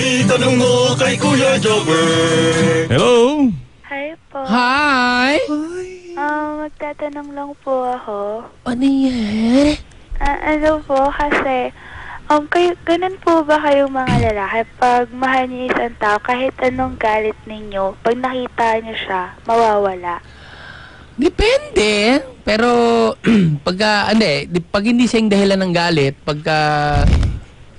Itanong mo kay Kuya Jobber. Hello? Hi po. Hi! Ah, magtatanong lang po ako. Ano yan? Ah, ano po, kasi, um, kayo, ganun po ba kayong mga lalaki? Pag mahal niyo isang tao, kahit anong galit ninyo, pag nakita niyo siya, mawawala. Depende. Pero, pagka, hindi, di- pag hindi siya yung dahilan ng galit, pagka,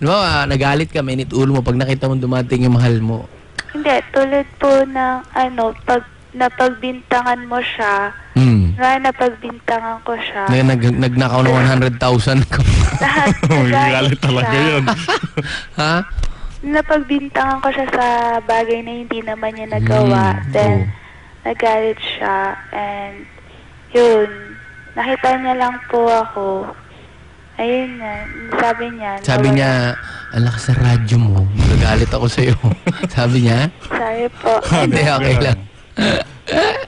di ba, nagalit ka, mainit ulo mo, pag nakita mo dumating yung mahal mo. Hindi, tulad po ng, ano, pag napagbintangan mo siya, Hmm. nga napagbintangan ko siya, Na, nag, nagnakaw ng 100,000 ko. lahat nagalit siya. yun. ha? Napagbintangan ko siya sa bagay na hindi naman niya nagawa. Hmm, Then, oo. nagalit siya. And, yun, nakita niya lang po ako. Ayun na, sabi niya. Sabi nawala- niya, ang lakas sa radyo mo, magagalit ako sa'yo. Sabi niya? Sorry po. Hindi, okay lang.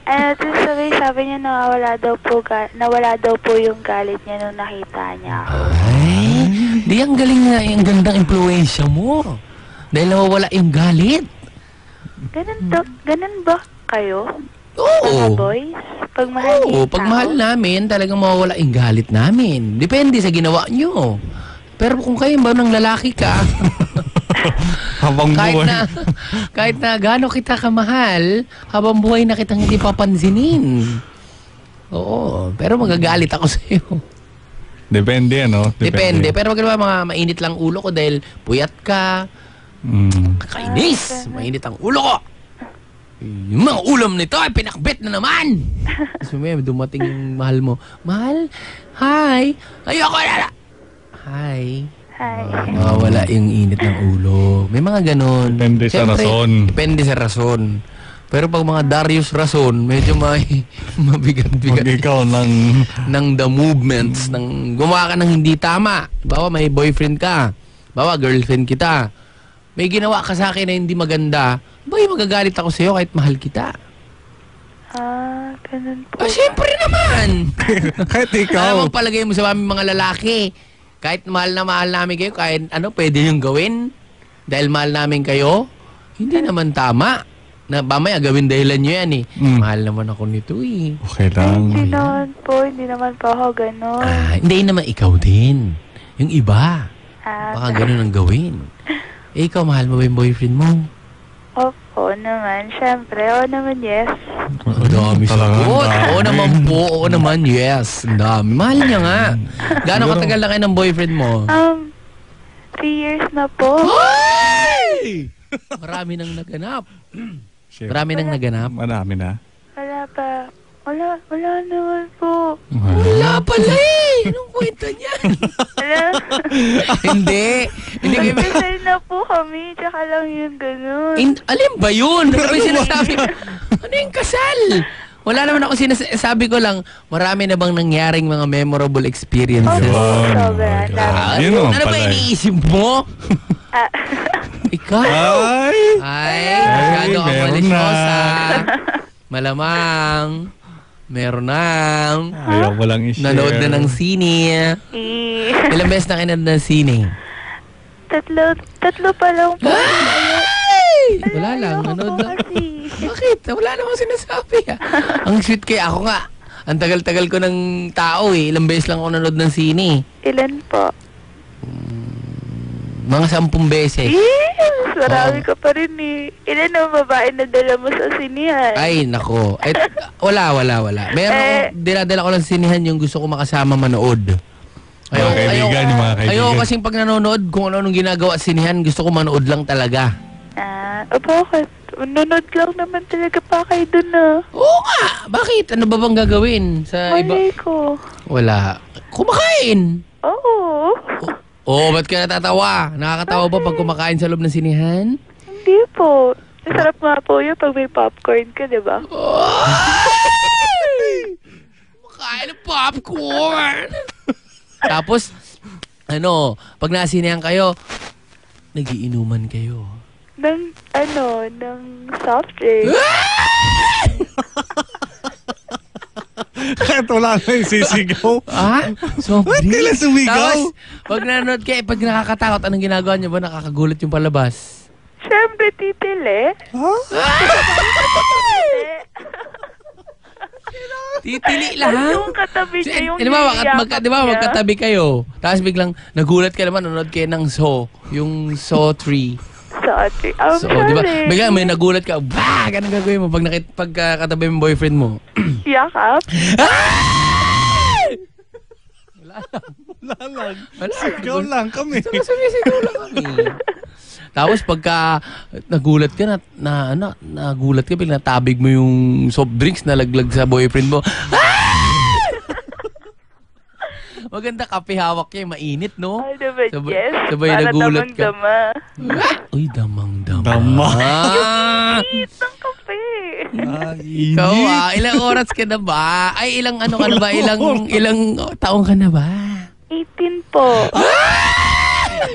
Ano, tapos sabi, sabi niya nawala daw po, ga- nawala daw po yung galit niya nung nakita niya ako. Ay, di ang galing nga, ang gandang impluensya mo. Dahil nawawala yung galit. Ganun, to, ganun ba kayo? Mga Oo. boys? Pag mahal niyo Oo, yung pag tao? namin, talagang mawawala yung galit namin. Depende sa ginawa nyo. Pero kung kayo ba ng lalaki ka, Habang kahit buhay. na, kahit na gaano kita kamahal, habang buhay na kitang hindi papansinin. Oo, pero magagalit ako sa'yo. Depende, ano? Depende. Pero wag naman mga mainit lang ulo ko dahil puyat ka, Mm. kainis, mainit ang ulo ko. Yung mga ulam nito ay pinakbit na naman. Tapos may dumating yung mahal mo. Mahal, hi, ayoko na. Hi. Hi. Mawawala yung init ng ulo. May mga ganun. Depende sa rason. Depende sa rason. Pero pag mga Darius rason, medyo may Pag mabigat-bigat ikaw ng... ng the movements, ng gumawa ka ng hindi tama. Bawa may boyfriend ka. Bawa girlfriend kita. May ginawa ka sa akin na hindi maganda. Boy, magagalit ako sa'yo kahit mahal kita. Ah, ganun po. Ah, syempre naman. Kahit Ano ikaw. ang palagay mo sa aming mga lalaki? Kahit mahal na mahal namin kayo, kahit ano, pwede yung gawin. Dahil mahal namin kayo, hindi naman tama. Na mamaya gawin dahilan nyo yan eh. Mm. Mahal naman ako nito eh. Okay lang. Hindi naman po, hindi naman po ako ganun. Ah, hindi naman ikaw din. Yung iba. Ah, Baka ganun ang gawin. Eh, ikaw, mahal mo ba yung boyfriend mo? Opo naman, syempre. Oo naman, yes. Ang dami ang dami. Oo naman po. Oo naman, yes. Ang dami. Mahal niya nga. Gano'ng katagal na kayo ng boyfriend mo? Um, three years na po. Ay! Marami nang naganap. Marami nang naganap. Marami na. Wala pa. Wala, wala naman po. Wala pala eh. Anong kwento niyan? Wala. hindi. Hindi kayo... Nagkasal na po kami, tsaka lang yun ganun. In, alin ba yun? Ano ba yung sinasabi? ano yung kasal? Wala naman ako sinasabi ko lang, marami na bang nangyaring mga memorable experiences? Opo, sobra. Dami. Ah, Yun ano, naman ano ba pala eh. iniisip mo? Ah, Ikaw? Ay! Ay, masyado ka meron na. Malamang. Meron nang. Ayaw mo lang i-share. Nanood na ng sine. eh, Ilang beses na kinanood ng sine? tatlo, tatlo pa lang po. Ay! Wala lang. Ayoko Nanood po lang. kasi. Bakit? Wala namang sinasabi ah. Ang sweet kaya ako nga. Ang tagal-tagal ko ng tao eh. Ilang beses lang ako nanood ng sine. Ilan po? Mga sampung beses. Eh, marami ka pa rin eh. Ilan ang babae na dala mo sa sinihan? Ay, nako. Eh, wala, wala, wala. Meron Eh. dinadala ko lang sinihan yung gusto ko makasama manood. Mga kaibigan, yung mga kaibigan. Ayoko kasing pag nanonood, kung ano nung ginagawa sa sinihan, gusto ko manood lang talaga. Ah, o bakit? Nunod lang naman talaga pa kayo dun ah. Oo nga! Bakit? Ano ba bang gagawin sa iba? Malay ko. Wala. Kumakain! Oo. Oo, ba't ka natatawa? Nakakatawa ba pag kumakain sa loob ng sinihan? Hindi po. Masarap nga po yun pag may popcorn ka, di ba? Kumakain ng popcorn! Tapos, ano, pag nasinihan kayo, nagiinuman kayo. Ng, ano, ng soft drink. Kahit wala na yung sisigaw. Ah? So, Ba't kailan sumigaw? Tapos, pag nanonood kayo, pag nakakatakot, anong ginagawa niyo ba? Nakakagulat yung palabas. Siyempre, titili. Titili lang. Yung katabi niya, yung di ba, magka, di ba magkatabi kayo? Tapos biglang nagulat ka naman, nanonood kayo ng Saw. Yung Saw 3. Sorry. I'm So, sorry. Biglang may nagulat ka, bah! Ganun gagawin mo pag, nakit, pag ah, katabi mo boyfriend mo. Yakap? Wala lang. Wala. Ikaw lang kami. Sumisigaw lang kami. Tapos pagka nagulat ka na, na ano, nagulat ka, biglang natabig mo yung soft drinks na laglag sa boyfriend mo. Maganda kape hawak niya, mainit, no? Ay, diba, Sabay- yes. sabay Para nagulat ka. damang-dama. Uy, damang-dama. Dama. Ah, Eat ng kape. Ah, ikaw init. ah, ilang oras ka na ba? Ay, ilang ano ka na ba? Ilang, ilang taong ka na ba? 18 po. Ah!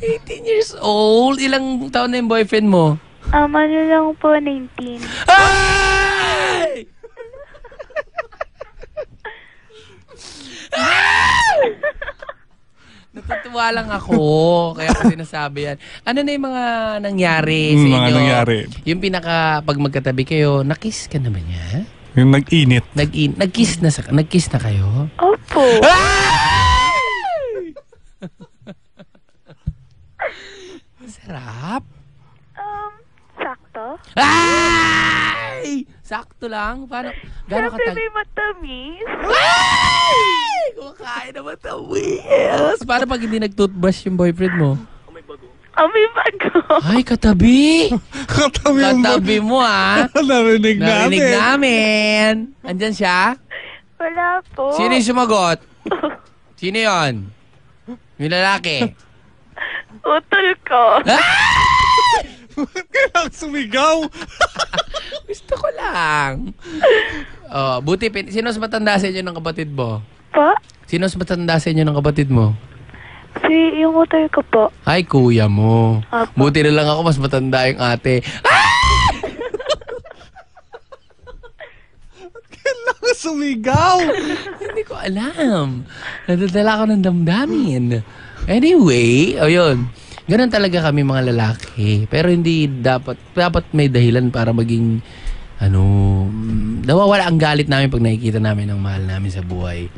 18 years old? Ilang taon na yung boyfriend mo? Um, ano lang po, 19. Ay! Natutuwa lang ako. Kaya ko sinasabi yan. Ano na yung mga nangyari sa Hmm, inyo? mga nangyari. Yung pinaka, pag magkatabi kayo, nakiss ka na ba niya? Yung nag-init. Nag nag-kiss na, sa, nag-kiss na kayo? Opo. Sarap. Um, sakto. Ay! Sakto lang. Paano? Gano'ng Siyempre katag... may matamis. Ay! Kumakain na matawis. Paano pag hindi nag-toothbrush yung boyfriend mo? Oh, may bago. Ay, katabi! Katabi mo. Katabi mo, ah. Narinig Narinig namin. namin. Andyan siya? Wala po. Sino yung sumagot? Sino yon? Yung lalaki. Utol ko. Kailangan sumigaw. Gusto ko lang. Oh, buti, pin- sino mas matanda sa inyo ng kapatid mo? Po? Sino mas matanda sa inyo ng kapatid mo? Si, yung utol ko po. Ay, kuya mo. Apo. Buti na lang ako, mas matanda yung ate. Kailangan sumigaw. Hindi ko alam. Nadadala ko ng damdamin. Anyway, ayun. Ganun talaga kami mga lalaki. Pero hindi dapat, dapat may dahilan para maging, ano, nawawala ang galit namin pag nakikita namin ang mahal namin sa buhay.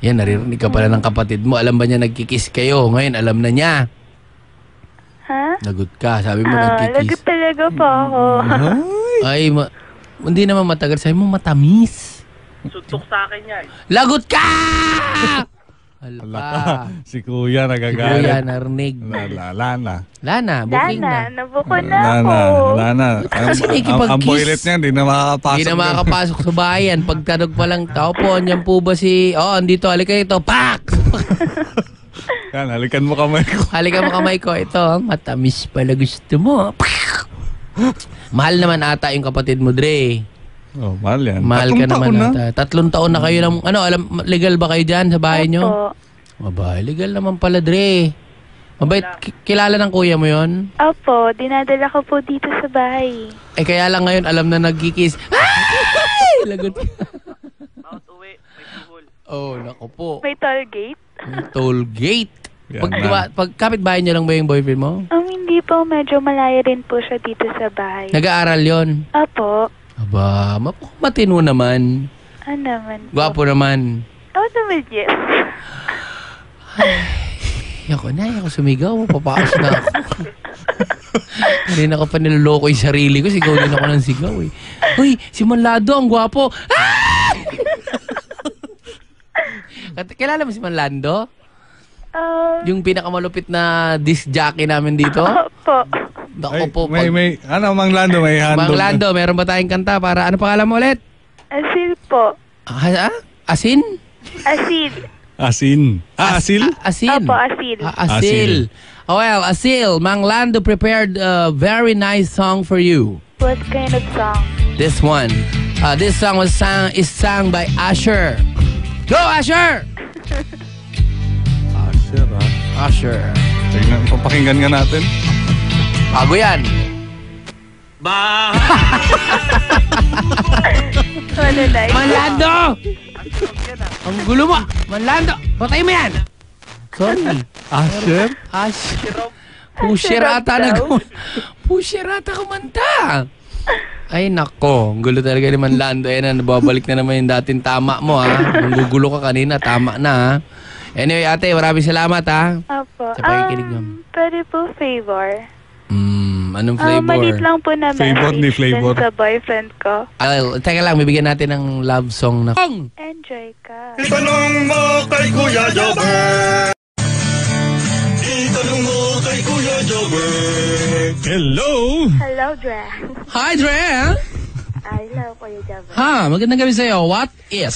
Yan, naririnig ka pala ng kapatid mo. Alam ba niya nagkikis kayo? Ngayon, alam na niya. Ha? Lagot ka. Sabi mo Ah, nagkikis. lagot talaga po ako. Ay, ma- hindi naman matagal. Sabi mo matamis. Suntok sa akin yan. Lagot ka! Hala Wala ka. ka. Si kuya Kuya, nagagalit. narinig. Lala, lana. Lana, booking Lana, na. nabuko na Lana, ako. lana. Ang, Kasi nakikipag-kiss. ang boylet niya, hindi na makakapasok. Hindi na makakapasok sa bayan. Pagtanog pa lang, tao po, andyan po ba si... Oh, andito, halika ito. Pak! Yan, halikan mo kamay ko. halika mo kamay ko. Ito, matamis pala gusto mo. Pak! Mahal naman ata yung kapatid mo, Dre. Oh, mahal yan. Mahal ka Tatlong naman taon na. ata. Tatlong taon na kayo ng... Ano, alam, legal ba kayo dyan sa bahay nyo? Opo. Aba, legal naman pala, Dre. Mabait, ki- kilala ng kuya mo yon? Opo, dinadala ko po dito sa bahay. Eh, kaya lang ngayon, alam na nagkikis. Ay! Lagot ka. Out uwi, may tuhol. Oh, nako po. May toll gate? May Toll gate. Yan Pag, na. diba, pag kapit bahay niyo lang ba yung boyfriend mo? Um, hindi po, medyo malayo rin po siya dito sa bahay. Nag-aaral yon. Opo. Aba, map- matino naman. Ano naman po? Gwapo naman. Oo naman, yes. Yako na, ako sumigaw. Papakas na ako. Hindi na ko pa niloloko yung sarili ko. Sigaw din ako ng sigaw eh. Uy, si Manlado, ang gwapo. Ah! Kat- Kilala mo si Manlando? Um, Yung pinakamalupit na disc jockey namin dito? Opo. Ay, po. may, Pag, may, ano, Mang Lando, may handle. Mang Lando, meron ba tayong kanta para ano pangalan mo ulit? Asil po. Ah, ah? Asin? Asil. Asin. Ah, asil? A- asin. Opo, asil. Ah, asil. Oh, well, Asil, Mang Lando prepared a very nice song for you. What kind of song? This one. Uh, this song was sung, is sung by Asher. Go, Asher! Ah, sure, ah. Asher. Tingnan, papakinggan nga natin. Bago yan. Wala na. Manlando! Ang gulo mo! Manlando! Patay mo yan! Sorry. Asher? Ash. Pusher ata nag... Pusher ata kumanta. Ay nako, ang gulo talaga ni Manlando. Ayan na, nababalik na naman yung dating tama mo ha. Ang gugulo ka kanina, tama na ha. Anyway ate, maraming salamat ha. Opo. Sa pakikinig Um, naman. pwede po favor. Hmm, anong Ah, flavor? malit lang po na Flavor ni message flavor. dun sa boyfriend ko. Ay, teka lang, bibigyan natin ng love song na... Enjoy ka. Itanong mo kay Kuya Jobber. Itanong mo kay Kuya Jobber. Hello? Hello, Dre. Hi, Dre! I love Kuya Jabba. Ha, magandang gabi sa'yo. What is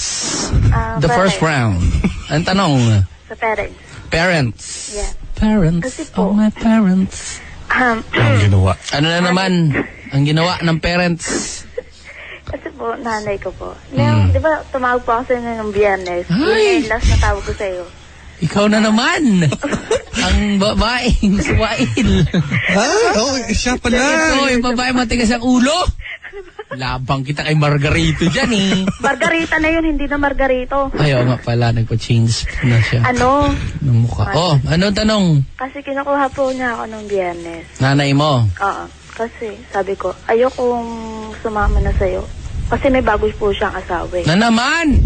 Ah, the first parents. round? Ang tanong, Sa parents. parents. Yeah. Parents Kasi po- of my parents. Um, Ang ginawa. Ano na naman ang ginawa ng parents? kasi po, nanay ko po. Mm. Nung, di ba, tumawag po ako sa inyo ng biyernes. Ay! Yun yung last na tawag ko sa'yo. Ikaw na naman. ang babaeng suwail. Ah, oh, siya pala. Ito, yung babae matigas ang ulo. Labang kita kay Margarito dyan eh. Margarita na yun, hindi na Margarito. Ayaw nga pala, nagpa-change na siya Ano? ng mukha. Oh, ano tanong? Kasi kinukuha po niya ako nung biyernes. Nanay mo. Oo. Kasi sabi ko, ayokong sumama na sa'yo. Kasi may bago po siyang asawa eh. Na naman!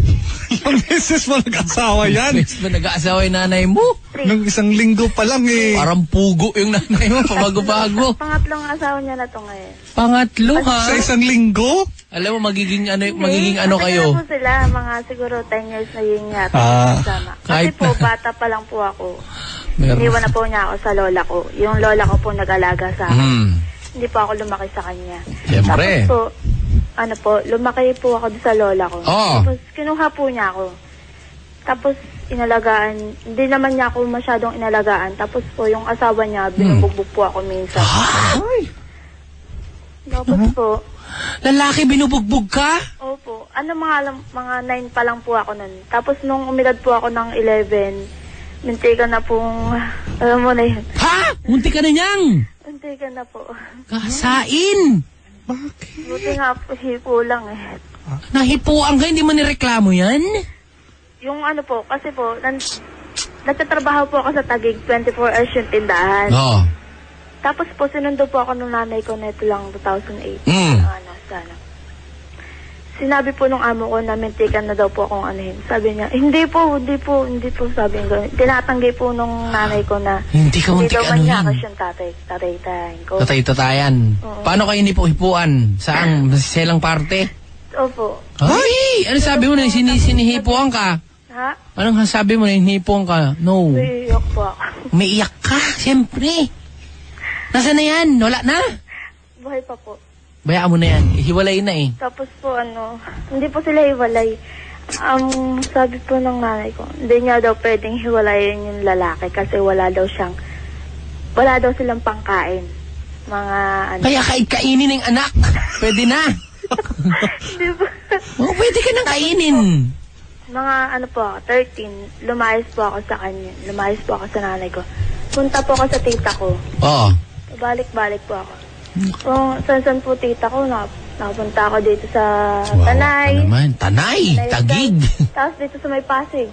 Ang beses mo nag-asawa yan. Miss ba nag-aasawa yung nanay mo? Nung isang linggo pa lang eh. Parang pugo yung nanay mo, pabago-bago. Pangatlong asawa niya na to ngayon. Pangatlo Sa ha? isang linggo? Alam mo, magiging ano, magiging ano Matagal kayo? na po sila, mga siguro 10 years na yun yata. Ah. kasama. Kasi Kahit po, na- bata pa lang po ako. Meron. Iniwan na po niya ako sa lola ko. Yung lola ko po nag-alaga sa akin. Hmm. Hindi po ako lumaki sa kanya. Siyempre. Tapos po, ano po, lumaki po ako doon sa lola ko. Oh. Tapos kinuha po niya ako. Tapos inalagaan, hindi naman niya ako masyadong inalagaan. Tapos po yung asawa niya, binubugbog po ako minsan. Ay! Tapos po, Lalaki binubugbog ka? opo, ano mga, alam- mga 9 pa lang po ako nun. Tapos nung umidad po ako ng 11, muntika na pong, alam mo na yun, Ha? Munti ka na niyang! muntika na po. Kasain! Buti nga po, hipo lang eh. Nahipuan ka, hindi mo nireklamo yan? Yung ano po, kasi po, nan, nagtatrabaho po ako sa Tagig, 24 hours yung tindahan. Oo. Tapos po, sinundo po ako nung nanay ko na ito lang 2008. Mm. Ano, sana. Sinabi po nung amo ko na mintikan na daw po akong anuhin. Sabi niya, hindi po, hindi po, hindi po sabi niya. Tinatanggi po nung nanay ko na Hindi ka hindi muntik daw ano manyakas yung tatay, tatay tayo ko. Tatay-tatayan. Oo. Paano kayo nipo-hipuan? Saan? Sa selang parte? Opo. Ay! Ano sabi mo na sini sinihipuan ka? Ha? Anong sabi mo na hinihipuan ka? No. Iyak po ako. Umiiyak ka, siyempre. Nasaan na yan? Wala na? Buhay pa po. Bayaan mo na yan. Hiwalay na eh. Tapos po ano, hindi po sila hiwalay. Ang sabi po ng nanay ko, hindi niya daw pwedeng hiwalayin yung lalaki kasi wala daw siyang, wala daw silang pangkain. Mga ano. Kaya ka kainin ng anak. Pwede na. Hindi po. Oh, pwede ka nang kainin. mga ano po ako, 13, lumayas po ako sa kanya. Lumayas po ako sa nanay ko. Punta po ako sa tita ko. Oo. Balik-balik po ako. Kung saan-saan po tita ko, na, napunta ako dito sa Wow, Tanay. ka naman. Tanay. Tanay, Tagig. Tapos dito sa may Pasig.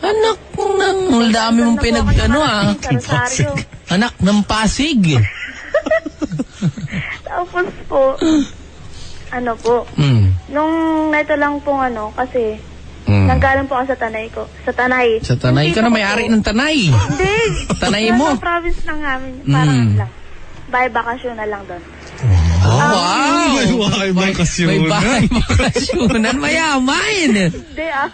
Anak ng ang dami mong Saan na po pinag ako ano ah. nakarating Sa Rosario. Anak ng Pasig. Tapos po, ano po, Hmm. nung neto lang pong ano, kasi Hmm. nanggaling po ako sa tanay ko. Sa tanay. Sa Tanay Yung ka na ko may-ari po- ng Tanay. Hindi. Tanay Nasa mo. province lang namin. Parang Mm. ano lang. Bye bakasyon na lang doon. Oh, wow. May bahay bakasyonan. May bahay bakasyonan. Mayaman. Hindi ah.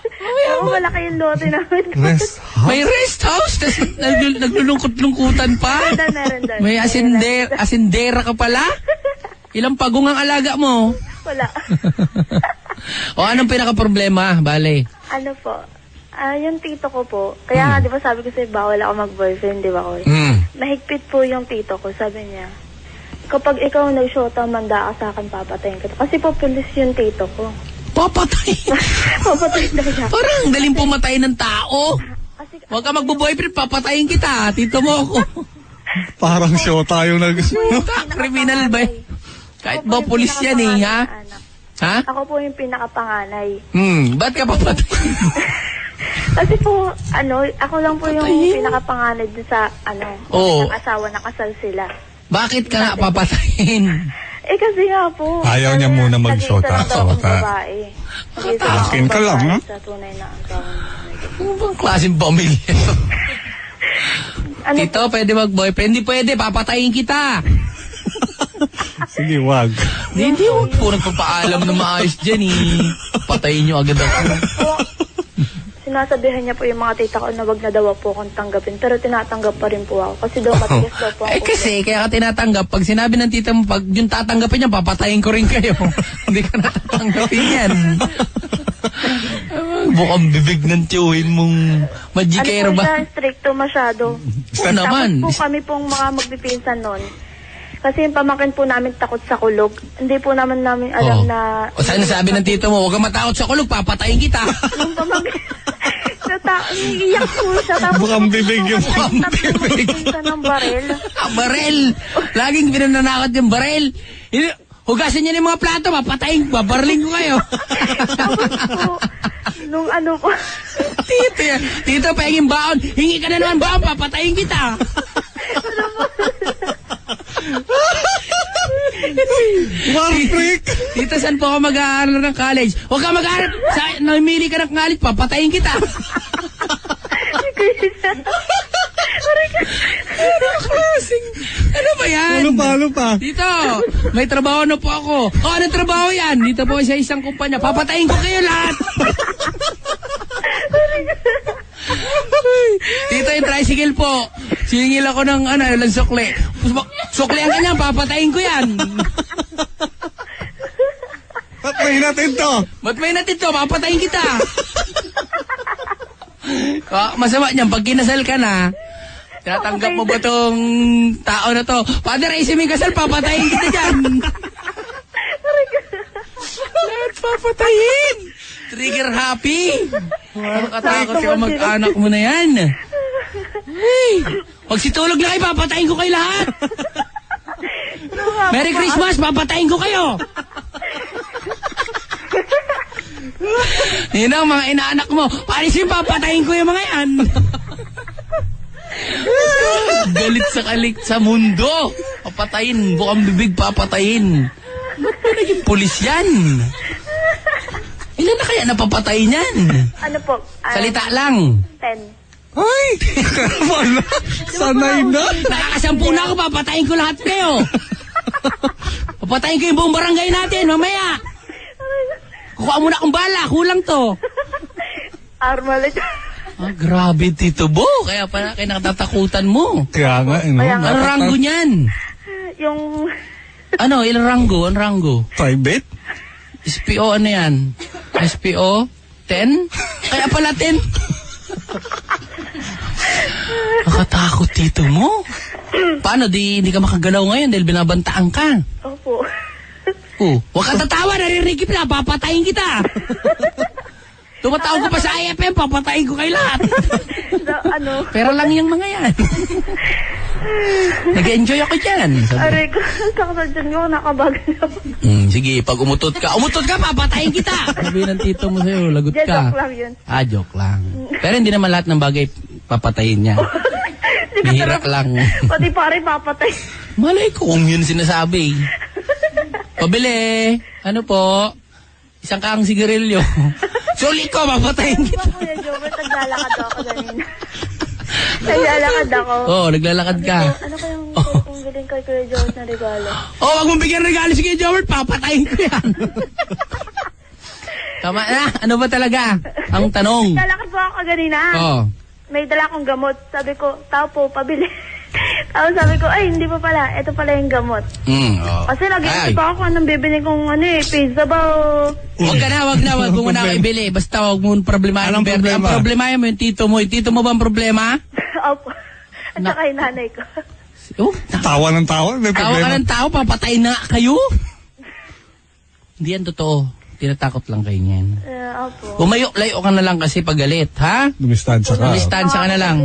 Oo, malaki yung lote namin. Rest May rest house. Tapos nagl- naglulungkot-lungkutan pa. Meron, meron doon. May asinder, asindera ka pala? Ilang pagong ang alaga mo? Wala. o anong pinaka-problema, bale? ano po, ah yung tito ko po, kaya nga di ba sabi ko sa'yo, bawal ako mag-boyfriend, di ba ko? Hmm. Mahigpit po yung tito ko, sabi niya. Kapag ikaw nag-shota, manda ka sa akin, papatayin kita. Kasi po, pulis yung tito ko. Papatay. papatayin na siya. Parang daling pumatay ng tao. Kasi, Huwag ka magbo-boyfriend, papatayin kita. Tito mo ako. Parang show tayo nag... Puta, kriminal ba? eh? Kahit ba pulis yan eh, ha? Anak. Ha? Ako po yung pinakapanganay. Hmm, ba't ka papatay? Kasi po, ano, ako lang po yung Patayin. pinakapanganay dun sa, ano, Oo. ng asawa na kasal sila. Bakit ka nga papatayin? Eh kasi nga po. Ayaw niya ano, muna ang. Nag-iisa lang Akin ang ka lang, babae ha? Sa tunay na asawa niya. Ano bang klaseng pamilya to? Ano Tito, pwede mag-boyfriend? Hindi pwede, papatayin kita. Sige, wag. Hindi, hindi, huwag po nagpapaalam na maayos dyan eh. Patayin nyo agad ako. po, sinasabihan niya po yung mga tita ko na wag na daw po akong tanggapin. Pero tinatanggap pa rin po ako. Kasi daw matigas daw po ako. Eh kasi, kaya ka tinatanggap. Pag sinabi ng tita mo, pag yung tatanggapin niya, papatayin ko rin kayo. Hindi ka natatanggapin yan. Bukang bibig ng tiyuhin mong Ano magikero po siya, ba? stricto masyado. Oo naman. Tapos po kami pong mga magpipinsan nun. Kasi yung pamakin po namin takot sa kulog. Hindi po naman namin alam Oo. na... O saan nasabi ng tito mo, huwag kang matakot sa kulog, papatayin kita. Yung pamakin... Nata, iiyak po siya. Tapos Bukang bibig yung Tatlong bibig. magpipinsan ng barel. Ah, barel! Laging pinananakot yung barel. Hindi- Hugasan niya ng mga plato, papatayin, babarling ko kayo. Tapos po, nung ano po... tito, yan. tito, pahingin baon. Hingi ka na naman baon, papatayin kita. War freak! Tito, saan po ako mag-aaral ng college? Huwag ka mag-aaral. Sa, namili ka ng college, papatayin kita. ano ba yan? Ano pa, ano pa? Dito, may trabaho na po ako. O, ano trabaho yan? Dito po sa isang kumpanya. Papatayin ko kayo lahat. Dito yung tricycle po. Singil ako ng ano, lang sukle. Sukle ang kanya, papatayin ko yan. Patayin natin to! Ba't may natin to? Papatayin kita. Ah, masama niyan, pag kinasal ka na, tinatanggap mo ba tong tao na to? Father, ay may kasal, papatayin kita dyan. Lahat papatayin. Trigger happy. Nakakatakot ka mag-anak mo na yan. Ay, pag situlog na kayo, papatayin ko kayo lahat. Merry Christmas, papatayin ko kayo. Yun ang mga inaanak mo. Yung papatayin ko yung mga yan. Galit sa kalik sa mundo. Papatayin. Bukang bibig papatayin. Ba't ba naging pulis yan? Ilan na kaya napapatay niyan? Ano po? ah, Salita lang. Ten. Ay! Wala! Sanay na! Nakakasampu na ako, papatayin ko lahat kayo. Papatayin ko yung buong barangay natin, mamaya. Kukuha mo na akong bala, kulang to. Armalite. Ah, grabe, Tito Bo. Kaya pala kayo nakatatakutan mo. Kaya nga, eh, no? Kaya nga. Ano ranggo niyan? yung... Ano, ilang ranggo? Ang ranggo? Private? SPO, ano yan? SPO? 10? Kaya pala 10? Nakatakot, Tito mo. Paano, di, hindi ka makagalaw ngayon dahil binabantaan ka? Opo. Oh, huwag ka tatawa, naririnig kita, papatayin kita. Tumatawag ko pa sa IFM, papatayin ko kayo lahat. so, ano? Pero lang yung mga yan. Nag-enjoy ako dyan. Sabi, Aray ko, kakasal dyan ko, nakabagal na po. Hmm, sige, pag umutot ka, umutot ka, papatayin kita. Sabi ng tito mo sa'yo, lagot ka. joke lang yun. Ah, joke lang. Pero hindi naman lahat ng bagay papatayin niya. Bihira lang. Pati pare papatay. Malay ko kung yun sinasabi. Pabili. Ano po? Isang kaang sigarilyo. Sulit ko, papatayin Di kita. ba, Kuya Jobert, naglalakad ako kanina. naglalakad ako. Oo, oh, naglalakad ka. Ano kayang kung galing kay Kuya Jobert na regalo? Oh, wag mong bigyan regalo si Kuya Jobert, papatayin ko yan. Tama na, ano ba talaga? Ang tanong. Naglalakad po ako kanina. Oh. May dala akong gamot. Sabi ko, tao po, pabili. Tapos sabi ko, ay, hindi pa pala. Ito pala yung gamot. Mm, oh. Kasi nag-iisip pa ako anong bibili kong ano eh, pizza ba o... Wag ka na, wag na, wag mo na ako ibili. Basta wag mo problema. Anong Ang problema? problema mo yung tito mo. Yung tito mo ba ang problema? Opo. At saka yung nanay ko. Oh, Tawa ng tawa, may tawa ka problema. ng tao, papatayin na kayo. Hindi yan totoo. Tinatakot lang kayo niyan. Eh, opo. Umayo, layo ka na lang kasi pag galit, ha? Dumistansya ka. Dumistansya ka na lang.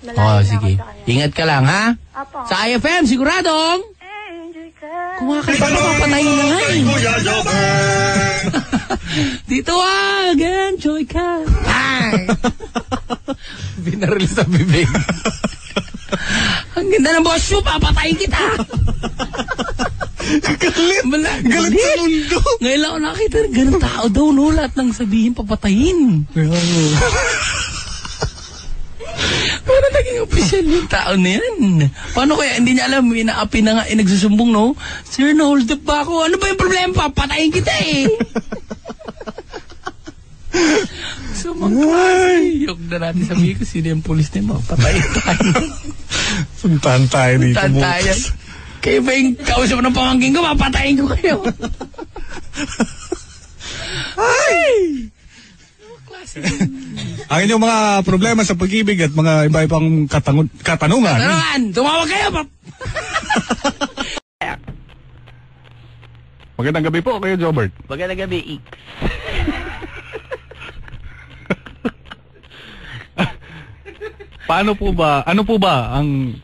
Malayo Oh, sige. Ingat ka lang, ha? Apo. Sa IFM, siguradong Eh, enjoy ka. kumakanta ka, papatayin na nga eh. Dito ah! Gan, joy ka! Ay! Binaril sa bibig. Ang ganda ng boss mo, papatayin kita! Galit! Wala, Galit sa mundo! Ngayon lang ako nakita ganun tao daw, no? Lahat ng sabihin, papatayin. Pero naging official yung tao na yan. Paano kaya hindi niya alam, inaapi na nga, eh, nagsusumbong, no? Sir, na-hold up ba ako? Ano ba yung problema? Papatayin kita eh. Sumangklasay. Yung na natin sabihin ko, sino yung polis na yun? Papatayin tayo. Puntahan tayo dito Tantayan. bukas. Kayo ba yung kausap ng pamangking ko? Papatayin ko kayo. Ay! Ang inyong mga problema sa pag-ibig at mga iba-ibang katangu- katanungan. Tarangan! Tumawag kayo! Pap- Magandang gabi po kayo, Jobert. Magandang gabi, Ik. Paano po ba, ano po ba ang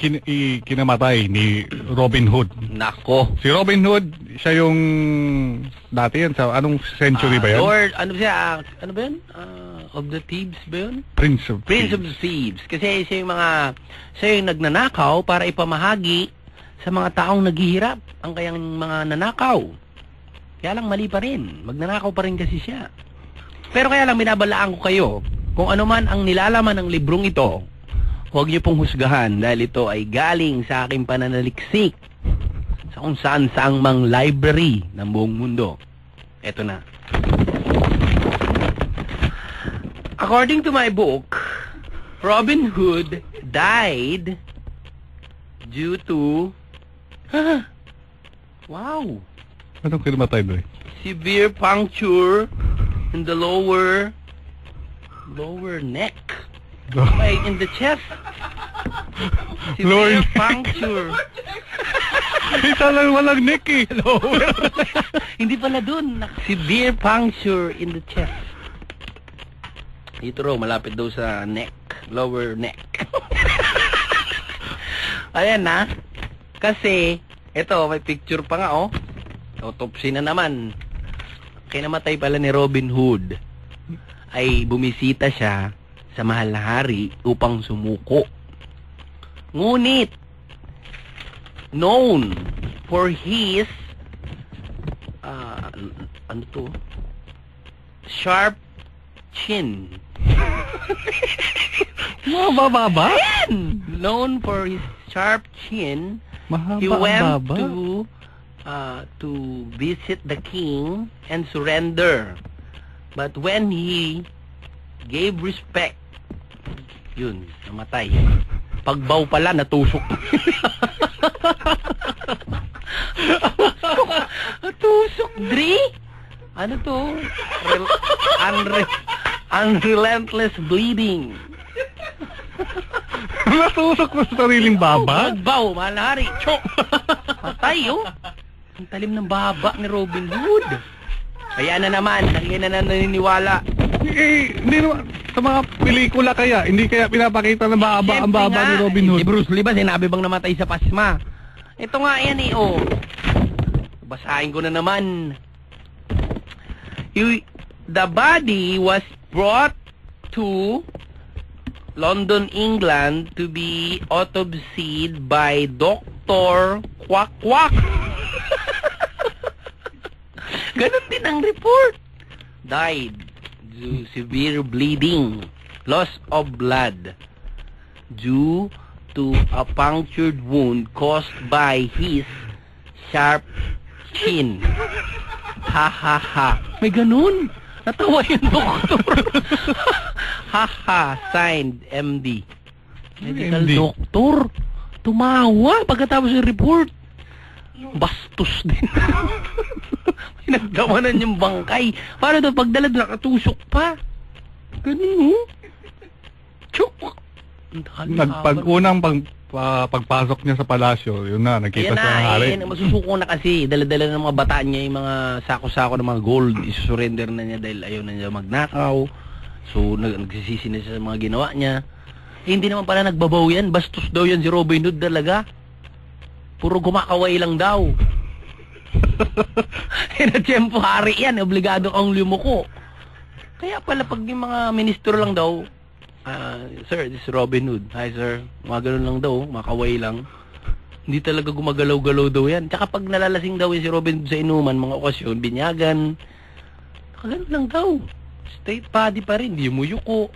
kin- i- kinamatay ni Robin Hood? Nako. Si Robin Hood, siya yung dati yan sa anong century Ah, ba yan? Lord, ano siya? ah, ano ba yun? Ah, of the Thieves ba yun? Prince of Prince of Thieves. the Thieves. Kasi siya yung mga, siya yung nagnanakaw para ipamahagi sa mga taong naghihirap ang kayang mga nanakaw. Kaya lang mali pa rin. Magnanakaw pa rin kasi siya. Pero kaya lang binabalaan ko kayo, kung ano man ang nilalaman ng librong ito, huwag niyo pong husgahan dahil ito ay galing sa aking pananaliksik sa kung saan saang mang library ng buong mundo. Eto na. According to my book, Robin Hood died due to wow, Anong kinamatay doon? severe puncture in the lower lower neck. Wait, in the chest. Lower Severe neck. puncture. Isa lang walang neck eh. Hindi pala dun. Severe puncture in the chest. Ito raw, malapit daw sa neck. Lower neck. Ayan na. Kasi, ito, may picture pa nga, oh. Autopsy na naman. Kinamatay pala ni Robin Hood ay bumisita siya sa mahal na hari upang sumuko. Ngunit, known for his ah, ano to? Sharp chin. Mababa? Known for his sharp chin, Mahaba he went baba. to uh, to visit the king and surrender. But when he gave respect, yun, namatay. Pagbaw pala, natusok. natusok, Dre? Ano to? Rel- unre- unrelentless bleeding. Natusok mo sa sariling baba? Pagbaw, hari. Chok! Patay, oh. Ang talim ng baba ni Robin Hood. Kaya na naman, hindi na na naniniwala. Eh, hindi naman. Sa mga pelikula kaya, hindi kaya pinapakita na mahaba ang baba ni Robin Hood. Si Bruce Lee ba, sinabi bang namatay sa pasma? Ito nga yan eh, oh. Basahin ko na naman. You, the body was brought to London, England to be autopsied by Dr. Quack Quack. Ganon din ang report. Died due severe bleeding, loss of blood due to a punctured wound caused by his sharp chin. Ha ha ha. May ganun. Natawa yung doktor. ha ha. Signed, MD. Medical MD. doctor. Tumawa pagkatapos yung report. Bastos din. Pinagdamanan yung bangkay. Paano daw pagdala nakatusok pa? Ganun, oh. Chuk! Ang dali, Nagpag haba. unang pag, pa- pagpasok niya sa palasyo, yun na, nakita siya ng na, hari. ayan, masusuko na kasi. Dala-dala ng mga bata niya yung mga sako-sako ng mga gold. Isusurrender na niya dahil ayaw na niya magnakaw. So, nag nagsisisi na siya sa mga ginawa niya. Eh, hindi naman pala nagbabaw yan. Bastos daw yan si Robin Hood talaga. Puro gumakaway lang daw. Na tiyempo hari yan, obligado kang lumuko. Kaya pala pag yung mga ministro lang daw, ah, sir, this is Robin Hood. Hi, sir. Mga ganun lang daw, makaway lang. Hindi talaga gumagalaw-galaw daw yan. Tsaka pag nalalasing daw si Robin Hood sa inuman, mga okasyon, binyagan. Ganun lang daw. State body pa rin, di umuyuko.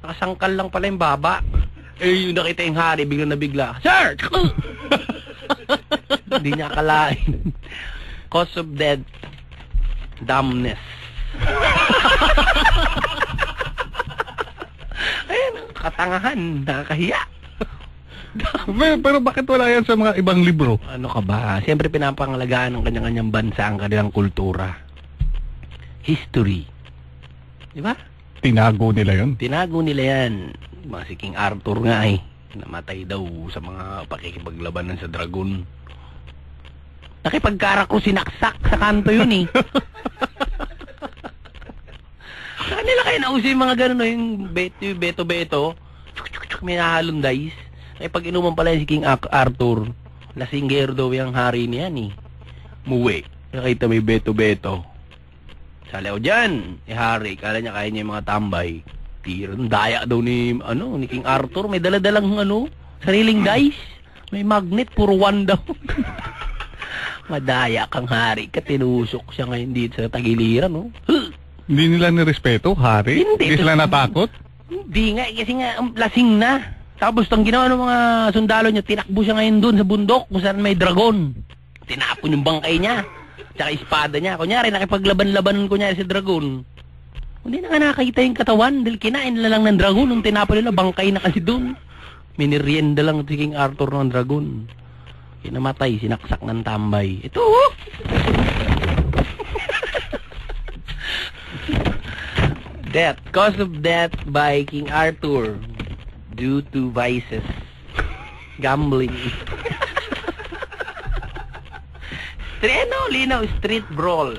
Nakasangkal lang pala yung baba. Eh, yung nakita yung hari, bigla na bigla, Sir! Hindi niya akalain. Cause of death, dumbness. Ayan, ang katangahan, nakakahiya. pero, pero bakit wala yan sa mga ibang libro? Ano ka ba? Siyempre pinapangalagaan ng kanya-kanyang bansa ang kanilang kultura. History. Di ba? Tinago nila yun. Tinago nila yan. Mga si King Arthur nga eh. Namatay daw sa mga pakikipaglabanan sa dragon. Nakipagkara ko sinaksak sa kanto yun eh. sa kanila kayo nauso yung mga ganun, no, yung beto, yung beto-beto. May nahalong dice. Nakipag inuman pala si King Ar- Arthur. Lasinggero daw yung hari niyan eh. Muwi. Nakita may beto-beto. Sali ako dyan. Eh, hari, kala niya kaya niya yung mga tambay. Tira, daya daw ni, ano, ni King Arthur. May daladalang, ano, sariling dice. May magnet, puro one daw. Madaya kang hari ka, tinusok siya ngayon dito sa tagiliran, no? Huh! Hindi nila nirespeto, hari? Hindi. sila natakot? Hindi nga, eh, kasi nga, um, lasing na. Tapos, ang ginawa ng mga sundalo niya, tinakbo siya ngayon doon sa bundok kung saan may dragon. Tinapon yung bangkay niya. Tsaka espada niya. Kunyari, nakipaglaban-laban kunyari si dragon. Hindi na nga nakakita yung katawan dahil kinain na lang ng dragon. Nung tinapon nila, bangkay na kasi doon. Minirienda lang si King Arthur ng dragon. Kinamatay, sinaksak ng tambay. Ito, oh! death. Cause of death by King Arthur due to vices. Gambling. street, ano, linaw, street brawl.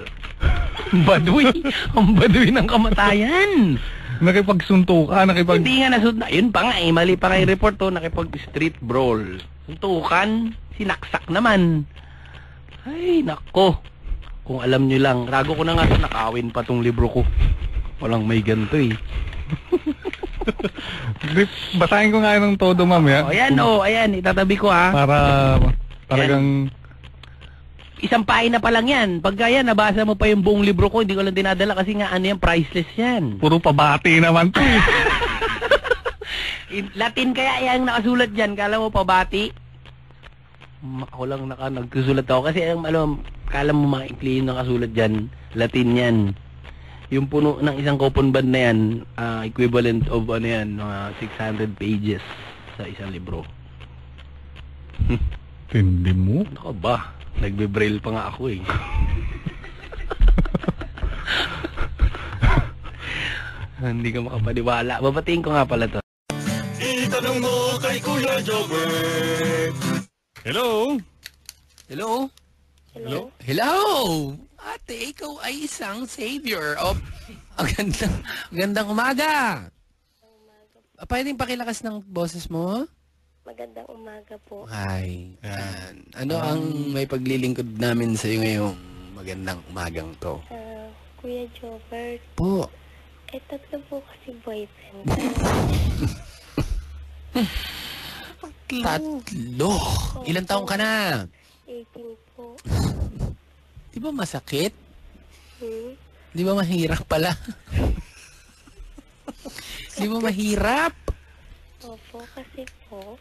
Baduy. Ang baduy ng kamatayan. Nakipagsuntukan, nakipag... Hindi nga nasud na. Yun pa nga eh. Mali pa nga yung report to. Nakipag street brawl. Suntukan. Sinaksak naman. Ay, nako. Kung alam nyo lang. Rago ko na nga. Nakawin pa tong libro ko. Walang may ganito eh. Basahin ko nga ng todo mamaya. O, ayan o. ayan. Itatabi ko ha. Para talagang... Isang pahina pa lang yan. Pagka yan, nabasa mo pa yung buong libro ko, hindi ko lang dinadala kasi nga ano yan, priceless yan. Puro pabati naman to eh. In- Latin kaya yung nakasulat dyan. Kala mo pabati? Ako lang naka nagsusulat ako kasi ang alam, kala mo mga ikli yung nakasulat dyan, Latin yan. Yung puno ng isang coupon band na yan, ah, equivalent of ano yan, mga 600 pages sa isang libro. Tindi mo. Ano ka ba? Nagbe-braille pa nga ako eh. Hindi ka makapaniwala. Babatiin ko nga pala to. Itanong mo kay Kuya Jobber. Hello? Hello? Hello? Hello! Ate, ikaw ay isang savior of... Ang gandang, gandang umaga! Ah, Pwedeng pakilakas ng boses mo? Magandang umaga po. Ay, yan. Ano ang may paglilingkod namin sa iyo ngayong magandang umagang to? Ah, Kuya Jobert, Po, eh tatlo po kasi boyfriend. tatlo. Ilan taong ka na? 18 po. Di ba masakit? Hmm? Di ba mahirap pala? Di ba mahirap? Opo, kasi po,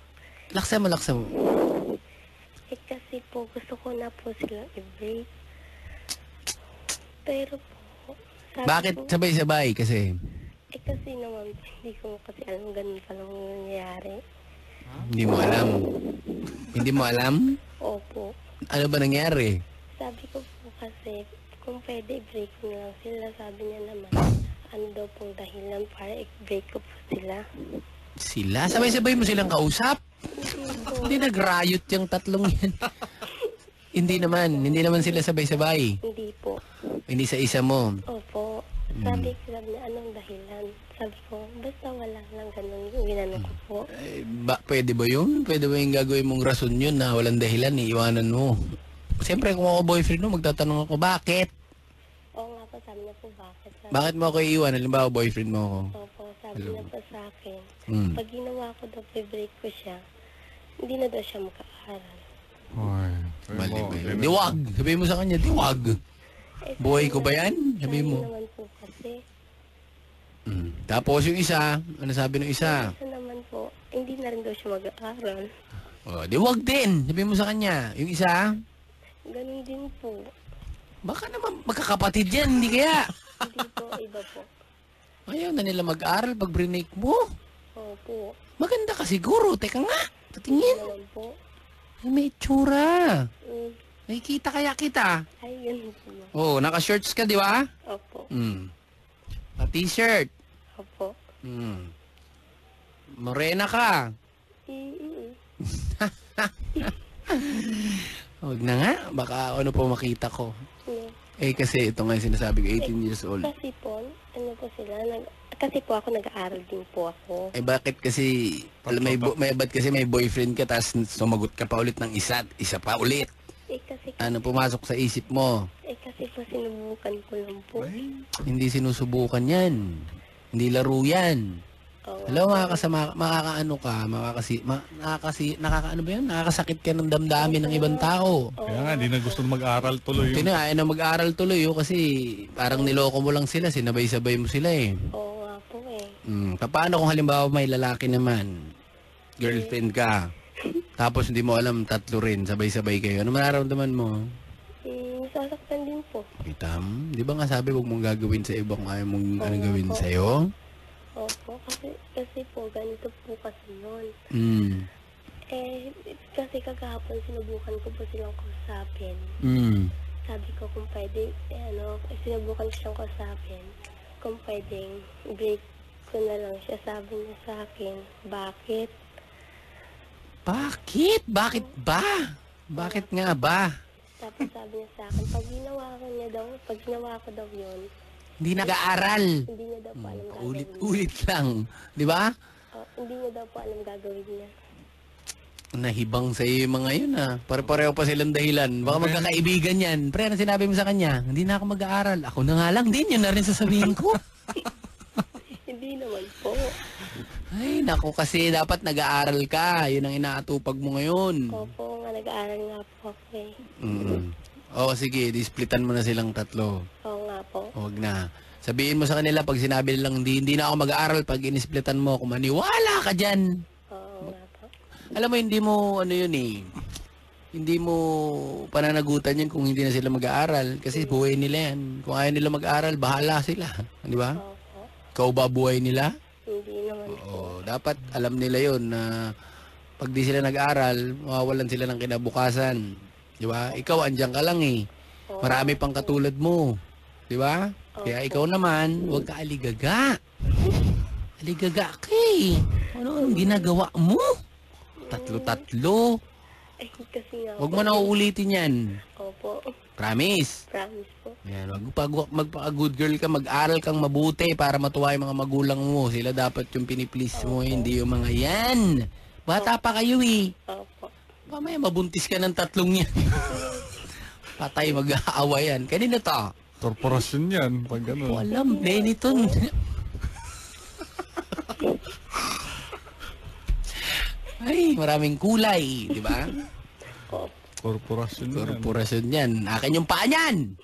Laksa mo, laksa mo. eh kasi po gusto ko na po silang i-break. Pero po, sabi Bakit ko, sabay-sabay? Kasi eh kasi naman po, hindi ko kasi alam ganun palang nangyayari. hindi mo alam. Hindi mo alam? Opo. Ano ba nangyari? Sabi ko po kasi, kung pwede i-break ko lang sila, sabi niya naman, ano daw pong dahilan para i-break ko po sila. Sila? Sabay-sabay mo silang kausap? Hindi nag-riot yung tatlong yan. hindi naman. Hindi naman sila sabay-sabay. Hindi po. Hindi sa isa mo. Opo. Sabi ko sabi niya, anong dahilan? Sabi ko, basta wala lang ganun. Ginano ko po. Eh, ba, pwede ba yun? Pwede ba yung gagawin mong rason yun na walang dahilan, iiwanan mo? Siyempre, kung ako boyfriend mo, magtatanong ako, bakit? Oo nga po, sabi niya po bakit. Sabi, Bakit mo ako iiwan? Halimbawa, boyfriend mo ako. Opo, sabi Hello. niya po sa akin. Hmm. Pag ginawa ko daw, break ko siya, hindi na daw siya makaaral. Ay, Mali ba yun? Diwag! Sabihin mo sa kanya, diwag! Eh, Buhay ko ba yan? Sabihin mo. Naman po kasi. Mm. Tapos yung isa, ano sabi ng isa? Isa naman po, hindi na rin daw siya mag-aaral. Oh, diwag din! Sabihin mo sa kanya. Yung isa, Ganun din po. baka naman magkakapatid yan, hindi kaya? Hindi po, iba po. Ayaw na nila mag-aral pag brinake mo. Opo. Maganda ka siguro. Teka nga, patingin. naman po. Ay, may tsura. Mm, Nakikita kaya kita. ay, ganun po. Oh, naka-shirts ka, di ba? Opo. Hmm. Pa t-shirt. Opo. Hmm. Morena ka. Mm-mm. Huwag na nga. Baka ano po makita ko. Yeah. Eh, kasi ito nga yung sinasabi ko, 18 years old. Kasi po, ano po sila, nag, kasi po ako nag-aaral din po ako. Eh, bakit kasi, alam, may, bo- may, ba't kasi may boyfriend ka, tapos sumagot ka pa ulit ng isa, at isa pa ulit. Eh kasi, Ano pumasok sa isip mo? eh kasi po sinubukan ko lang po. Hindi sinusubukan yan. Hindi laro yan. Oo. Hello, makakasama, makakaano ka, makakasi, ma, nakakasi, nakakaano ba yan? Nakakasakit ka ng damdamin ng ibang tao. Kaya nga, hindi na gusto mag-aral tuloy. Ito na, ayaw na mag-aral tuloy oh, kasi parang niloko mo lang sila, sinabay-sabay mo sila eh. Oo eh. Hmm, paano kung halimbawa may lalaki naman, girlfriend ka, tapos hindi mo alam tatlo rin, sabay-sabay kayo, ano mararamdaman mo? Mm, sasaktan din po. Itam, di ba nga sabi huwag mong gagawin sa iba kung ayaw mong ano Oo, gawin opo. sa'yo? Opo, kasi, kasi po, ganito po kasi yun. Hmm, Eh, kasi kagahapon sinubukan ko po silang kausapin. hmm. Sabi ko kung pwede, eh, ano, eh, sinubukan ko siyang kausapin. Kung pwedeng break ko na lang siya. Sabi niya sa akin, bakit? Bakit? Bakit ba? Bakit nga ba? Tapos sabi niya sa akin, pag ginawa ko niya daw, pag ginawa ko daw yun, Hindi nag-aaral. hindi niya daw po alam gagawin niya. Ulit-ulit lang. Di ba? Oh, hindi niya daw po alam gagawin niya. Nahibang sa iyo yung mga yun ah. Pare-pareho pa silang dahilan. Baka magkakaibigan yan. Pre, ano sinabi mo sa kanya? Hindi na ako mag-aaral. Ako na nga lang din. Yun na rin sasabihin ko. Hindi naman po. Ay, naku kasi dapat nag-aaral ka. Yun ang inaatupag mo ngayon. Opo, nga nag-aaral nga po ako eh. Mm. Oo, sige. Displitan mo na silang tatlo. Oo nga po. Huwag na. Sabihin mo sa kanila pag sinabi nilang hindi, hindi na ako mag-aaral pag inisplitan mo. Kung maniwala ka dyan. Oo nga po. Alam mo, hindi mo, ano yun eh, hindi mo pananagutan yan kung hindi na sila mag-aaral. Kasi buhay nila yan. Kung ayaw nila mag-aaral, bahala sila. Di ba? Ikaw ba buhay nila? Hindi naman po. Oo. Dapat alam nila yon na pag di sila nag-aaral, mawawalan sila ng kinabukasan. Di ba? Ikaw, andyan ka lang eh. Marami pang katulad mo. Di ba? Kaya ikaw naman, huwag ka aligaga. Aligaga ka eh. Ano ang ginagawa mo? Tatlo-tatlo. Eh, kasi nga Huwag mo na uulitin yan. Opo. Promise. Promise po. Yan, magpag, magpaka-good girl ka, mag-aral kang mabuti para matuwa yung mga magulang mo. Sila dapat yung piniplease mo, hindi yung mga yan. Bata pa kayo eh. Opo. Mamaya mabuntis ka ng tatlong yan. Patay mag-aawa yan. Kanina to? Korporasyon yan, pag gano'n. alam, Benetton. Ay, maraming kulay, di ba? Korporasyon yan. Korporasyon yan. Akin yung paa niyan.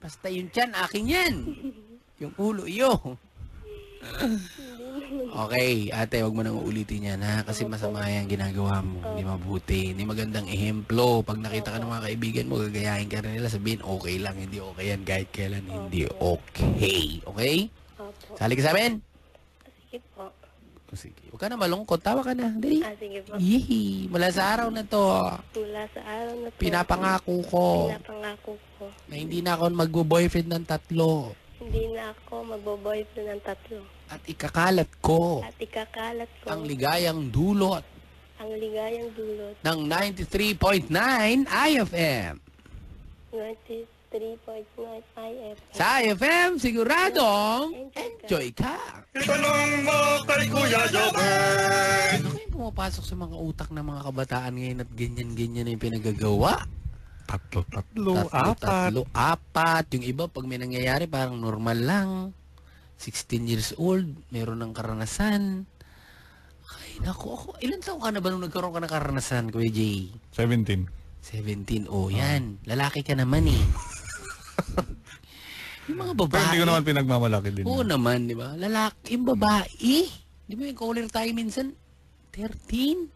Basta yung tiyan, akin yan. Yung ulo, iyo. okay, ate, wag mo nang uulitin yan, ha? Kasi masama yan ginagawa mo. Hindi mabuti. Hindi magandang ehemplo. Pag nakita ka ng mga kaibigan mo, gagayahin ka rin nila, sabihin, okay lang, hindi okay yan. Kahit kailan, hindi okay. Okay? Sali ka sa amin? Sige po. O, Sige. Huwag ka na malungkot. Tawa ka na. Dali. Ah, sige po. Yee! Mula sa araw na to, Mula sa araw na po. pinapangako ko Pinapangako ko. na hindi na ako magbo-boyfriend ng tatlo. Hindi na ako magbo-boyfriend ng tatlo. At ikakalat ko At ikakalat ko ang ligayang dulot ang ligayang dulot ng 93.9 IFM. 93.9 IFM. Sa IFM, siguradong enjoy ka. Itanong mo kay Kuya Jobert. Ano kayong pumapasok sa mga utak ng mga kabataan ngayon at ganyan-ganyan na yung pinagagawa? Tatlo, tatlo, tatlo, apat. tatlo, apat. Yung iba, pag may nangyayari, parang normal lang. 16 years old, meron ng karanasan. Ay, naku, ako, ilan taong ka na ba nung nagkaroon ka ng karanasan, Kuya Jay? 17. 17. Oh, yan. Lalaki ka naman eh. yung mga babae. Pero hindi ko naman pinagmamalaki din. Oo naman, di ba? Lalaki, yung babae. Di ba yung caller tayo minsan? 13.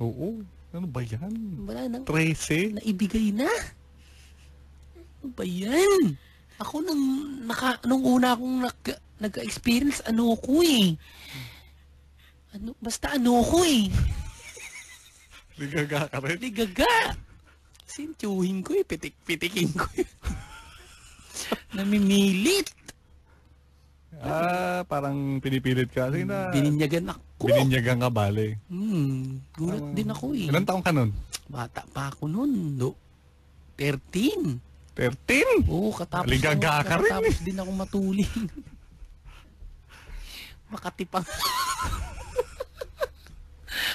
Oo. Ano ba yan? Wala nang 13? naibigay na. Ano ba yan? Ako nung, naka, nung una akong nag, nag-experience, ano ko eh. Ano, basta ano ko eh. Ligaga ka rin. Ligaga. Tiyuhin ko eh, pitik-pitikin ko eh. Namimilit. Ah, parang pinipilit ka. Sige na. Bininyagan ako. Bininyagan ka bale. Hmm, gulat din ako eh. Ilan taong ka nun? Bata pa ako nun. No? 13. 13? Oo, katapos, Ligaga ako- ka rin katapos din ako matuling. Makatipang.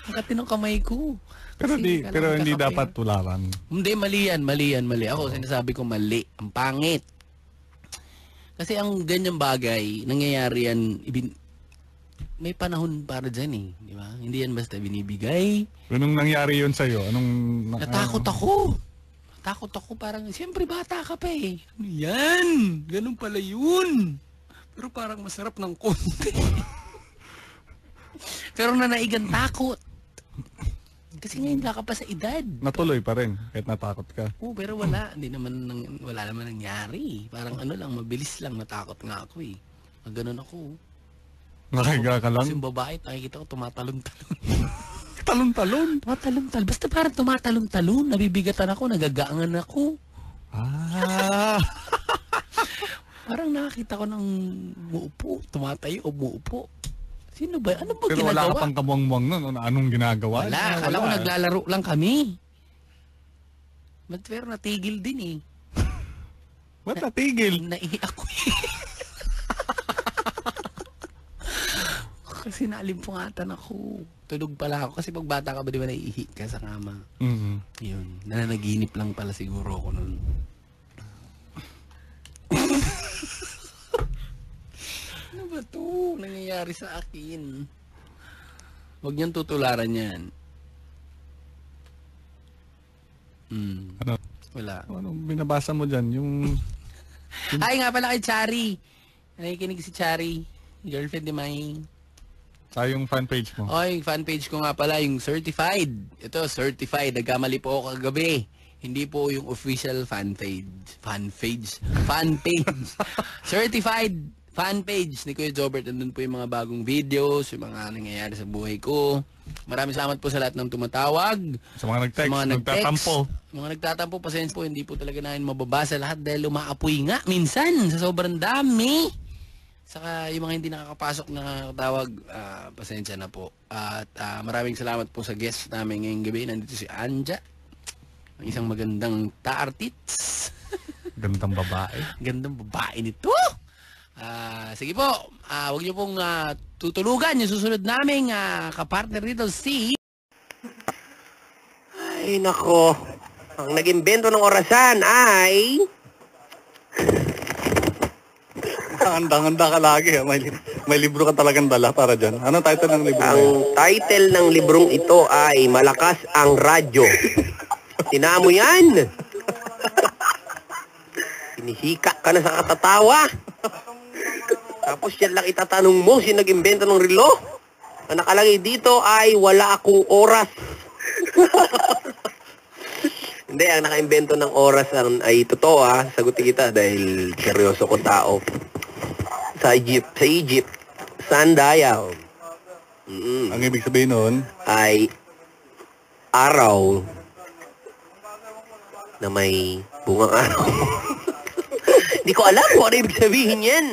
Makati ng kamay ko. Pero, Kasi di, kailangan pero hindi kakape. dapat tularan. Hindi, mali yan, mali yan, mali. Ako, sinasabi ko mali. Ang pangit. Kasi ang ganyang bagay, nangyayari yan, ibin... may panahon para dyan eh. Di ba? Hindi yan basta binibigay. Anong nangyari yun sa'yo? Anong... na- Natakot ano? ako. Natakot ako parang, siyempre bata ka pa eh. Ano yan? Ganun pala yun. Pero parang masarap ng konti. Pero nanaigan takot. Kasi ngayon ka pa sa edad. Natuloy pa rin, kahit natakot ka. Oo, pero wala. Hindi naman, nang, wala naman nangyari. Parang ano lang, mabilis lang. Natakot nga ako eh. Pag ganun ako. Nakahiga ka lang. Kasi yung babae, nakikita ko tumatalon-talon. Talon-talon. tumatalon-talon. Basta parang tumatalon-talon. Nabibigatan ako, nagagaangan ako. Ah. Parang nakakita ko ng muupo, tumatayo o muupo. Sino ba? Ano ba Pero wala ka ginagawa? pang kamuang-muang nun. Ano, anong ginagawa? Wala, niya? akala ko naglalaro lang kami. But pero natigil din eh. Ba't natigil? Naiiyak ko eh. kasi naalimpungatan ako. Tulog pala ako. Kasi pag bata ka ba, di ba naiihi ka sa kama? Mhm. Yun. Nananaginip lang pala siguro ako nun. to? Nangyayari sa akin. Huwag niyang tutularan yan. Hmm. Ano? Wala. Ano binabasa mo dyan? Yung... Ay nga pala kay Chari. Nakikinig si Chari. Girlfriend ni May. Sa yung fan page mo. Oy, fan page ko nga pala yung certified. Ito, certified. Nagkamali po ako kagabi. Hindi po yung official fan page. Fan page. Fan page. certified fan page ni Kuya Jobert. Nandun po yung mga bagong videos, yung mga nangyayari sa buhay ko. Maraming salamat po sa lahat ng tumatawag. Sa mga nag-text, Sa mga nag-text. nagtatampo. Mga nagtatampo, pasensya po, hindi po talaga namin mababasa lahat dahil umaapoy nga minsan sa sobrang dami. Saka yung mga hindi nakakapasok na tawag, ah, pasensya na po. At ah, maraming salamat po sa guest namin ngayong gabi. Nandito si Anja. Ang isang magandang taartits. Gandang babae. Gandang babae nito. Ah, sige po, ah, huwag niyo pong ah, tutulugan yung susunod naming ah, kapartner dito si... Ay, nako. Ang nag-imbento ng orasan ay... Handa-handa ka lagi. ah. May, li- may libro ka talagang dala para dyan. Ano title ng libro Ang title ng librong ito ay Malakas ang Radyo. Tinamo yan. Pinisika ka na sa katatawa. Tapos yan lang itatanong mo, sino nag-imbento ng relo? Ang nakalagay dito ay wala akong oras. Hindi, ang nakaimbento ng oras ang, ay totoo ah. Sagutin kita dahil seryoso ko tao. Sa Egypt, sa Egypt, sundial. Mm Ang ibig sabihin nun, ay araw na may bungang araw. Hindi ko alam kung ano ibig sabihin yan.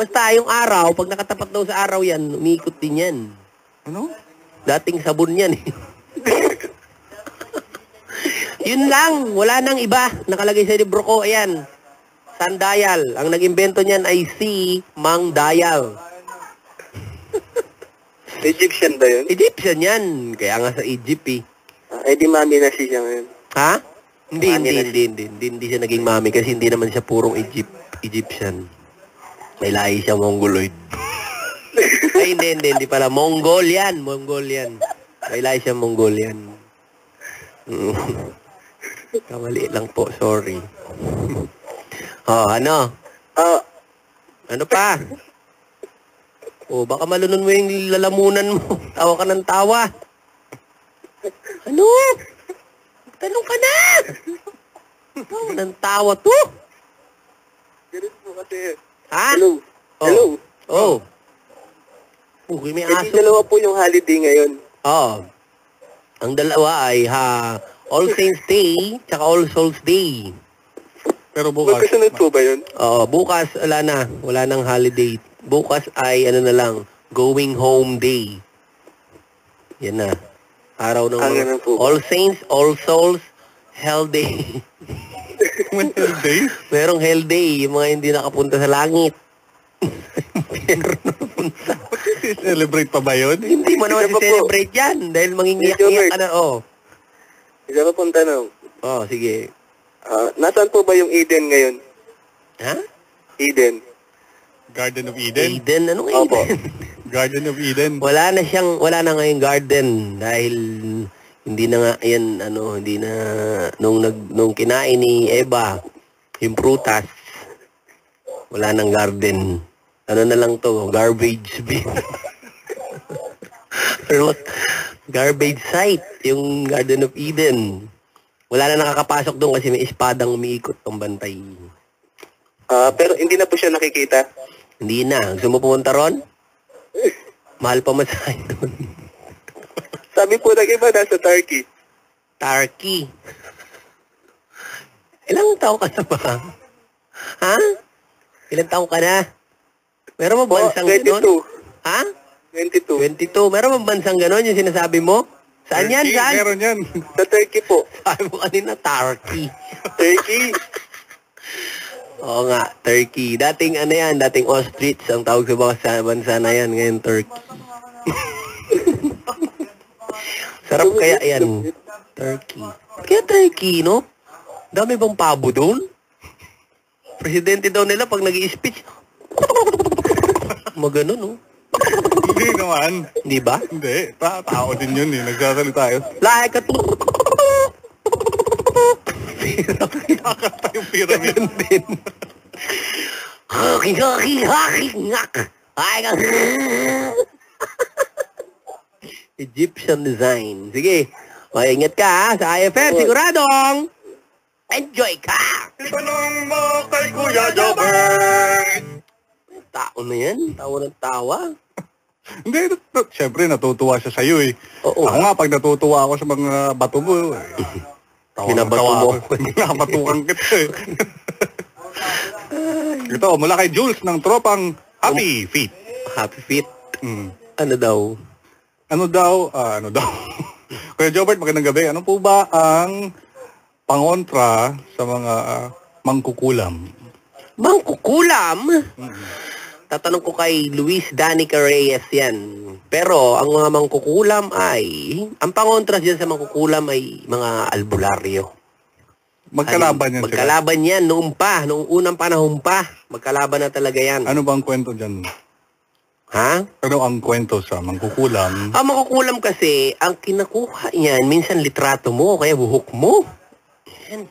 Basta yung araw, pag nakatapat daw sa araw yan, umiikot din yan. ano? Dating sabon yan eh. Yun lang, wala nang iba. Nakalagay sa libro ko, ayan. Sandayal. Ang nag-imbento niyan ay si Mang Dayal. Egyptian ba yun? Egyptian yan. Kaya nga sa Egypt eh. eh di mami na siya ngayon. Ha? Hindi, hindi, hindi, hindi, hindi, hindi siya naging mami kasi hindi naman siya purong Egypt, Egyptian. May lahi siya Mongoloid. Ay, hindi, hindi, hindi pala. Mongolian, Mongolian. May lahi siya Mongolian. Mm. Kamali lang po, sorry. oh, ano? Ah, Ano pa? Oh, baka malunon mo yung lalamunan mo. Tawa ka ng tawa. Ano? Tanong ka na! Tawa ng tawa to. ganun po kasi. Ha? Hello. Oh. Hello. Oh. Uy, may Eh, di aso. dalawa po yung holiday ngayon. Oo. Ang dalawa ay ha, All Saints Day, tsaka All Souls Day. Pero bukas, Magkasunod po ba yun? Oo, bukas, wala na. Wala nang holiday. Bukas ay, ano na lang, going home day. Yan na. Araw ng Ah, mga- ganun po. All Saints, All Souls, Hell Day. mental day. Merong Hell Day, yung mga hindi nakapunta sa langit. Pero napunta. Celebrate pa ba yun? Hindi mo naman celebrate yan dahil mangingiyak-iyak ka na. Oh. Isa pa pong tanong. Oh, sige. Ah, nasaan po ba yung Eden ngayon? Ha? Eden. Garden of Eden? Eden? Anong Opo. Eden? Garden of Eden. wala na siyang, wala na ngayong garden dahil hindi na nga, yan, ano, hindi na, nung, nag, nung kinain ni Eva, yung prutas, wala nang garden. Ano na lang to, garbage bin. Or what? garbage site, yung Garden of Eden. Wala na nakakapasok doon kasi may espadang umiikot pang bantay. Ah, pero hindi na po siya nakikita. Hindi na. Gusto mo pumunta ron? Mahal pa masahe doon. Sabi po ng iba, nasa Turkey. Turkey. Ilang taon ka na ba? Ha? Ilang taon ka na? Meron mo Po, bansang 22. ganon? Ha? 22. 22. Meron mo bansang ganon yung sinasabi mo? Saan yan? Turkey, Saan? Meron yan. Sa Turkey po. Sabi mo kanina, Turkey. Turkey. Oo nga, Turkey. Dating ano yan, dating ostrich ang tawag sa bansa, bansa na yan. Ngayon, Turkey. Sarap kaya yan. Turkey. Kaya Turkey, no? Dami bang pabo doon? Presidente daw nila pag nag speech Magano, no? Hindi naman. Di ba? Hindi. Ta tao din yun eh. Nagsasalita yun. Like a Nakakata yung pyramid. Ganun din. Haki, haki, haki, ngak. Ay. Egyptian design. Sige. O, ingat ka ha, sa IFF. Siguradong enjoy ka. Itanong mo kay Kuya Jobert. Tao na yan. Tawa ng tawa. Hindi, syempre natutuwa siya sa'yo eh. Oo. Ako nga, pag natutuwa ako sa mga bato mo, eh, tawa Binabato tawa mo. ako. Binabatukan kita eh. Ito, mula kay Jules ng tropang Happy Feet. Happy feet. Mm. Ano daw? Ano daw, ah, ano daw. Kuya Jobert, magandang gabi. Ano po ba ang pangontra sa mga ah, mangkukulam? Mangkukulam? Tatanong ko kay Luis Danica Reyes yan. Pero ang mga mangkukulam ay, ang pangontras dyan sa mangkukulam ay mga albularyo. Magkalaban yan sila. Magkalaban yan noong pa, noong unang panahon pa. Magkalaban na talaga yan. Ano ba ang kwento dyan? Ha? Ano ang kwento sa mangkukulam? Ang mangkukulam kasi, ang kinakuha niyan, minsan litrato mo, kaya buhok mo. Yan.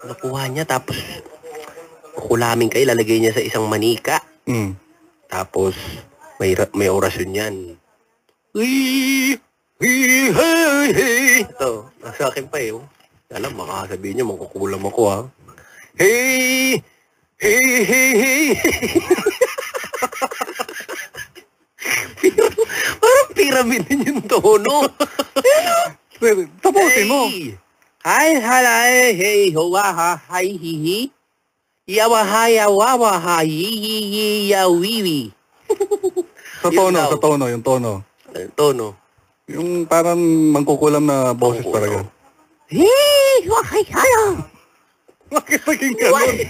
Nakuha niya, tapos kukulamin kayo, lalagay niya sa isang manika. Mm. Tapos, may, ra- may orasyon yan. Hey, hey, hey, hey. Ito, nasa akin pa eh. oh. Alam, makakasabihin niyo, mangkukulam ako ha. Hey, hey, hey, hey. Parang pyramid din yung tono. Pero, Tapusin mo. Hey, hi, halay, hey, hoa, ha, hi, hi, hi. Yawa, ha, yawa, wa, ha, yi, yi, yi, ya, wi, wi. Sa Yun tono, daw. Sa tono, yung tono. Ano tono? Yung parang mangkukulam na boses Mangkukulam. talaga. Hey, wakay, hayo. Bakit naging ganun?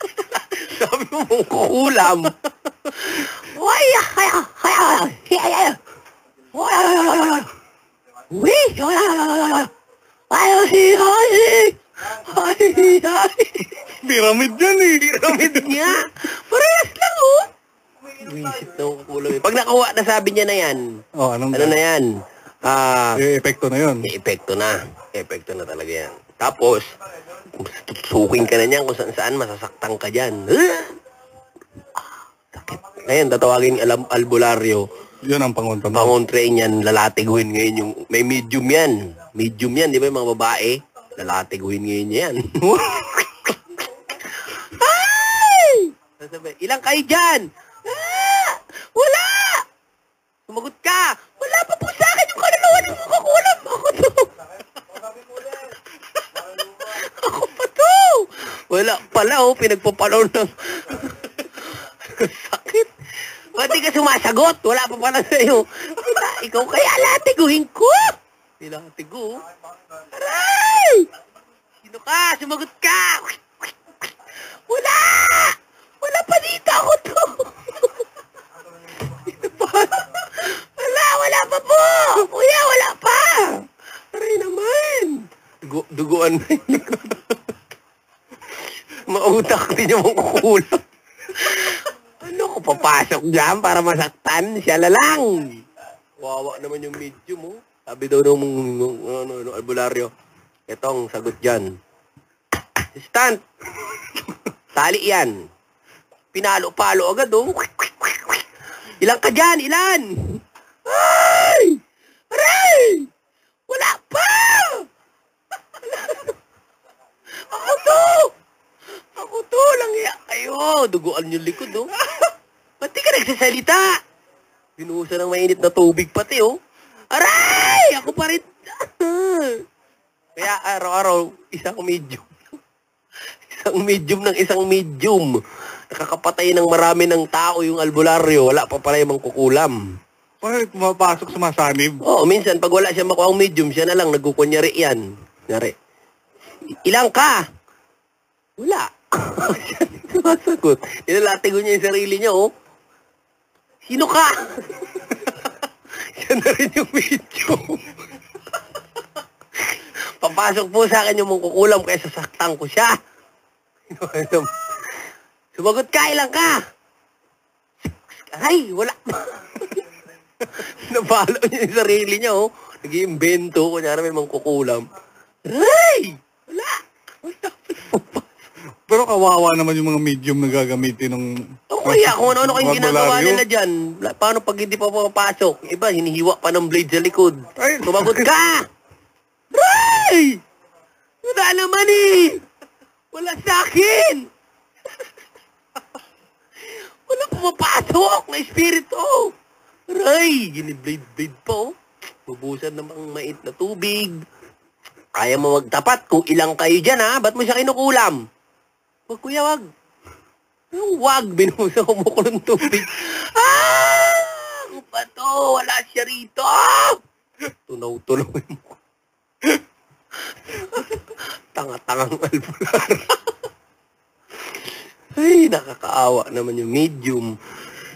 Sabi mo, mangkukulam. Pyramid yan eh. Pyramid niya. Parehas lang, oh. Visit na ako kulang eh. Pag nakuha na sabi niya na yan, Oh, anong ano na yan? Ah, Eh, epekto na yun. may epekto na. Epekto na talaga yan. Tapos, susuking ka na niyan kung saan saan masasaktan ka dyan. Ah, sakit. Ngayon, tatawagin alam albularyo. Yun ang pangontra mo. Pangontrain yan, lalatiguin ngayon yung... May medium yan. Medium yan, di ba yung mga babae? Lalatiguin ngayon yan. Ay! Sasabi, ilang kayo dyan? Ah! Wala! Sumagot ka! Wala pa po sa akin yung kaluluwa ng kukulam! Ako to! Ako pa to! Wala pala oh, pinagpapalaw ng... Sakit! Ba't di ka sumasagot? Wala pa pala sa'yo. Ikaw kaya latiguhin ko! Nilatigo. Aray! Sino ka? Sumagot ka! Wala! Wala pa dito ako to! Wala, wala pa po! Kuya, wala pa! Aray naman! Dugo, duguan na yun. Mautak din yung kukulang. Ano ko papasok dyan para masaktan? Siya na lang. Wawa naman yung medium, oh. Sabi daw nung, nung ano, nung albularyo, etong sagot dyan. Assistant! Tali yan. Pinalo-palo agad, oh. Ilan ka dyan? Ilan? Ay! Aray! Wala pa! Ako to! Ako to! Langya kayo! Duguan yung likod, oh. Ba't di ka nagsasalita? Binuhusan ng mainit na tubig pati, oh. Aray! Ako pa rin. Kaya araw-araw, isang medium. isang medium ng isang medium. Nakakapatay ng marami ng tao yung albularyo. Wala pa pala yung mangkukulam. Bakit pumapasok sumasanib? Oo, minsan pag wala siya makuha ang medium, siya na lang nagkukunyari yan. Kunyari. Ilang ka? Wala. Sumasagot. Nilalatigo niya yung sarili niya, oh. Sino ka? siya na rin yung medium. Papasok po sa akin yung mangkukulam kaya sasaktan ko siya. Sumagot ka, ilang ka? Ay, wala. Nabalo niya yung sarili niya, oh. Nag-iimbento, kunyari may mangkukulam. Ay! Wala! Wala. Pero kawawa naman yung mga medium na gagamitin ng... O kaya, kung ano-ano kayong Mga ginagawa bularyo. nila dyan, la- paano pag hindi pa? Yung Iba, hinihiwa pa ng blade sa likod. Ay, Sumagot ka! Ray! Wala naman eh! Wala sa akin! Wala pumapasok na espiritu! Ray! Giniblade-blade pa oh. Bubusan namang mait na tubig. Kaya mo magtapat kung ilang kayo dyan ha. Ba't mo siya kinukulam? Wag kuya, wag. Yung wag, binuhusan ko mo ng tubig. Ah! Ano ba to? Wala siya rito. Tunaw-tunaw mo. Tanga-tangang albular. Ay, nakakaawa naman yung medium.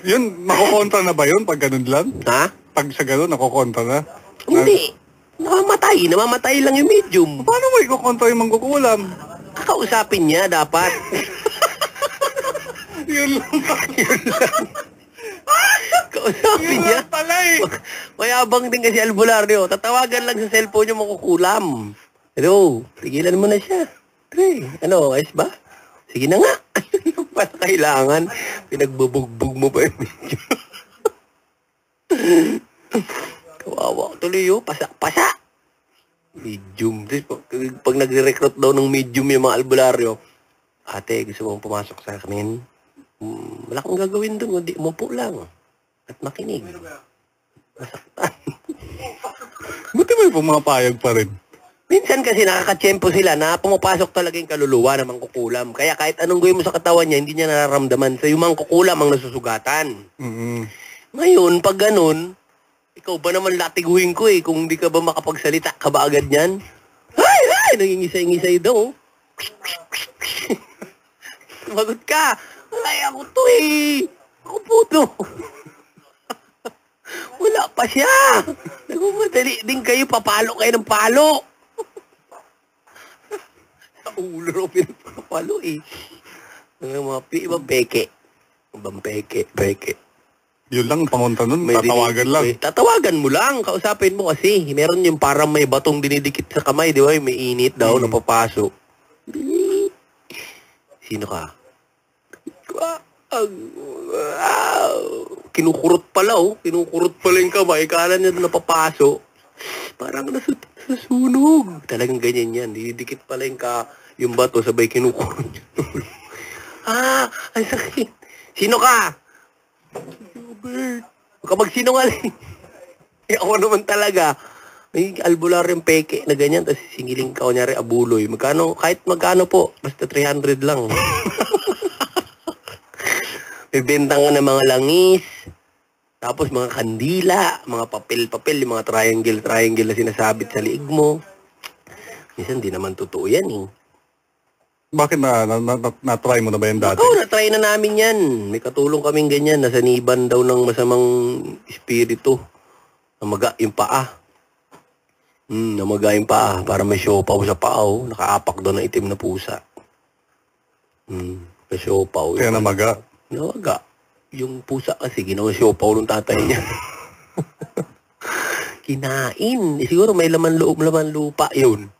Yun, nakokontra na ba yun pag ganun lang? Ha? Pag sa ganun, nakokontra na? Hindi. Namamatay. Namamatay lang yung medium. Paano mo ikokontra yung mangkukulam? Kakausapin niya dapat. Yun lang. Kausapin niya. Yun lang pala eh. Mayabang din kasi albularyo. Tatawagan lang sa cellphone yung makukulam. Hello, tigilan mo na siya. Tre, ano, ayos ba? Sige na nga. Yung pala kailangan. Pinagbubugbog mo pa yung video. Kawawa ko tuloy yun. Pasak-pasak. Medium. Pag, nagre-recruit daw ng medium yung mga albularyo, ate, gusto mong pumasok sa amin? Hmm, wala kang gagawin doon, kundi umupo lang. At makinig. Masaktan. Buti may pumapayag pa rin. Minsan kasi nakakatsyempo sila na pumapasok talaga yung kaluluwa na mangkukulam. Kaya kahit anong gawin mo sa katawan niya, hindi niya nararamdaman. Sa yung mangkukulam ang nasusugatan. Mm-mm. Ngayon, pag ganun, ikaw ba naman latiguhin ko eh, kung hindi ka ba makapagsalita ka ba agad yan? Ay, ay, nangingisay-ngisay daw. Sumagot ka. Ay, ako to eh. Ako po. Wala pa siya. Nagmamadali din kayo, papalo kayo ng palo. ulo raw pinapalo eh. Ang mga pi- ibang peke. Ibang peke, peke. Yun lang, pangontra nun, May tatawagan lang. may- tatawagan mo lang. Kausapin mo kasi. Meron yung parang may batong dinidikit sa kamay, di ba? May init daw, Mm. napapasok. Sino ka? Kinukurot pala, oh. Kinukurot pala yung kamay. Kala niya napapasok. Parang nasu nasunog. Talagang ganyan yan. Didikit pala yung, ka, yung bato, sabay kinukurot niya. ah, ang sakit. Sino ka? Robert. Kapag sinungaling. eh, ako naman talaga. May albular yung peke na ganyan, tapos singiling ka, kunyari, abuloy. Magkano, kahit magkano po, basta 300 lang. May benta nga ng mga langis, tapos mga kandila, mga papel-papel, yung mga triangle-triangle na sinasabit sa liig mo. Minsan, di naman totoo yan eh. Bakit na, na, na, na- na-try mo na ba yan dati? Oo, na-try na namin yan. May katulong kaming ganyan. Nasa niban daw ng masamang espiritu. Namaga yung paa. Hmm, namaga yung paa. Para may siopaw sa paa. Oh. Nakaapak doon ng itim na pusa. Hmm, may siopaw. Kaya namaga. Namaga. Yung pusa kasi ginawa siopaw ng tatay niya. Kinain. Eh, siguro may laman loob, laman lupa yun.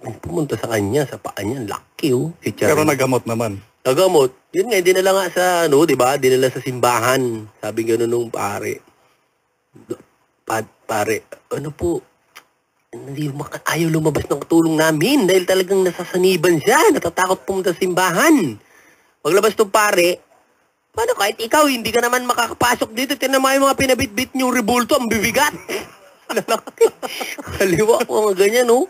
Pumunta sa kanya, sa paa niya. Laki oh. Si Charlie. Pero nagamot naman. Nagamot. Yun nga, dinala nga sa, ano, di ba? Dinala sa simbahan. Sabi gano'n nung pare. Pa, pare, ano po, hindi maka, ayaw lumabas ng tulong namin dahil talagang nasasaniban siya. Natatakot pumunta sa simbahan. Paglabas ng pare, paano kahit ikaw, hindi ka naman makakapasok dito. Tinan mo yung mga pinabitbit niyong rebulto, ang bibigat. Kaliwa ko mga ganyan, no?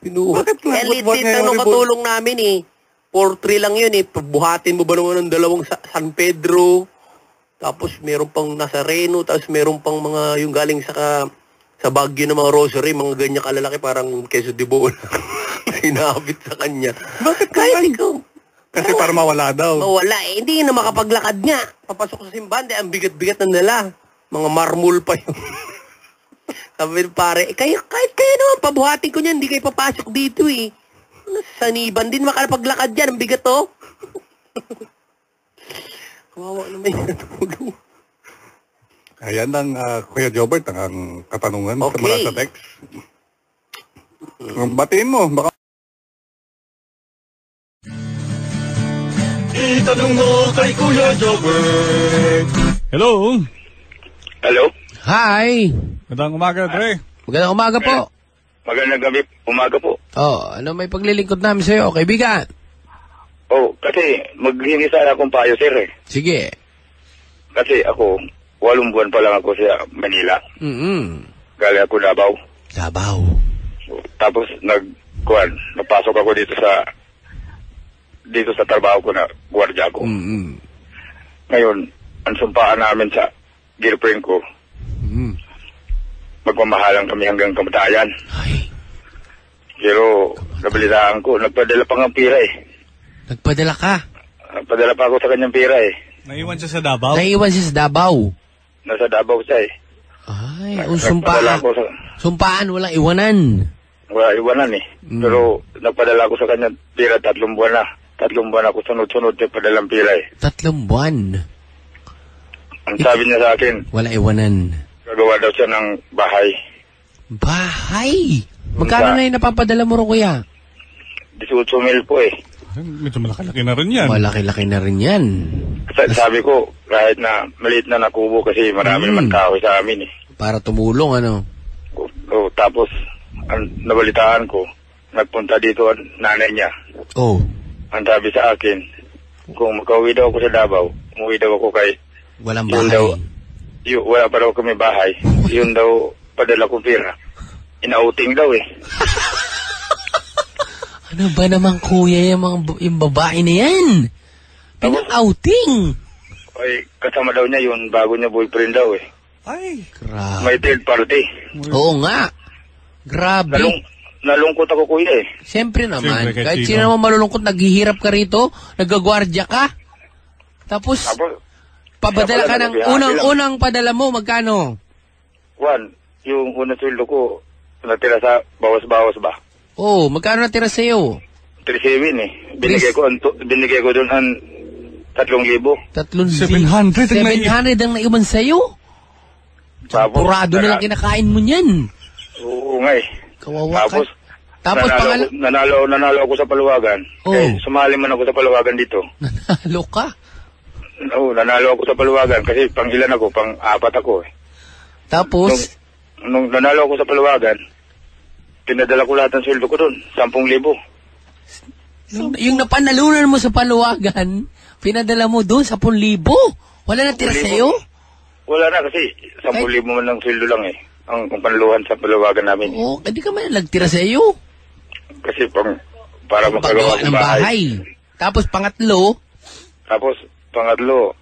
Pinuha. Bakit Eh, niya yung ano, rebul- katulong namin eh. 4-3 lang yun eh. Buhatin mo ba naman ng dalawang sa- San Pedro? Tapos meron pang Nazareno, tapos meron pang mga yung galing sa ka- sa Baguio ng mga rosary, mga ganyan kalalaki parang queso de bola. Sinabit sa kanya. Bakit Kahit ikaw, Kasi para mawala daw. mawala eh. Hindi na makapaglakad nga. Papasok sa simbahan, di, ang bigat-bigat na nila. Mga marmol pa yun. Sabi ng pare, eh, kayo, kahit kayo naman, pabuhatin ko niyan, hindi kayo papasok dito eh. Saniban din makalapaglakad yan, ang bigat to. Kawawa naman yung natulog. Ayan lang, ah, Kuya Jobert, ang, ang katanungan sa Okay. mga sa text. Batiin mo, baka Itanong mo kay Kuya Jobert. Hello? Hello? Hi! Magandang umaga, Dre. Magandang umaga po. Magandang gabi, umaga po. Oh, ano may paglilingkod namin sa'yo, kaibigan? Oh, kasi maghingi sana akong payo, sir eh. Sige. Kasi ako, walong buwan pa lang ako sa Manila. Mm-mm. Galing ako Davao. Sabaw. Tapos nag kuan, napasok ako dito sa dito sa trabaho ko na gwardiya ko. Mm-mm. Ngayon, ang sumpaan namin sa girlfriend ko, Mm. magmamahalan kami hanggang kamatayan. Ay, Pero nabalitaan ko, nagpadala pa ng pira eh. nagpadala ka. Nagpadala pa ako sa kanyang pira eh. Naiwan siya sa Davao. Naiwan siya sa Davao. Nasa Davao siya eh. Ay, ang Nagpadala sumpaan. sa, Sumpaan, walang iwanan. wala iwanan eh. Mm. Pero nagpadala ako sa kanyang pira tatlong buwan na. Tatlong buwan ako sunod-sunod na padalang pira eh. Tatlong buwan. Ang sabi niya sa akin, Wala iwanan. Gagawa daw siya ng bahay. Bahay! Magkano na yung napapadala mo ro, kuya? 18 mil po eh. Ay, Medyo malaki-laki na rin yan. Malaki-laki na rin yan. Sa- sabi ko, kahit na maliit na nakubo kasi marami Mm. naman tao sa amin eh. Para tumulong, ano? O, o, tapos, ang nabalitaan ko, nagpunta dito ang nanay niya. Oh, Ang sabi sa akin, kung makauwi daw ako sa Davao, umuwi daw ako kay, walang Yun daw. Bahay. yun, wala pa daw kami bahay. Yun daw, padala ko pira. Inauting daw eh. Ano ba naman, kuya, yung, mga, yung babae na yan? Pinang-outing! Ay, kasama daw niya yun, bago niya boyfriend daw eh. Ay, Grabe. May third party. Oo nga. Grabe. Nalung, nalungkot ako kuya eh. Siyempre naman. Siyempre, kahit sino naman malulungkot, naghihirap ka rito, nagagwardya ka. Tapos, Tapos, pabadala ka ng unang-unang padala mo, magkano? Juan, yung unang sweldo ko, natira sa bawas-bawas ba? Oh, magkano natira sa'yo? 3,700 eh. Binigay ko, ang tu- binigay ko doon ang 3,000. Tatlong 700 ang nai- 700 ang naiwan sa'yo? Tapos, Purado na lang kinakain mo niyan. Oo nga eh. Kawawa Tapos, ka. Tapos nanalo, pangal... ako, nanalo, nanalo ako sa paluwagan. Oh. Eh, sumali man ako sa paluwagan dito. Nanalo ka. Oo, nanalo ako sa paluwagan kasi pang ilan ako, pang apat ako eh. Tapos, Nung nanalo ako sa paluwagan, pinadala ko lahat ng sweldo ko doon, 10,000. yung, yung napanalunan mo sa paluwagan, pinadala mo doon sa 10,000. Wala na tira 10,000. sa'yo? Wala na kasi 10,000 man lang sweldo lang eh. Ang, ang panluhan sa paluwagan namin. Oo, hindi ka man nagtira sa'yo. Kasi pang, para Pagawa makagawa ng bahay. Tapos pangatlo, Tapos, pangatlo,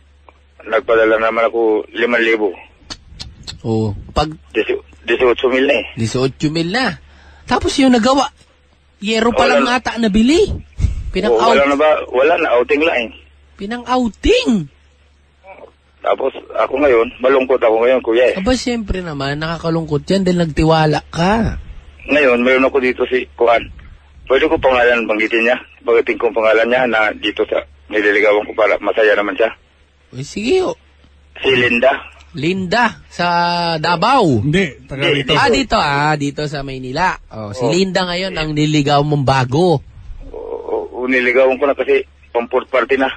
nagpadala naman ako 5,000. oh, pag 18 mil na eh. 18 mil na. Tapos yung nagawa, yero pa lang na. ata nabili. O, Pinang-out, wala na ba? Wala na, outing lang eh. pinang-outing. Tapos, ako ngayon, malungkot ako ngayon, kuya eh. Aba, siyempre naman, nakakalungkot yan dahil nagtiwala ka. Ngayon, mayroon ako dito si Kuan. Pwede ko pangalan banggitin niya? Banggitin ko ang pangalan niya na dito sa nililigawan ko para masaya naman siya. Uy, sige, oh. Si Linda. Linda, sa Davao. Hindi, taga rito. Ah, dito ah, dito sa Maynila. Oh, si Oh. Linda ngayon ang niligaw mong bago. O, o, o, niligawan ko na kasi pamport party na.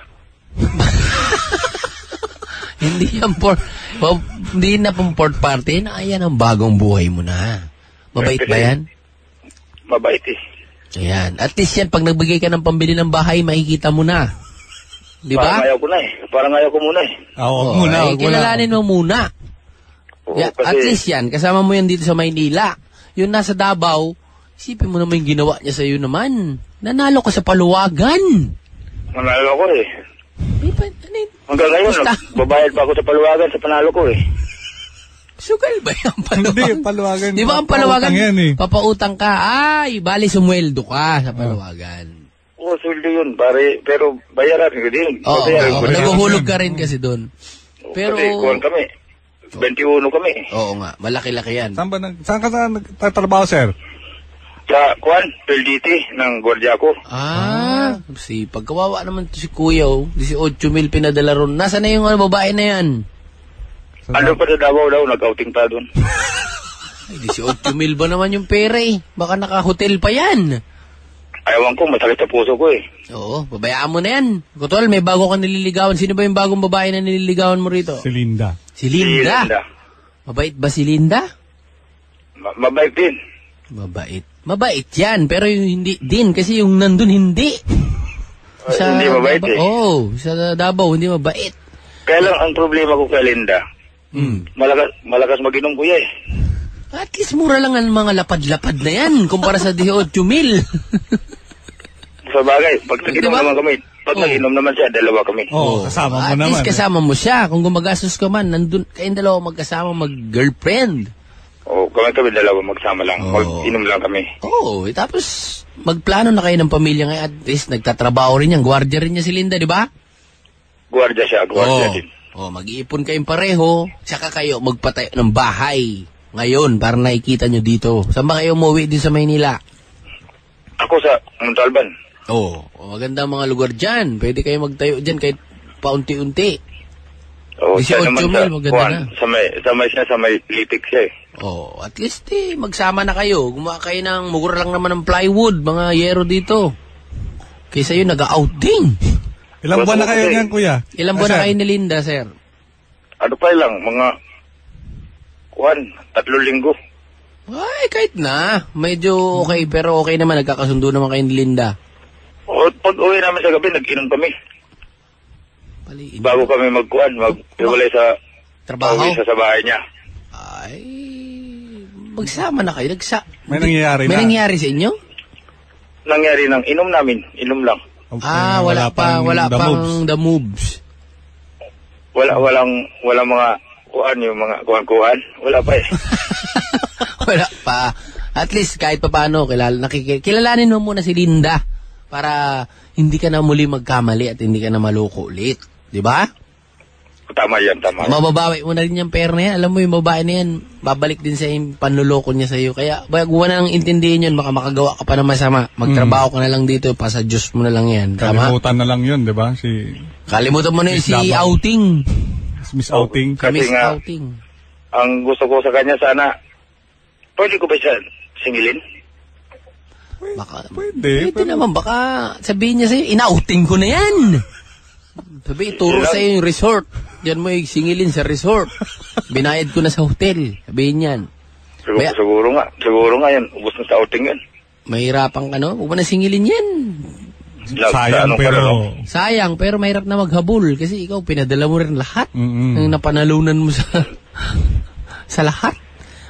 Hindi yan for, well, hindi na pong port party, na ayan ang bagong buhay mo na. Mabait ba yan? Mabait eh. Ayan. At least yan, pag nagbigay ka ng pambili ng bahay, makikita mo na. Di Parang ba? ayaw ko na eh. Parang ayaw ko muna eh. Ah, wag Oo, muna, ay, wag muna. kilalanin mo muna. Oo, Yeah, kasi, at least yan, kasama mo yan dito sa Maynila. Yung nasa Davao, isipin mo naman yung ginawa niya sa'yo naman. Nanalo ka sa paluwagan. manalo ako eh. Di ba? Ano yun? Hanggang ngayon, Basta. nagbabayad pa ako sa paluwagan sa panalo ko eh. Sugal ba yung paluwagan? Hindi, paluwagan. Di ba ang paluwagan? Papautang yan eh. Papautang ka. Ay, bali sumweldo ka sa paluwagan. Oo, sweldo yun, pare. Pero bayaran ko din. Oo, Bayaran oo, ko naguhulog ka rin kasi doon. Pero, Kasi kuwan kami. 21 kami. oo nga, malaki-laki yan. Saan ba nag, saan ka na nagtatrabaho, sir? Sa kuwan, PLDT ng gwardiya ko. Ah, si pagkawawa naman to si Kuya, oh. 18 mil pinadala ron. Nasaan na yung ano, babae na yan? Sa- Ano pa sa Davao daw, nag-outing pa doon. Ay, 18 mil ba naman yung pera eh? Baka naka-hotel pa yan. Ayawan ko, masakit sa puso ko eh. Oo, babayaan mo na yan. Kutol, may bago ka nililigawan. Sino ba yung bagong babae na nililigawan mo rito? Si Linda. Si Linda. Si Linda. Mabait ba si Linda? Ma- mabait din. Mabait. Mabait yan, pero yung hindi din, kasi yung nandun hindi. Ah, hindi mabait eh. Oo, sa Davao, hindi mabait. Kaya lang ang problema ko kay Linda, Hmm. malakas, malakas mag-inom kuya eh. At least mura lang ang mga lapad-lapad na yan, kumpara sa 18 mil. Sa bagay, pag nag-inom Diba? naman kami, pag Oo. nag-inom naman siya, dalawa kami. Oo, kasama mo At naman. least kasama mo siya. Kung gumagastos ka man, nandun, kayong dalawa magkasama mag-girlfriend. Oo, kami kami dalawa magsama lang. Oo. Mag-inom lang kami. Oo, eh, tapos magplano na kayo ng pamilya ngayon. At least nagtatrabaho rin yan. Gwardiya rin niya si Linda, di ba? Gwardiya siya, gwardiya Oo. din. Oh, mag-iipon kayong pareho, saka kayo magpatayo ng bahay. Ngayon, para nakikita nyo dito. Saan ba kayo umuwi din sa Maynila? Ako sa Montalban. Oo, oh, maganda mga lugar dyan. Pwede kayo magtayo dyan kahit paunti-unti. Oo, 18 siya naman sa, mil, maganda kuwan, na. sa may, sa may siya, sa may litik siya eh. Oh, at least eh, magsama na kayo. Gumawa kayo ng mura lang naman ng plywood, mga yero dito. Kaysa yun, nag-outing. Ilang buwan na kayo niyan, kuya? Ilang Ah, buwan na sir? kayo ni Linda, sir? Ano pa lang, mga, kuwan, tatlong linggo. Ay, kahit na. Medyo okay, pero okay naman. Nagkakasundo naman kayo ni Linda. O, pag uwi namin sa gabi, nag-inom kami. Paliin. Bago kami magkuhan, mag-iwalay sa, Trabaho? uwi siya sa bahay niya. Ay, magsama na kayo. Nagsa May nangyayari May na. nangyari sa inyo? Nangyari ng inom namin, inom lang. Okay, ah, wala, pa, pang wala the pang moves. the moves. Wala, walang, walang mga, kuhan, yung mga kuhan-kuhan. Wala pa eh. wala pa. At least kahit pa paano, kilala, nakiki- kilalanin mo muna si Linda para hindi ka na muli magkamali at hindi ka na maloko ulit. Di ba? Tama yan, tama. yan. Mababawi mo na rin yung pera na yan. Alam mo yung babae na yan, babalik din sa yung panluloko niya sa'yo. Kaya, wag mo nang intindihin yun, baka makagawa ka pa ng masama. Magtrabaho ka na lang dito, pa sa Diyos mo na lang yan. Tama? Kalimutan na lang yun, di ba? Si Kalimutan mo na yung si Labang. outing. Miss Outing. Kasi Miss nga, outing. ang gusto ko sa kanya sana, pwede ko ba siya singilin? Baka, Pwede. Pwede naman, baka sabihin niya sa'yo, inauting ko na yan. Sabi, ituro sa'yo yung resort. Diyan mo yung singilin sa resort. Binayad ko na sa hotel. Sabihin yan. Siguro, Kaya- siguro nga, siguro nga yan, ubos na sa outing yan. Mahirapan ka, no? Huwag mo na singilin yan. Love, Sayang pero... Sayang, pero mahirap na maghabol. Kasi ikaw, pinadala mo rin lahat. Mm-mm. Ang napanalunan mo sa sa lahat.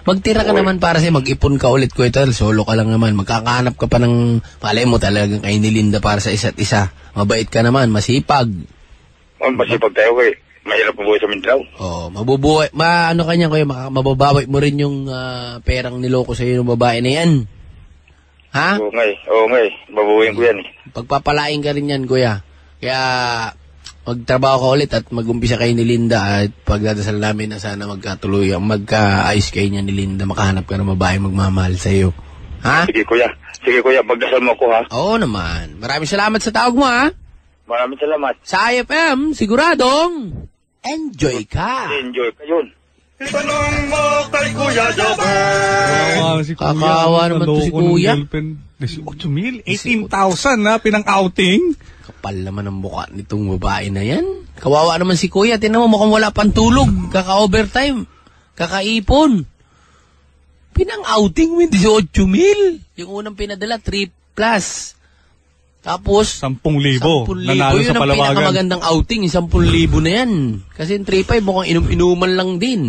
Magtira ka naman para sa mag-ipon ka ulit ko ito. Solo ka lang naman. Magkakahanap ka pa ng palay mo talagang kay ni Linda para sa isa't isa. Mabait ka naman, masipag. Oh, masipag tayo kay mahirap mabuhay sa Mindanao. Oh, mabubuhay. Ma ano kanya kuya, mababawi mo rin yung ah, perang niloko sa ng babae na 'yan. Ha? Oo nga eh, oo nga eh, babuhin ko yan eh. Pagpapalain ka rin yan, kuya. Kaya magtrabaho ka ulit at mag-umpisa kayo ni Linda at pagdadasal namin na sana magkatuloy, magkaayos kayo niya ni Linda, makahanap ka ng babae magmamahal sa iyo. Ha? Sige kuya, sige kuya, magdasal mo ako ha. Oo naman. Maraming salamat sa tawag mo ha. Maraming salamat. Sa IFM, siguradong enjoy ka. Enjoy ka yun. Itanong mo kay Kuya Jobber. Kakawa si Kuya. Kakawa naman to si Naloko ng Kuya. girlfriend. 18 mil? 18,000 na pinang-outing? Kapal naman ang mukha nitong babae na yan. Kawawa naman si kuya. Tinan mo mukhang wala pang tulog. Kaka-overtime. Kakaipon. Pinang-outing mo yung 18 mil. Yung unang pinadala, 3 plus. Tapos, 10,000 10,000. nanalo Yun sa ang palawagan. pinakamagandang outing, 10,000 na yan. Kasi yung 3.5 mukhang inom-inuman lang din.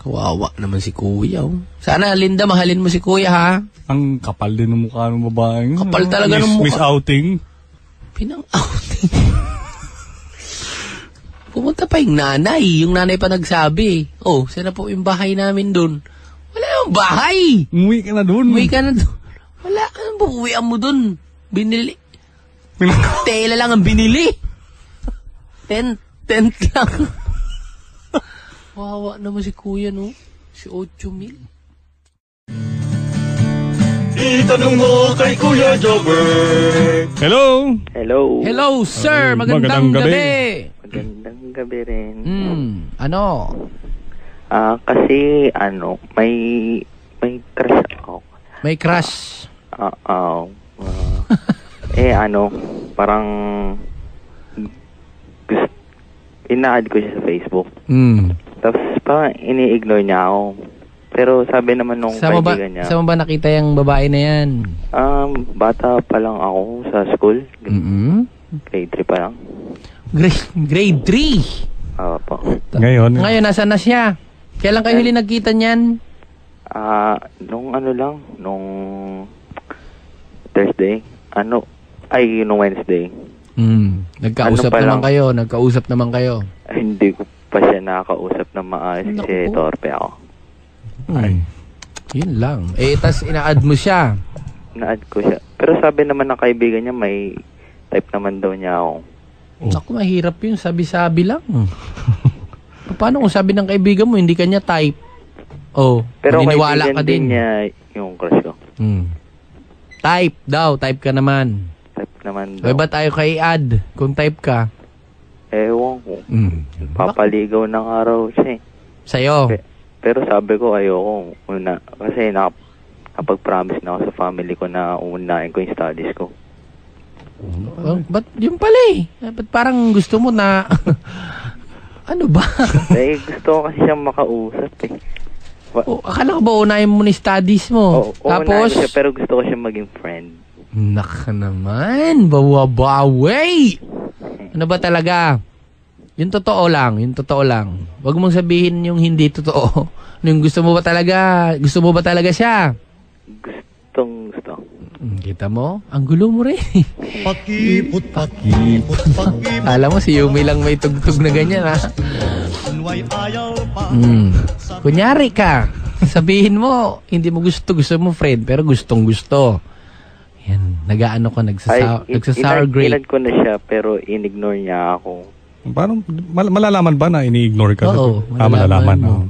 Kawawa naman si kuya. Oh. Sana, Linda, mahalin mo si kuya, ha? Ang kapal din ng mukha ng babaeng. Kapal talaga miss, ng mukha. Miss outing. Pinang-outing. Pumunta pa yung nanay. Yung nanay pa nagsabi. Oh, sana po yung bahay namin dun. Wala yung bahay. Umuwi ka na dun. Umuwi ka na dun. Wala. Anong buuwian mo dun? Binili. Tela lang ang binili. Tent. Tent lang. Wawa naman si kuya, no? Si 8 mil. Itanong mo kay Kuya Jobber. Hello? Hello. Hello, sir. Ay, Magandang, magandang gabi. gabi. Magandang gabi rin. Hmm. Ano? Ah, kasi ano, may may crush ako. May crush. Ah, ah, ah, eh ano, parang gusto, ina-add ko siya sa Facebook. Hmm. Tapos parang ini-ignore niya ako. Pero sabi naman nung Saan mo ba, kaibigan niya, saan mo ba nakita yung babae na yan? um, bata pa lang ako sa school. Mm-hmm. Grade 3 pa lang. Grade, grade 3. Ah, po. Ngayon? Ngayon, nasa na siya? Kailan kayo huli nagkita niyan? Ah, nung ano lang, nung Thursday, ano, ay, nung Wednesday, Mm. Nagkausap Ano pa naman lang? kayo, nagkausap naman kayo. ay, hindi ko pa siya nakakausap na maayos kasi Naku. torpe ako. Ay. Yun lang. Eh, tas ina-add mo siya. Na-add ko siya. Pero sabi naman ng kaibigan niya, may type naman daw niya ako. Naku, mahirap yun. Sabi-sabi lang. Paano kung sabi ng kaibigan mo, hindi kanya type? Oh, Pero maniniwala kaibigan ka din din. niya yung crush ko. Hmm. Type daw, type ka naman. Type naman Eh, daw. ba't ayaw kay add kung type ka? Ewan ko. Hmm. Papaligaw ng araw siya eh. Sa'yo? Pe- Pero sabi ko ayoko una kasi na napag-promise na ako sa family ko na uunahin ko yung studies ko. Oh, ba't yun pala eh? Eh, Ba't parang gusto mo na... ano ba? eh gusto ko kasi siyang makausap eh. Wa- O, akala ko ba unahin mo ni studies mo? Oo, uunahin Tapos, siya, pero gusto ko siyang maging friend. Naka naman, bawabawi. Ano ba talaga? Yung totoo lang, yung totoo lang. Huwag mong sabihin yung hindi totoo. Ano Yung gusto mo ba talaga? Gusto mo ba talaga siya? Gustong gusto. Hmm, kita mo? Ang gulo mo rin. Pakipot, pakipot, pakipot. Alam mo, si Yumi lang may tugtog na ganyan, ha? Hmm. Kunyari ka, sabihin mo, hindi mo gusto, gusto mo friend, pero gustong gusto. Yan, nag-ano ka, nagsasa- i- nagsasour grape. inad ko na siya pero inignore niya ako. Paano, mal- malalaman ba na ini-ignore ka? Oo, ah, malalaman. malalaman mo. oo.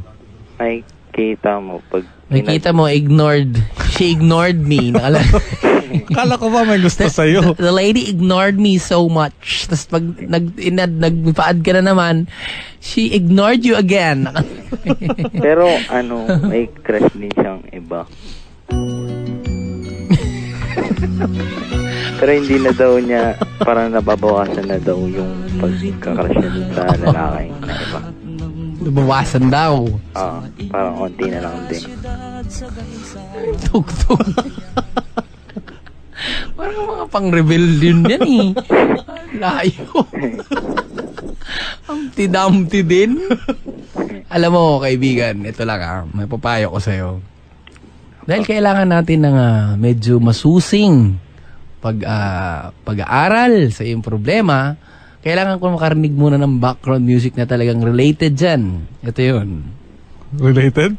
May kita mo pag... Nakita mo, ignored. She ignored me. Nakala- Kala ko ba may gusto sa'yo? The lady ignored me so much. Tapos pag nag, inad, nagpa-add ka na naman, she ignored you again. Pero ano, may crush din siyang iba. Pero hindi na daw niya, parang nababawasan na daw yung pagkakrush niya dun sa lalaki na iba. Nabawasan daw. Ah, parang konti na lang din. Tugtog. Parang mga pang-rebellion yan eh. Layo. Humpty Dumpty din. Alam mo, kaibigan, ito lang ah, may papayo ko sa'yo. Dahil kailangan natin ng ah, medyo masusing pag, ah, pag-aaral sa iyong problema, kailangan ko makarinig muna ng background music na talagang related dyan. Ito yun. Related?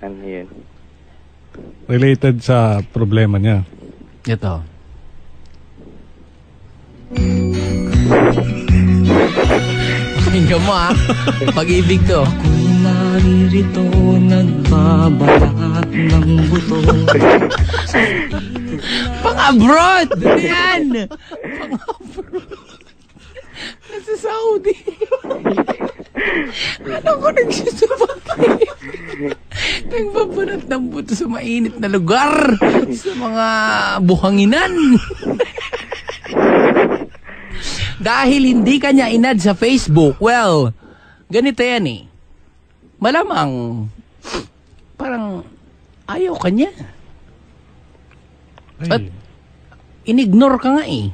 Ano yun? Related sa problema niya. Ito. Pakinggan mo ah. Pag-ibig to. Naririto nagbabalat ng buto Pang-abroad! Yan? Pang-abroad. Nasa Saudi. ano ko nagsusubakay? Nagbabanat ng buto sa mainit na lugar. Sa mga buhanginan. Dahil hindi kanya inad sa Facebook, well, ganito yan eh. Malamang, parang ayaw kanya. At inignore ka nga eh.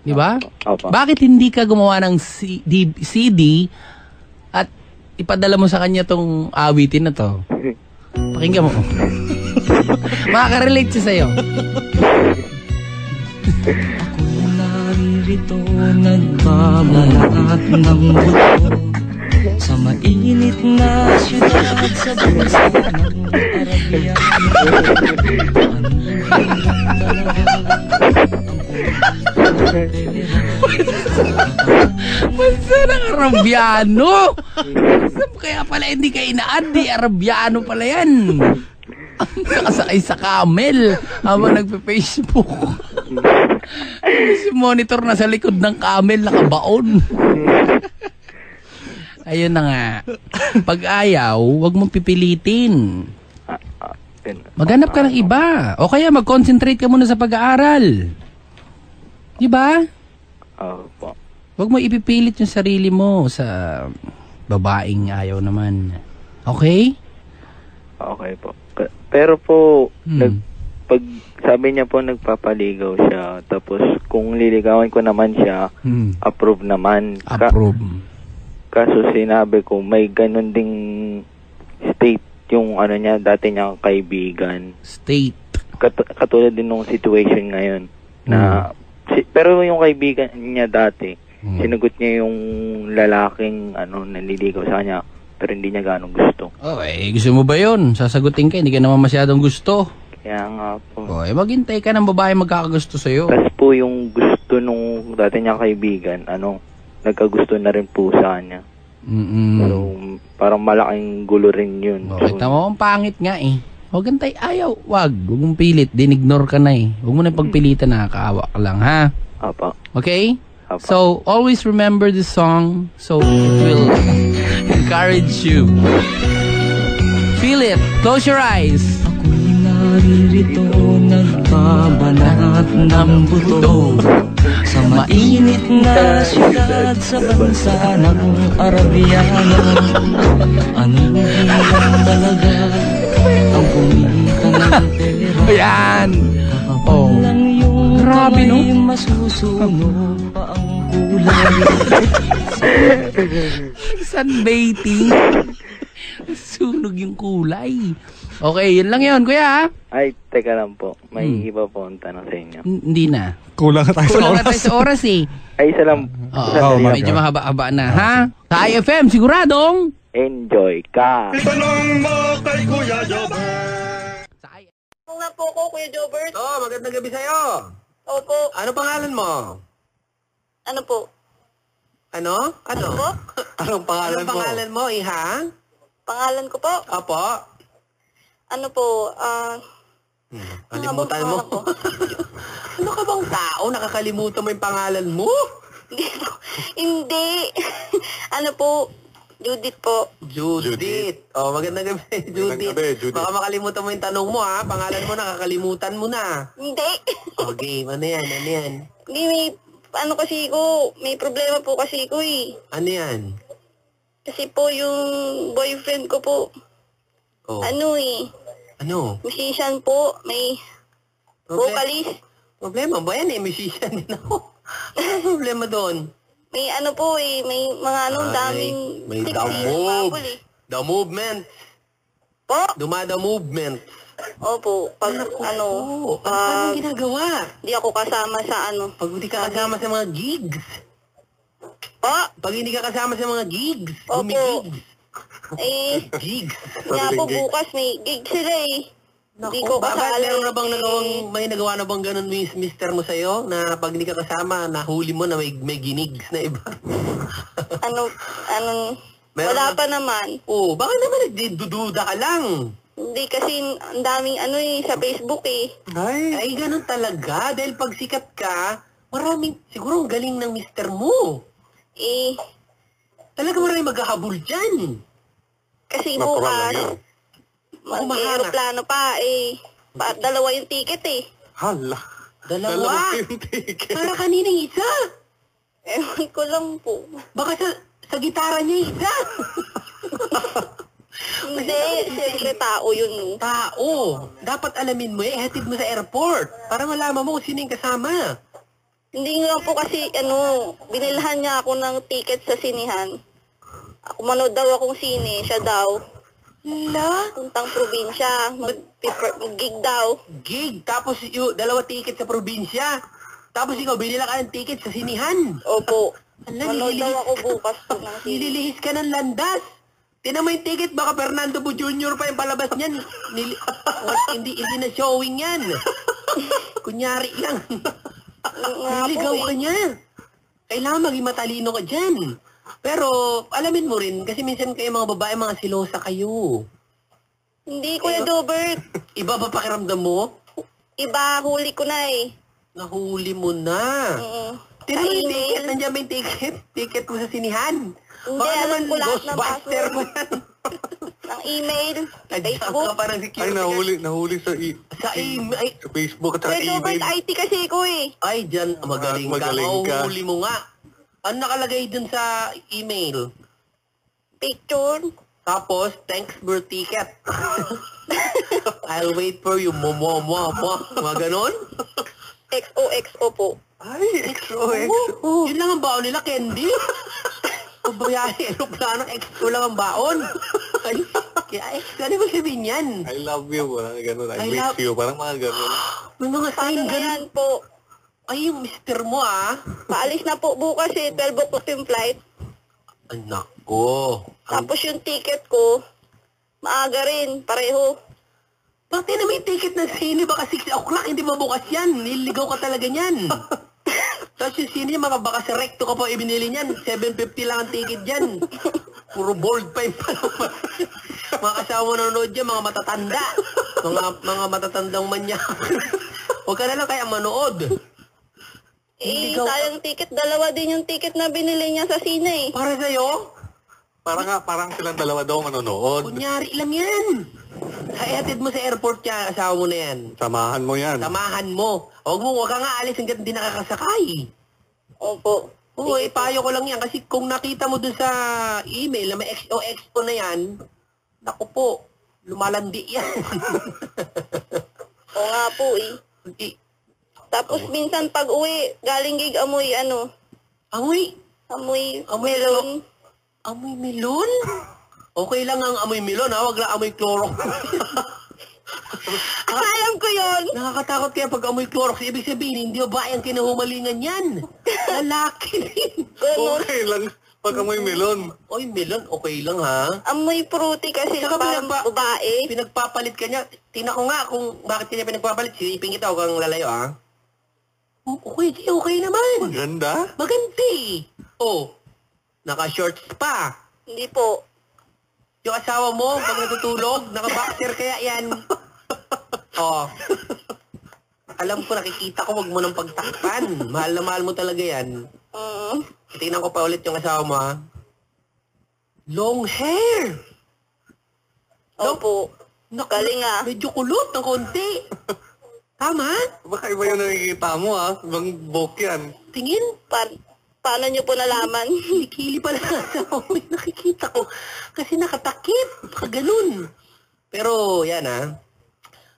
Di ba? Opo. Bakit hindi ka gumawa ng CD, CD at ipadala mo sa kanya tong awitin na to? Pakinggan mo. Makaka-relate siya sa'yo. Naririto nagbabalat ng buto Sa mainit na syudad sa bansa ng Arabia Bansa ng Arabiano! Kaya pala hindi ka inaad, di Arabiano pala yan. Nakasakay sa camel habang nagpe-Facebook. si monitor na sa likod ng camel, nakabaon. Ayun na nga. Pag ayaw, wag mong pipilitin. Maghanap ka ng iba. O kaya mag-concentrate ka muna sa pag-aaral. Di ba? Opo. Huwag mo ipipilit yung sarili mo sa babaeng ayaw naman. Okay? Okay po. Pe- Pero po, Hmm. nag, pag sabi niya po nagpapaligaw siya, tapos kung liligawan ko naman siya, Hmm. approve naman. Ka- Approve. Kaso sinabi ko, may ganun ding state yung ano niya, dati niyang kaibigan. State. Kat- katulad din nung situation ngayon. Na, si- pero yung kaibigan niya dati, Hmm. sinagot niya yung lalaking ano, nanliligaw sa kanya, pero hindi niya ganong gusto. Oh, eh, gusto mo ba yun? Sasagutin ka, hindi ka naman masyadong gusto. Kaya nga po. Oh, eh, maghintay ka ng babae magkakagusto sa'yo. Tapos po yung gusto nung dati niyang kaibigan, ano, nagkagusto na rin po sa kanya. Mm-mm. So, parang malaking gulo rin yun. Oh, So, kita mo, ang pangit nga eh. Huwag kang tay, ayaw. Wag. Huwag mong pilit. Dinignore ka na eh. Huwag mo na pagpilitan, nakakaawa ka lang, ha? apa, Okay? apa. So, always remember the song so it will encourage you. Feel it. Close your eyes. Naririto nagbabalat ng buto Sa mainit na syudad sa bansa ng Arabiano Anong hilang talaga ang kumita ng pera Ayan. Lang yung Grabe, no? masusunog pa ang kulay Sunbathing. Sunog yung kulay. Okay, yun lang yun, kuya. ha? Ay, teka lang po. May Hmm. iba po ang tanong sa inyo. N- Hindi na. Kulang na tayo sa Kulang na oras. tayo sa oras eh. Ay, isa lang. Oo, Oh, sandali lang medyo mahaba-haba na, ha? Sa IFM, siguradong. Enjoy ka. Oo nga po ko, Kuya Jobert. Oh, magandang gabi sa'yo. Opo. Ano pangalan mo? Ano po? Ano? Ano? Anong pangalan Anong pangalan mo, Iha? Pangalan ko po, Apo? Ano po, ah, Kalimutan mo. ano ka bang tao? Nakakalimutan mo yung pangalan mo? hindi po, hindi. ano po, Judith po. Judith. Oh, magandang gabi, Judith. gabi, Judith. Baka makalimutan mo yung tanong mo, ha? Pangalan mo, nakakalimutan mo na. Hindi. Okay, ano yan, ano yan? Hindi, may, ano kasi ko, may problema po kasi ko eh. Ano yan? Kasi po yung boyfriend ko po, Oh, ano eh, ano? musician po, may Proble- vocalist. Problema ba yan eh? Musician din ako. Ano problema doon? May ano po eh, may mga ano, Ay, daming may sexy, the move. eh. The movement. Po? Dumada movement. Opo, pag ano, Oh, ano pa pag ginagawa? di ako kasama sa ano. Pag hindi ka kasama sa mga gigs. Po? Pag hindi ka kasama sa mga gigs. Opo. Gumigigs. Eh, Gigs. nga po bukas may gig sila eh. Hindi ko Bakit kasali. meron na bang nagawang, may nagawa na bang ganun miss, mister mo sa'yo? Na pag hindi ka kasama, nahuli mo na may, may ginigs na iba. ano, ano, Meron wala na- pa naman. oh, bakit naman nagdududa ka lang? Hindi kasi ang daming ano eh, sa Facebook eh. Ay. Ay, ganun talaga. Dahil pag sikat ka, maraming, siguro ang galing ng mister mo. Eh, Talaga maraming maghahabol dyan. Kasi Natural lang bukas, yun. mag-aeroplano pa eh. Pa, dalawa yung ticket eh. Hala. Dalawa. yung ticket. Para kanining isa. Ewan ko lang po. Baka sa, sa gitara niya isa. Hindi, siyempre tao yun. no. Tao. Dapat alamin mo eh, hatid mo sa airport. Para malaman mo kung sino yung kasama. Hindi nga po kasi, ano, binilhan niya ako ng ticket sa sinihan. Manood daw akong sine, siya daw. La? Puntang probinsya, mag, gig daw. Gig. Tapos yung dalawa ticket sa probinsya. Tapos ikaw, binila ka ng ticket sa sinihan. Opo. Ala, Manood daw ako bukas po ng sine. nililihis ka ng landas. Tinan mo yung ticket, baka Fernando Po Jr. pa yung palabas niyan. Nili, hindi, hindi na showing yan. Kunyari lang. Niligaw ka niya. Kailangan maging matalino ka dyan. Pero, alamin mo rin, kasi minsan kayo mga babae, mga silosa kayo. Hindi, Kuya Dobert. Iba ba pakiramdam mo? Iba, huli ko na eh. Nahuli mo na. Mm. Tinan mo Sa yung email. ticket, nandiyan ba yung ticket? Ticket mo sa sinihan. Hindi, Baka alam naman ko lahat ng Ghostbuster password. mo yan. Ng email, Facebook. ka parang Ay, security. nahuli, nahuli sa, i- Sa email. Ay, sa Facebook at sa Kuya Dobert, email. IT kasi ko eh. ay dyan, magaling, Magaling ka. ka. Mahuhuli mo nga. Ano nakalagay dun sa email? Picture. Tapos, thanks for ticket. I'll wait for you. Mo, mo, mo, mo. Mga ganon? XOXO po. Ay, XOX. Oh, yun lang ang baon nila, Candy. Pabayari, aeroplano, extra lang ang baon. Ay, kaya extra, ano ba sabihin yan? I love you. Parang ganun. I, I miss love- you. Parang mga ganun. May mga sign na ganun. po? Ay, yung mister mo ah. Paalis na po bukas eh, 12 o'clock yung flight. Anak ko. Tapos yung ticket ko, maaga rin, pareho. Bakit na may ticket ng sine? Baka 6 o'clock, hindi mabukas yan. Niligaw ka talaga niyan. Tapos yung sine, mga baka sa recto ka pa ibinili niyan. 750 lang ang ticket dyan. Puro bold pa yung palaman. mga kasama nanonood dyan, mga matatanda. Mga, mga matatandang manya. Huwag ka na lang kaya manood. Eh, ka. sayang ticket. Dalawa din yung ticket na binili niya sa sine eh. Para sa'yo, Parang nga, parang silang dalawa daw manonood. kunyari lang yan. Ihatid mo sa airport yan, asawa mo na yan. Samahan mo yan. Samahan mo. Huwag mo, huwag ka nga alis hanggang hindi nakakasakay. Opo. Oo, eh, payo ko lang yan. Kasi kung nakita mo dun sa email na may XOXO na yan, naku po, lumalandi yan. Oo nga po eh. Eh, Tapos minsan pag uwi, galing gig amoy ano, amoy, amoy, Amoy melon. amoy melon? Okay lang ang amoy melon, ha? Huwag lang amoy Clorox. Alam ko yon. Nakakatakot kaya pag amoy Clorox. Ibig sabihin, hindi ba ang kinahumalingan yan? Lalaki. Ganun. Okay lang. Pag amoy melon. Oy, melon, okay lang ha? Amoy fruity kasi Saka parang pinagpa- babae. Pinagpapalit ka niya. Tingnan ko nga kung bakit kanya pinagpapalit. Silipin kita, huwag kang lalayo, ha? Okay, okay naman. Maganda. Maganda eh. Oh, Naka-shorts pa. Hindi po. Yung asawa mo, pag natutulog, naka-boxer kaya yan. Oh. Alam ko, nakikita ko, wag mo nang pagtakpan. Mahal na mahal mo talaga yan. Mm. Tingnan ko pa ulit yung asawa mo, ha? Long hair! Opo. Galing ah. Medyo kulot ng konti. Tama? Baka iba yung nakikita mo ha. Ibang bok yan. Tingin? Pa- paano niyo po nalaman? Kilikili pala mo. yung Nakikita ko. Kasi nakatakip. Baka ganun. Pero, yan ha.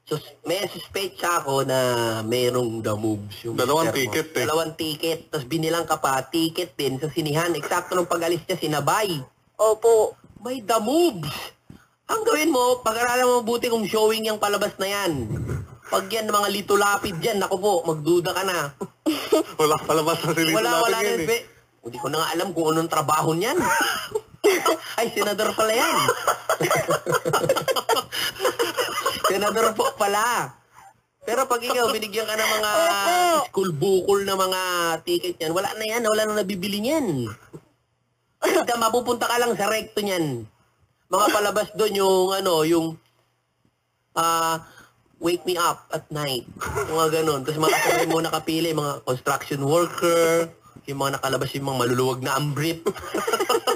So, may suspecha ako na mayroong the moves. Yung Dalawang mister mo. ticket eh. Dalawang ticket. Tapos binilang ka pa, ticket din sa sinihan. Eksakto nung pag-alis niya, sinabay. Opo. May the moves. Ang gawin mo, pag-aralan mo mabuti kung showing yung palabas na yan. Pag yan, mga lito lapid dyan, ako po, magduda ka na. Wala palabas na silito Wala, wala natin na. yan eh. Hindi ko na nga alam kung anong trabaho niyan. Ay, senador pala yan. senador po pala. Pero pag ikaw, binigyan ka ng mga school bukol na mga ticket yan, wala na yan, wala na nabibili niyan. Ika, mapupunta ka lang sa recto niyan. Mga palabas doon yung, ano, yung, ah, wake me up at night. Yung mga ganun. Tapos mga kasabay mo nakapili, mga construction worker, yung mga nakalabas yung mga maluluwag na ambrip.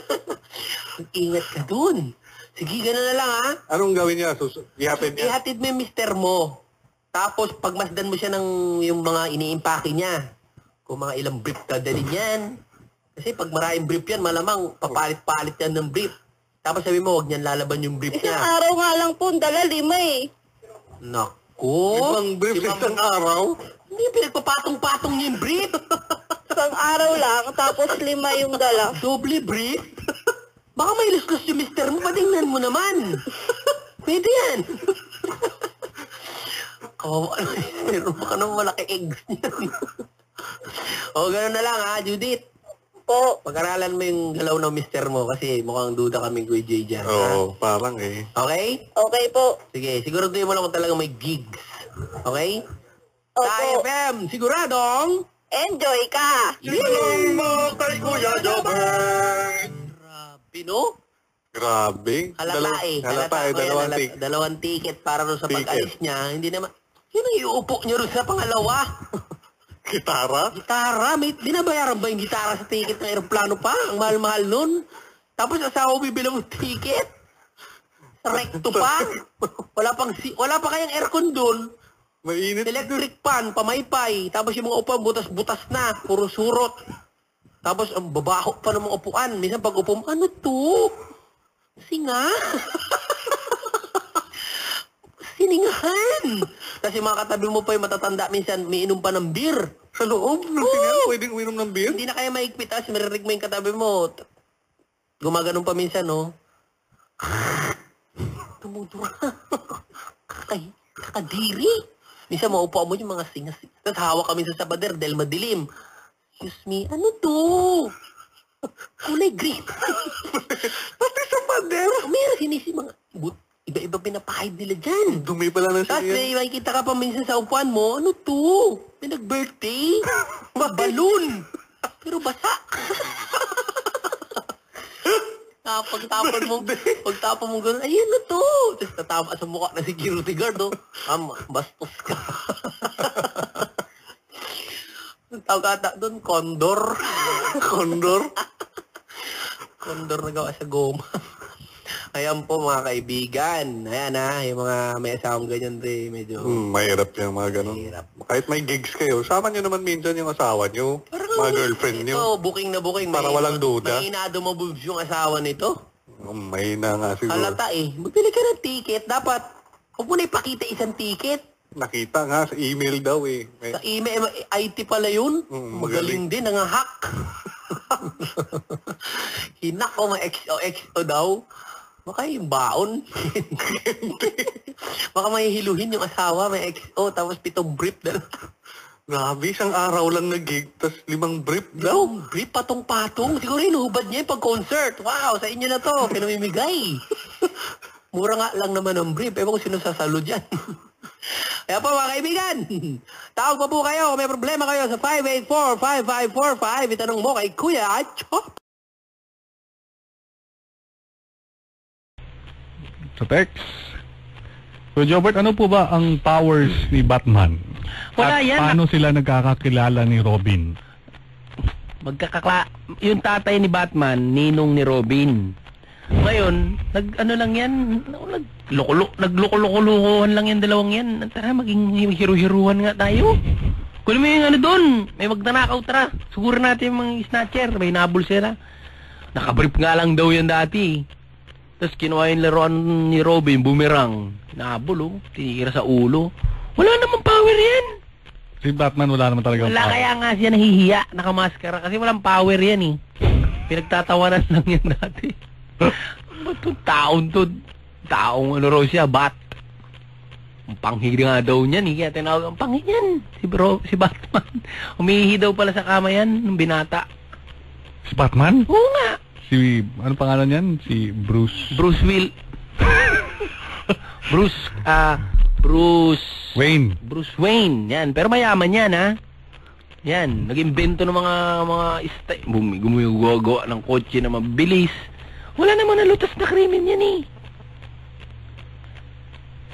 Ingat ka dun. Sige, ganun na lang ha. Anong gawin niya? Sus ihatid niya? Ihatid mo yung mister mo. Tapos pagmasdan mo siya ng yung mga iniimpake niya. Kung mga ilang brief ka dali niyan. Kasi pag maraming brief yan, malamang papalit-palit yan ng brief. Tapos sabi mo, huwag niyan lalaban yung brief Isang niya. araw nga lang po, dala lima eh. Naku! Ibang brief Ibang- isang araw? Hindi, pinagpapatong-patong niya yung brief. Isang araw lang, tapos lima yung dala. Doble brief? Baka may luskus yung mister mo, patingnan mo naman. Pwede yan. Kawawa mister mo, baka naman malaki eggs niyan. o, ganun na lang ha, Judith. Po. Pag-aralan mo yung galaw ng mister mo kasi mukhang duda kami Kuya Jay dyan. ha? Oo, parang eh. Okay? Okay po. Sige, siguraduhin mo lang kung talaga may gigs. Okay? Sa Opo. FM, siguradong... Enjoy ka. Sinong mo kay Kuya Jobert? Pino? Grabe. Halata Dalaw- eh. Halata eh, dalawang halata- tick. Dalawang ticket para rin sa Ticket. pag-alis niya. Hindi naman... Sino iuupo niyo rin sa pangalawa? Gitara? Gitara? May binabayaran ba yung gitara sa ticket ng aeroplano pa? Ang mahal-mahal nun. Tapos asawa mo bibili mo ticket. Sa recto pa. Wala pang si wala pa kayang aircon dun. Mainit. Electric fan, pamaypay. Tapos yung mga upuan, butas-butas na. Puro surot. Tapos ang babaho pa ng mga upuan. Minsan pag upo mo, ano to? Singa? Siningahan! Kasi mga katabi mo pa yung matatanda, minsan may inom pa ng beer. Sa loob ng singan, pwedeng uminom ng beer? Hindi na kaya maigpit, tapos maririg mo yung katabi mo. T- Gumaganon pa minsan, no? Tumudura. Kakay, kakadiri. Minsan maupo mo yung mga singas. Tapos hawak kami sa sabader dahil madilim. Excuse me, ano to? Kulay green. Pati sa pader. Meron sinisi mga... But, iba-iba pinapahid nila dyan. Dumi pala ng Tapos may makikita ka pa minsan sa upuan mo, ano to? May nag-birthday? Balloon! Pero basa. Ah, pagtapon mo, pagtapon mo gano'n, ayun na to! Tapos tatama sa mukha ng security guard, oh. Am, bastos ka. Tawag ata doon, condor. Condor? Condor na gawa sa goma. Ayan po mga kaibigan. Ayan ha, yung mga may asawang ganyan din, medyo... Hmm, mahirap yung mga ganun. Kahit may gigs kayo, sama nyo naman minsan yung asawa nyo, mga girlfriend nyo. Ito, booking na booking. Para walang duda. May inado mo boobs yung asawa nito. Um, may na nga siguro. Halata eh. Magbili ka ng ticket. Dapat, huwag mo na ipakita isang ticket. Nakita nga sa email daw eh. May, Sa email, IT pala yun. Mm, magaling. din, nangahack. Hinak o mga XO, XO daw. Baka yung baon. Baka may hiluhin yung asawa, may XO, tapos pitong brief na grabe, isang araw lang na gig, tas limang brief daw. Daw, brief patong-patong. Siguro inuhubad niya yung pag-concert. Wow, sa inyo na to. Pinamimigay. Mura nga lang naman ang brief. Ewan ko sino sasalo dyan. Kaya po mga kaibigan, tawag pa po kayo. May problema kayo sa 584-5545. Itanong mo kay Kuya Chop. Sa text. So, Jobert, ano po ba ang powers ni Batman? Wala At yan. paano sila nagkakakilala ni Robin? Magkakakla... Yung tatay ni Batman, ninong ni Robin. Ngayon, nag ano lang yan, nag loko nagloko-loko-lokohan lang yan dalawang yan. Tara, maging hiru-hiruhan nga tayo. Mo yung ano doon, may magnanakaw tara. Siguro natin yung mga snatcher, may nabul sila. Nakabrief nga lang daw yan dati. Tapos kinuha yung laruan ni Robin, boomerang. Nabul oh, tinira sa ulo. Wala namang power yan. Si Batman wala naman talagang Wala power. kaya nga siya nahihiya, nakamaskara kasi walang power yan eh. Pinagtatawanan lang yan dati. Ba't yung taon to? Taong ano raw siya, bat. Ang panghi nga daw niyan eh, kaya tinawag ang panghi niyan. Si bro, si Batman. Umihi daw pala sa kama yan, nung binata. Si Batman? Oo nga. Si, ano pangalan niyan? Si Bruce. Bruce Will. Bruce, ah, Bruce. Wayne. Bruce Wayne, yan. Pero mayaman yan, ha? Yan, nag-imbento ng mga mga style, gumagawa ng kotse na mabilis. Wala naman na lutas na krimen yan eh.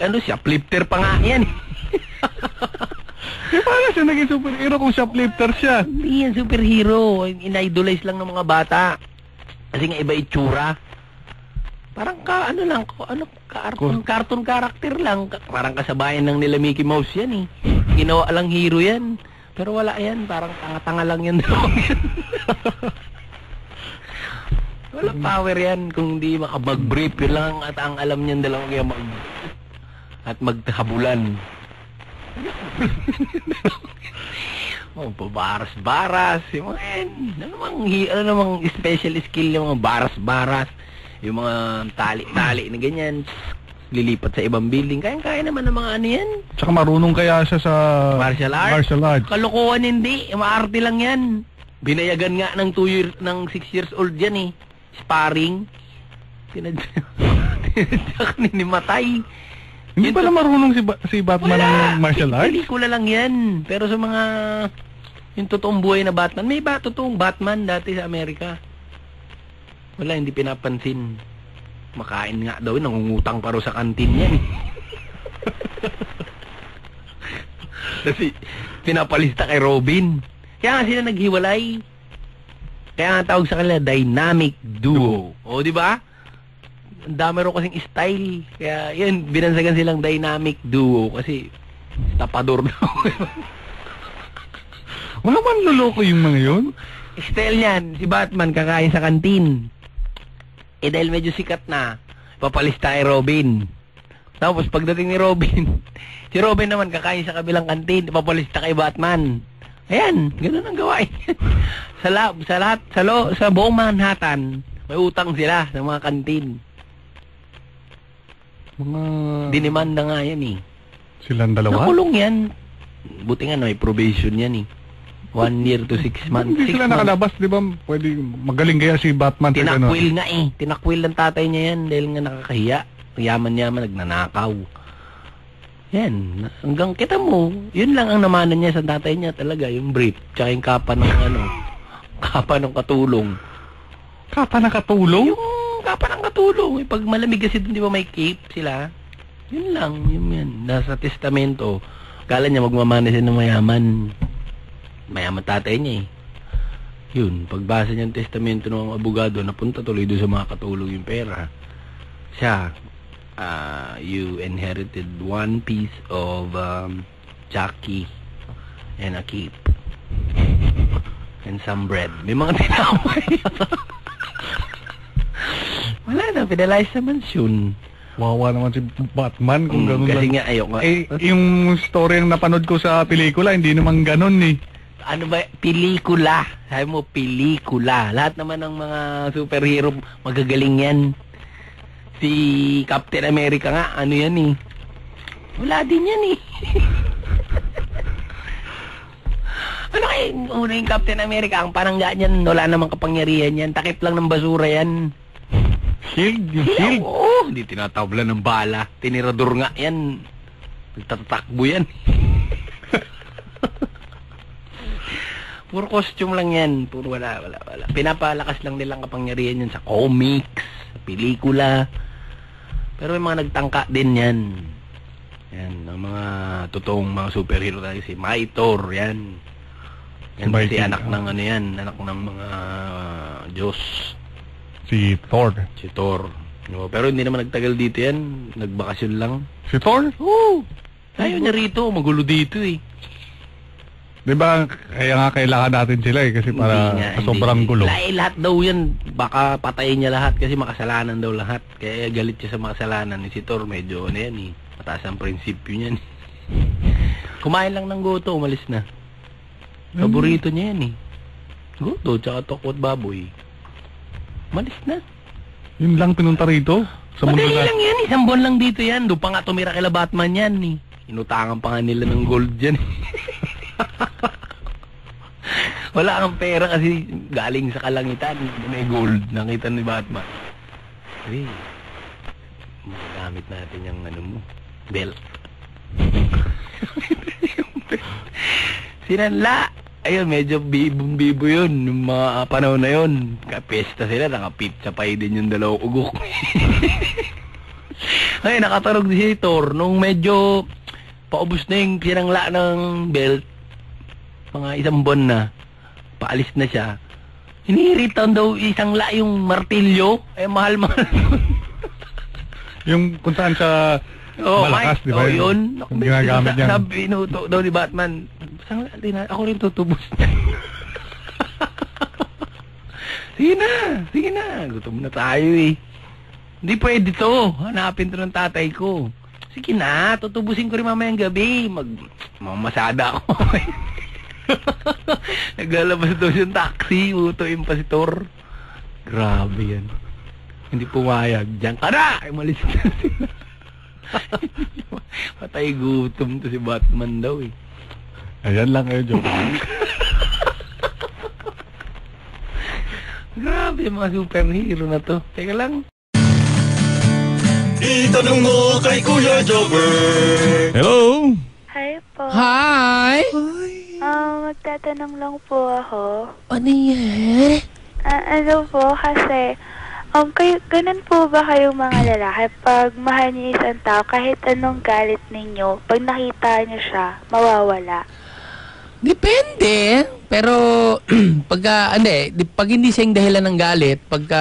Ano siya, flipter pa nga yan eh. Eh, paano siya naging superhero kung shoplifter siya? Hindi yan superhero. In-idolize lang ng mga bata. Kasi nga iba itsura. Parang ka, ano lang, ko- ano, cartoon, cartoon character lang. Parang kasabayan ng nila Mickey Mouse yan eh. Ginawa lang hero yan. Pero wala yan, parang tanga-tanga lang yan. wala power yan kung hindi makapag-brief. Yun lang at ang alam niyan dalawang kaya mag at maghabulan. oh, pabaras-baras, yung mga yan. Ano namang, ano namang special skill yung mga baras-baras, yung mga tali-tali na ganyan, lilipat sa ibang building. Kaya-kaya naman ng mga ano yan. Tsaka marunong kaya siya sa Martial arts? Martial arts. Kalokohan hindi, maarte lang yan. Binayagan nga ng 2 year, ng 6 years old yan eh. Sparring. Tinadya, tinadya ka ni matay. Hindi pala marunong si, ba- si Batman ng martial arts? Pelikula lang yan. Pero sa mga yung totoong buhay na Batman, may ba totoong Batman dati sa Amerika? Wala, hindi pinapansin. Makain nga daw, nangungutang pa sa kantin yan. Kasi pinapalista kay Robin. Kaya nga sila naghiwalay. Kaya nga tawag sa kanila dynamic duo. O, di ba? Ang dami raw kasing style. Kaya yun, binansagan silang dynamic duo kasi tapador daw. Wala man luloko yung mga yun? style niyan, si Batman kakain sa kantin. Eh dahil medyo sikat na, papalista kay Robin. Tapos pagdating ni Robin, si Robin naman kakain sa kabilang kantin, papalista kay Batman. Ayan, ganun ang gawain. sa, la, sa lahat, sa, lo, sa buong Manhattan, may utang sila sa mga kantin. Mga... Dinimanda nga yan eh. Silang dalawa? Nakulong yan. Buti nga, may probation yan eh. One year to six months. Hindi Six sila months. nakalabas, di ba? Pwede, magaling kaya si Batman. Tinakwil nga eh. Tinakwil ng tatay niya yan dahil nga nakakahiya. Yaman-yaman, nagnanakaw. Yan. Hanggang kita mo, yun lang ang namanan niya sa tatay niya talaga, yung brief. Tsaka yung kapa ng ano, kapa ng katulong. Kapa ng katulong? Yung kapa ng katulong. Eh, pag malamig kasi dun, di ba may cape sila? Yun lang, yun yan. Nasa testamento. Kala niya magmamana siya ng mayaman. Mayaman tatay niya eh. Yun, pagbasa niya ng testamento ng abogado, napunta tuloy doon sa mga katulong yung pera. Siya, ah, you inherited one piece of um, Jackie and a cape. And some bread. May mga tinaway. Wala na, pinalayas sa mansyon. Wawa naman si Batman kung Mm, ganun kasi lang. nga, ayoko. Eh, yung story yung napanood ko sa pelikula, hindi naman ganun eh. Ano ba, pelikula. Sabi mo, pelikula. Lahat naman ng mga superhero, magagaling yan. Si Captain America nga, ano yan eh. Wala din yan eh. ano kaya, una yung Captain America, ang panangga niyan, wala namang kapangyarihan yan. Takip lang ng basura yan. Shield? Yung shield? oo, hindi tinatabla ng bala. Tinirador nga yan. Nagtatakbo yan. Puro costume lang yan. Puro wala, wala, wala. Pinapalakas lang nilang kapangyarihan yan sa comics, sa pelikula. Pero may mga nagtangka din yan. Yan, ang mga totoong mga superhero tayo. Si Maitor, yan. Yan Si si anak ng ano yan, anak ng mga ah, Diyos. Si Thor. Si Thor. No, pero hindi naman nagtagal dito yan. Nagbakasyon lang. Si Thor? Oo. Ayaw niya rito. Magulo dito eh. Di ba, kaya nga kailangan natin sila eh, kasi para nga, sa sobrang hindi. gulo. Lahat, lahat daw yan. Baka patayin niya lahat kasi makasalanan daw lahat. Kaya galit siya sa makasalanan ni si Thor. Medyo ano yan eh. Mataas ang prinsipyo niyan. Kumain lang ng goto, umalis na. Paborito niya yan eh. Goto, tsaka tokwat baboy. Umalis na. Yun lang pinunta rito. Sa mundo Madali na. lang yan, isang buwan lang dito yan. Doon pa nga tumira kila Batman yan eh. Inutangan pa nga nila ng gold dyan. Wala kang pera kasi galing sa kalangitan. May gold. Nakita ni Batman. Hey, magamit natin yung ano mo. Belt. Sinanla. Ayun, medyo bibong-bibo yun. Yung mga panahon na yun. Kapesta sila, nakapizza pa din yung dalawang ugok. Ay, nakatarog si Thor nung medyo paubos na yung sinangla ng belt. Mga isang buwan na. Paalis na siya. Hinihiritan daw isang la yung martilyo. Eh, mahal-mahal. Yung kung saan siya Oo, malakas, di ba? Oo, yun. Yung ginagamit niya. Sabi, inuto daw ni Batman, isang na, ako rin tutubos niya. sige na, sige na. Gutom na tayo eh. Hindi pwede to. Hanapin to ng tatay ko. Sige na, tutubusin ko rin mamayang gabi. Mag, mamasada ako. Naglalabas daw yung taxi, utuin pa si. Grabe yan. Hindi pumayag. Diyan ka na! Ay, malis na sila. Patay gutom to si Batman daw eh. Ayan lang eh, joke. Grabe yung mga superhero na to. Teka lang. Itanong mo kay Kuya Jobber. Hello? Hi po. Hi! Magtatanong lang po ako. Ano yan? Ah, ano po, kasi, um, kayo, ganun po ba kayong mga lalaki? Pag mahal niyo isang tao, kahit anong galit ninyo, pag nakita niyo siya, mawawala. Depende. Pero, pagka, hindi, di- pag hindi siyang dahilan ng galit, pagka,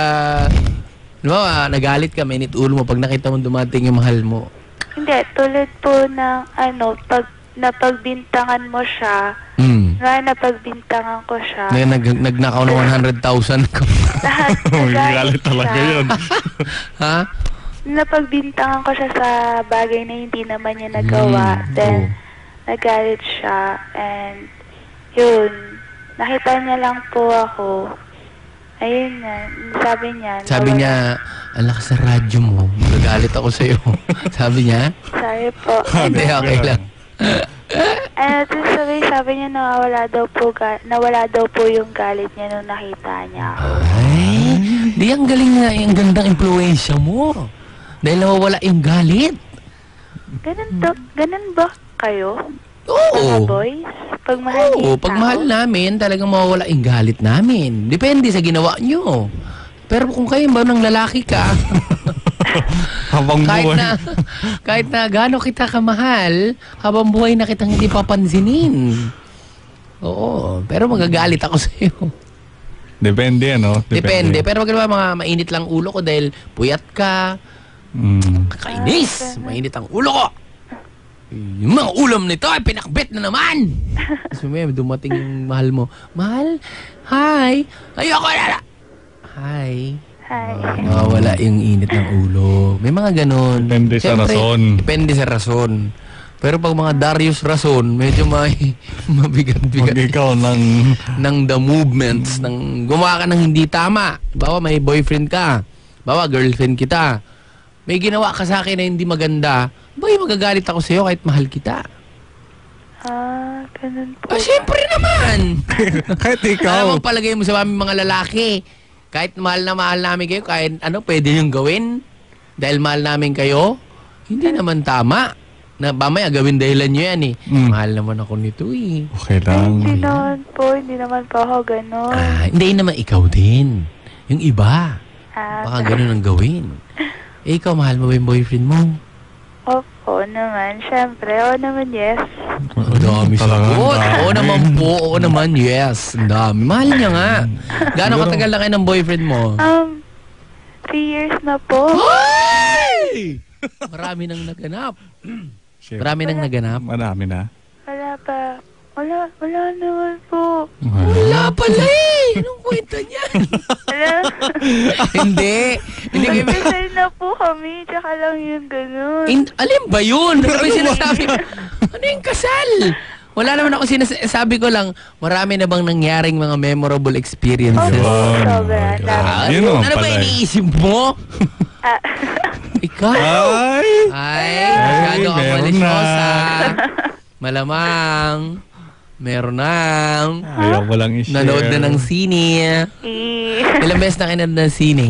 di ba, nagalit ka, mainit ulo mo, pag nakita mo dumating yung mahal mo. Hindi, tulad po ng, ano, pag napagbintangan mo siya. Nga napagbintangan ko siya, Nag, nag, nagnakaw ng 100,000 ko. lahat nagalit talaga yun. ha? Napagbintangan ko siya sa bagay na hindi naman niya nagawa. Hmm, Then, oo. nagalit siya. And, yun, nakita niya lang po ako. Ayun na, sabi niya. Sabi niya, ang lakas sa radyo mo, magagalit ako sa'yo. Sabi niya? Sorry po. Hindi, okay lang. Ano, tapos sabi, sabi niya nawala daw po, ga- nawala daw po yung galit niya nung nakita niya ako. Ay, di ang galing na, ang gandang impluensya mo. Dahil nawawala yung galit. Ganun, to, ganun ba kayo? Oo. Mga boys? Pag mahal niyo Oo, yung pag tao? mahal namin, talagang mawawala yung galit namin. Depende sa ginawa nyo. Pero kung kayo ba ng lalaki ka, Habang kahit buhay. na, kahit na gaano kita kamahal, habang buhay na kitang hindi papansinin. Oo, pero magagalit ako sa iyo. Depende, ano? Depende. Pero wag naman mga mainit lang ulo ko dahil puyat ka, Mm. kakainis, mainit ang ulo ko. Yung mga ulam nito ay pinakbet na naman. So may dumating yung mahal mo. Mahal? Hi? Ayoko na! Hi? Hi. Mawawala yung init ng ulo. May mga ganon. Depende sa rason. Depende sa rason. Pero pag mga Darius rason, medyo may mabigat-bigat. Pag ikaw ng... ng the movements, ng gumawa ka ng hindi tama. Bawa may boyfriend ka. Bawa girlfriend kita. May ginawa ka sa akin na hindi maganda. Bay, magagalit ako sa'yo kahit mahal kita. Ah, ganun po. Ah, syempre naman! kahit ikaw. ang palagay mo sa aming mga lalaki? Kahit mahal na mahal namin kayo, kahit ano, pwede niyong gawin? Dahil mahal namin kayo? Hindi naman tama. Na mamaya gawin dahilan niyo yan eh. Mm. Mahal naman ako nito eh. Okay lang. Hindi naman po, hindi naman po ako ganun. Ah, hindi naman ikaw din. Yung iba. Ah, Baka ganun ang gawin. Eh, ikaw, mahal mo ba yung boyfriend mo? Opo naman. Siyempre, oo naman, yes. Ang dami Talaga, sagot. Oo naman po. Oo naman, yes. Ang dami. Mahal niya nga. Gaano Siguro- katagal na kayo ng boyfriend mo? Um, three years na po. Marami nang naganap. Marami nang naganap. Marami na. Wala pa. Wala, wala naman po. Wala pala eh. Anong kwento niya? Wala. Hindi. Hindi kayo... Nagkasal na po kami, tsaka lang yung ganun. In, alin ba yun? Ano ba yung sinasabi? ano yung kasal? Wala naman ako sinasabi ko lang, marami na bang nangyaring mga memorable experiences? Opo, sobra. Dami. Ah, Yun ano, naman ano ba pala eh. iniisip mo? Ah, Ikaw? Ay! Ay, Ay, masyado ka meron malisyosa. na. Malamang. Meron nang. Ayaw ko lang i-share. Nanood na ng sine. eh, Ilang beses na nanood ng sine?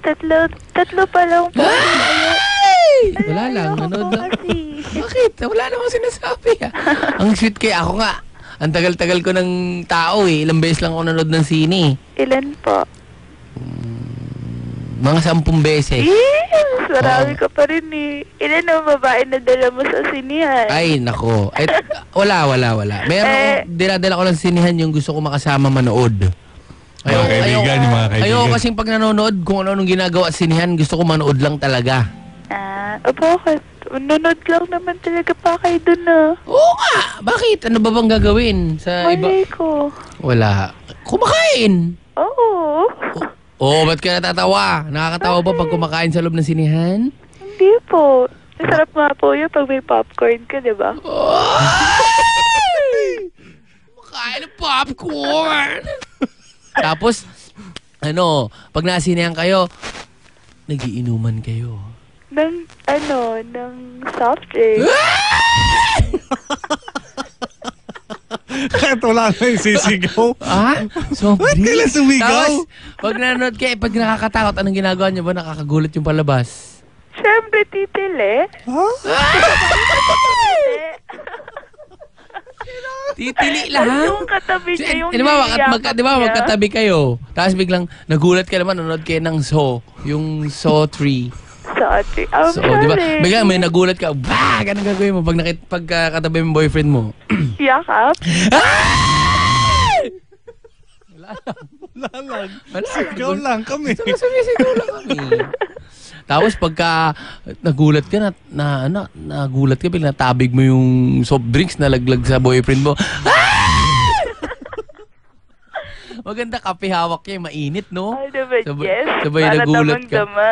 tatlo, tatlo pa lang po. Ay! Wala lang. Nanood kasi. Bakit? Wala namang sinasabi ah. Ang sweet kaya ako nga. Ang tagal-tagal ko ng tao eh. Ilang beses lang ako nanood ng sine. Ilan po? Mga sampung beses. Yes, marami Oo. ka pa rin eh. Ilan ang babae na dala mo sa sinihan? Ay, nako. Et, wala, wala, wala. Meron Eh. akong, dinadala ko lang sa sinihan yung gusto ko makasama manood. Mga kaibigan, yung mga kaibigan. Ayoko kasing pag nanonood, kung ano nung ginagawa sa sinihan, gusto ko manood lang talaga. Ah, o bakit? Nunod lang naman talaga pa kayo dun ah. Oo nga! Bakit? Ano ba bang gagawin sa iba? Malay ko. Wala. Kumakain! Oo. Oo, ba't ka natatawa? Nakakatawa ba pag kumakain sa loob ng sinihan? Hindi po. Masarap nga po yun pag may popcorn ka, di ba? Kumakain ng popcorn! Tapos, ano, pag nasinihan kayo, nagiinuman kayo. Ng, ano, ng soft drink. Kahit wala na yung sisigaw. Ah? So, Ba't kailan sumigaw? Tapos, pag nanonood kayo, pag nakakatakot, anong ginagawa niyo ba? Nakakagulat yung palabas. Siyempre, titili. Titili lang. Yung katabi niya, yung di ba, magka, di ba magkatabi kayo? Tapos biglang nagulat ka naman, nanonood kayo ng Saw. Yung Saw 3. Sorry. I'm So, di ba? sorry. Biglang may nagulat ka, bah! Anong gagawin mo pag, nakit, pag uh, katabi mo boyfriend mo? Yakap. Wala lang. Wala. Sigaw lang kami. Sumisigaw lang kami. Tapos pagka nagulat ka na, na ano, nagulat ka bigla natabig mo yung soft drinks na laglag sa boyfriend mo. Maganda kape hawak niya, mainit, no? Ay, diba, Sabay- yes. sabay Para nagulat ka. damang-dama.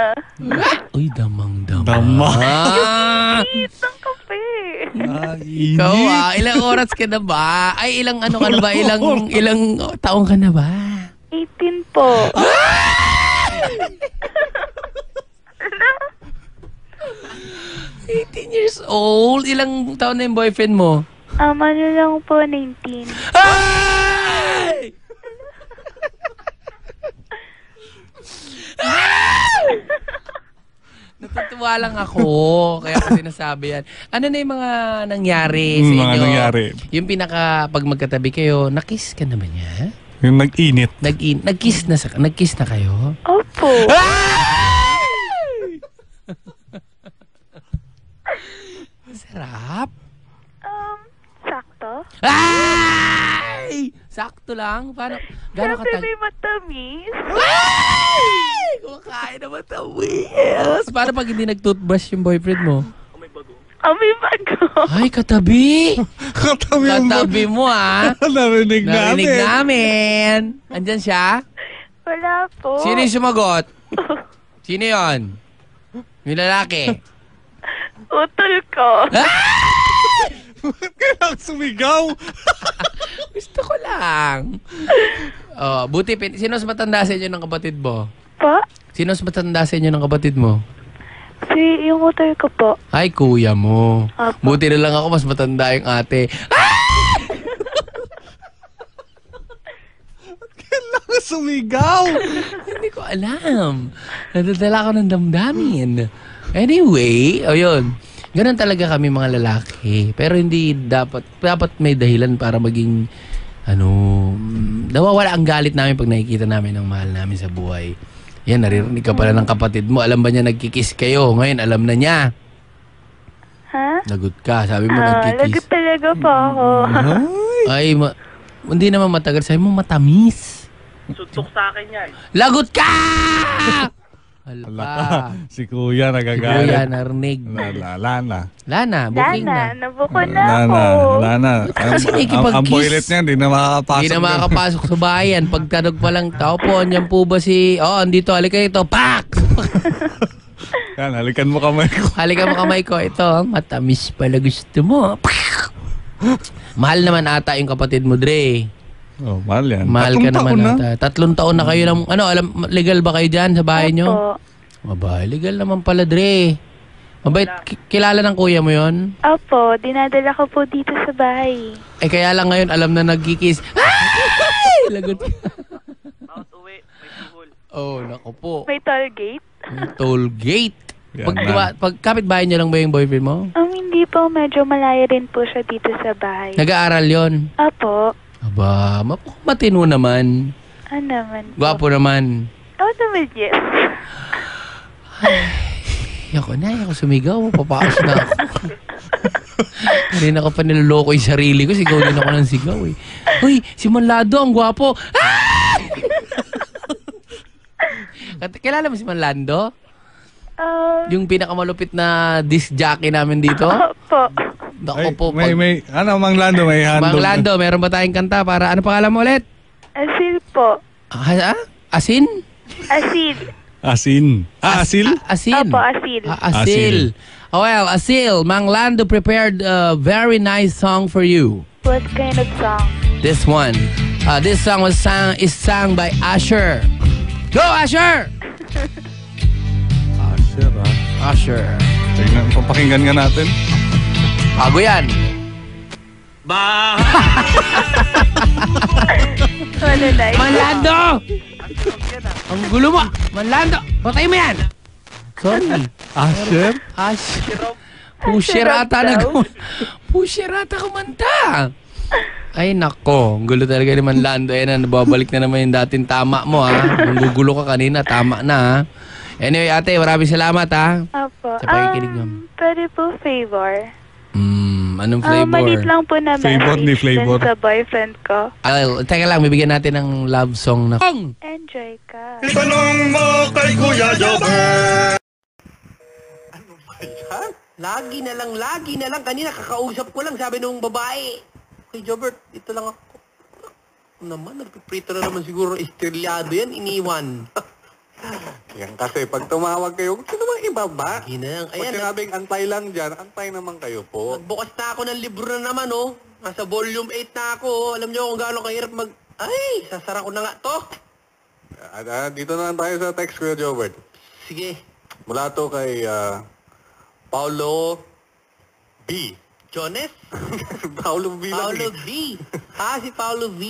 Uy, damang-dama. Dama. Ah, Eat ng kape. ikaw ah, ilang oras ka na ba? Ay, ilang ano ka na ba? Ilang, ilang taong ka na ba? 18 po. Ah! 18 years old? Ilang taon na yung boyfriend mo? Um, ano lang po, 19. Ay! Natutuwa lang ako. Kaya ko sinasabi yan. Ano na yung mga nangyari sa Hmm, mga inyo? nangyari. Yung pinaka, pag magkatabi kayo, nakiss ka na ba niya? Yung nag-init. Nag nag-kiss na, sa, nag-kiss na kayo? Opo. Sarap. Um, sakto. Ay! Sakto lang. Paano? Gano'ng Siyempre katag... may matamis. Ay! Kumakain na matawis. Paano pag hindi nag-toothbrush yung boyfriend mo? Oh, may bago. Ay, katabi! Katabi mo. Katabi mo, ah. Narinig Narinig namin. namin. Andyan siya? Wala po. Sino yung sumagot? Sino yon? Yung lalaki. Utol ko. Kailangan sumigaw. Gusto ko lang. Oh, buti, pin- sino mas matanda sa inyo ng kapatid mo? Pa? Sino mas matanda sa inyo ng kapatid mo? Si, yung utol ko po. Ay, kuya mo. Apo. Buti na lang ako, mas matanda yung ate. Kailangan sumigaw. Hindi ko alam. Nadadala ko ng damdamin. Anyway, o yun. Ganun talaga kami mga lalaki. Pero hindi dapat, dapat may dahilan para maging, ano, nawawala ang galit namin pag nakikita namin ang mahal namin sa buhay. Yan, naririnig ka pala ng kapatid mo. Alam ba niya nagkikiss kayo? Ngayon, alam na niya. Ha? Lagot ka. Sabi mo Ah, lagot nagkikiss. talaga po ako. Ay, ma- hindi naman matagal. Sabi mo matamis. Suntok sa akin yan. Lagot ka! Hala Hala ka. Si kuya nagagalit. Kuya, narinig. Lala, lana. Lana, booking Lana, na. nabuko na Lana, ako. lana. Kasi Ang, ang, nakikipag-kiss. ang boylet niya, hindi na makakapasok. Hindi na makakapasok sa bayan. Pagtanog pa lang, tao po, andyan po ba si... Oh, andito, halika ito. Pak! Yan, halikan mo kamay ko. halika mo kamay ko. Ito, matamis pala gusto mo. Pak! Mahal naman ata yung kapatid mo, Dre. Oh, mahal yan. Mahal Tatlong ka naman taon na. ata. Tatlong taon na kayo ng... Ano, alam, legal ba kayo dyan sa bahay nyo? Opo. Mabay, legal naman pala, Dre. Mabait, ki- kilala ng kuya mo yon? Opo, dinadala ko po dito sa bahay. Eh, kaya lang ngayon, alam na nagkikis. Ay! Lagot ka. Bawat uwi, may suhol. Oh, nako po. May toll gate? Toll gate. Yan Pag, na. duma- pag kapit-bahay niyo lang ba yung boyfriend mo? Um, hindi po, medyo malayo rin po siya dito sa bahay. Nag-aaral yon. Opo. Aba, map- matino naman. Ano naman po? Gwapo naman. Oh, naman yes. Yako na, ako sumigaw. Papaas na ako. Kanina ko pa niloloko yung sarili ko. Sigaw din ako ng sigaw eh. Uy, si Manlado, ang gwapo. Ah! Kat- Kilala mo si Manlando? Um, Yung pinakamalupit na disc jockey namin dito? Opo. Dako Ay, po. may, pag- may, ano, Mang Lando, may handog. Mang Lando, meron ba tayong kanta para, ano pangalan mo ulit? Asil po. Ah, ah? Asin? Asil. Asin. Ah, asil? A- asin. Opo, asil. Ah, asil. Oh, well, Asil, Mang Lando prepared a very nice song for you. What kind of song? This one. Uh, this song was sung, is sung by Asher. Go, Asher! Asher, ah. Asher. Tingnan, papakinggan nga natin. Bago yan. Na yun? Manlando! Ang gulo mo! Manlando! Patay mo yan! Sorry. Asher? Asher. Pusher ata nag... Pusher ata kumanta. Ay nako, ang gulo talaga ni Manlando. Ayan na, nababalik na naman yung dating tama mo ha. Nang gugulo ka kanina, tama na ha. Anyway ate, maraming salamat ha. Opo. Sa pakikinig Um, pwede po favor. Hmm, anong Ah, malit flavor? lang po na Favor ni flavor. dun sa boyfriend ko. Al, teka lang, bibigyan natin ng love song na... Enjoy ka. Itanong mo kay Kuya Jobber. Lagi na lang, lagi na lang. Kanina kakausap ko lang, sabi nung babae. Hey, Jobert, ito lang ako. Ako naman, nagpiprito na naman siguro estrelyado yan, iniwan. Yan kasi pag tumawag kayo, gusto naman ibaba. Lagi na lang. Pag Ayan, sinabing antay lang dyan, antay naman kayo po. nagbukas na ako ng libro na naman, oh. Nasa volume 8 na ako, oh. Alam niyo kung gaano kahirap mag... Ay, sasara ko na nga to. Ah, ah, dito na lang tayo sa text, Kuya Jobert. Sige. Mula to kay ah, Paulo B. Jones? Paulo B lang. Paolo eh. V. Ha, si Paolo V.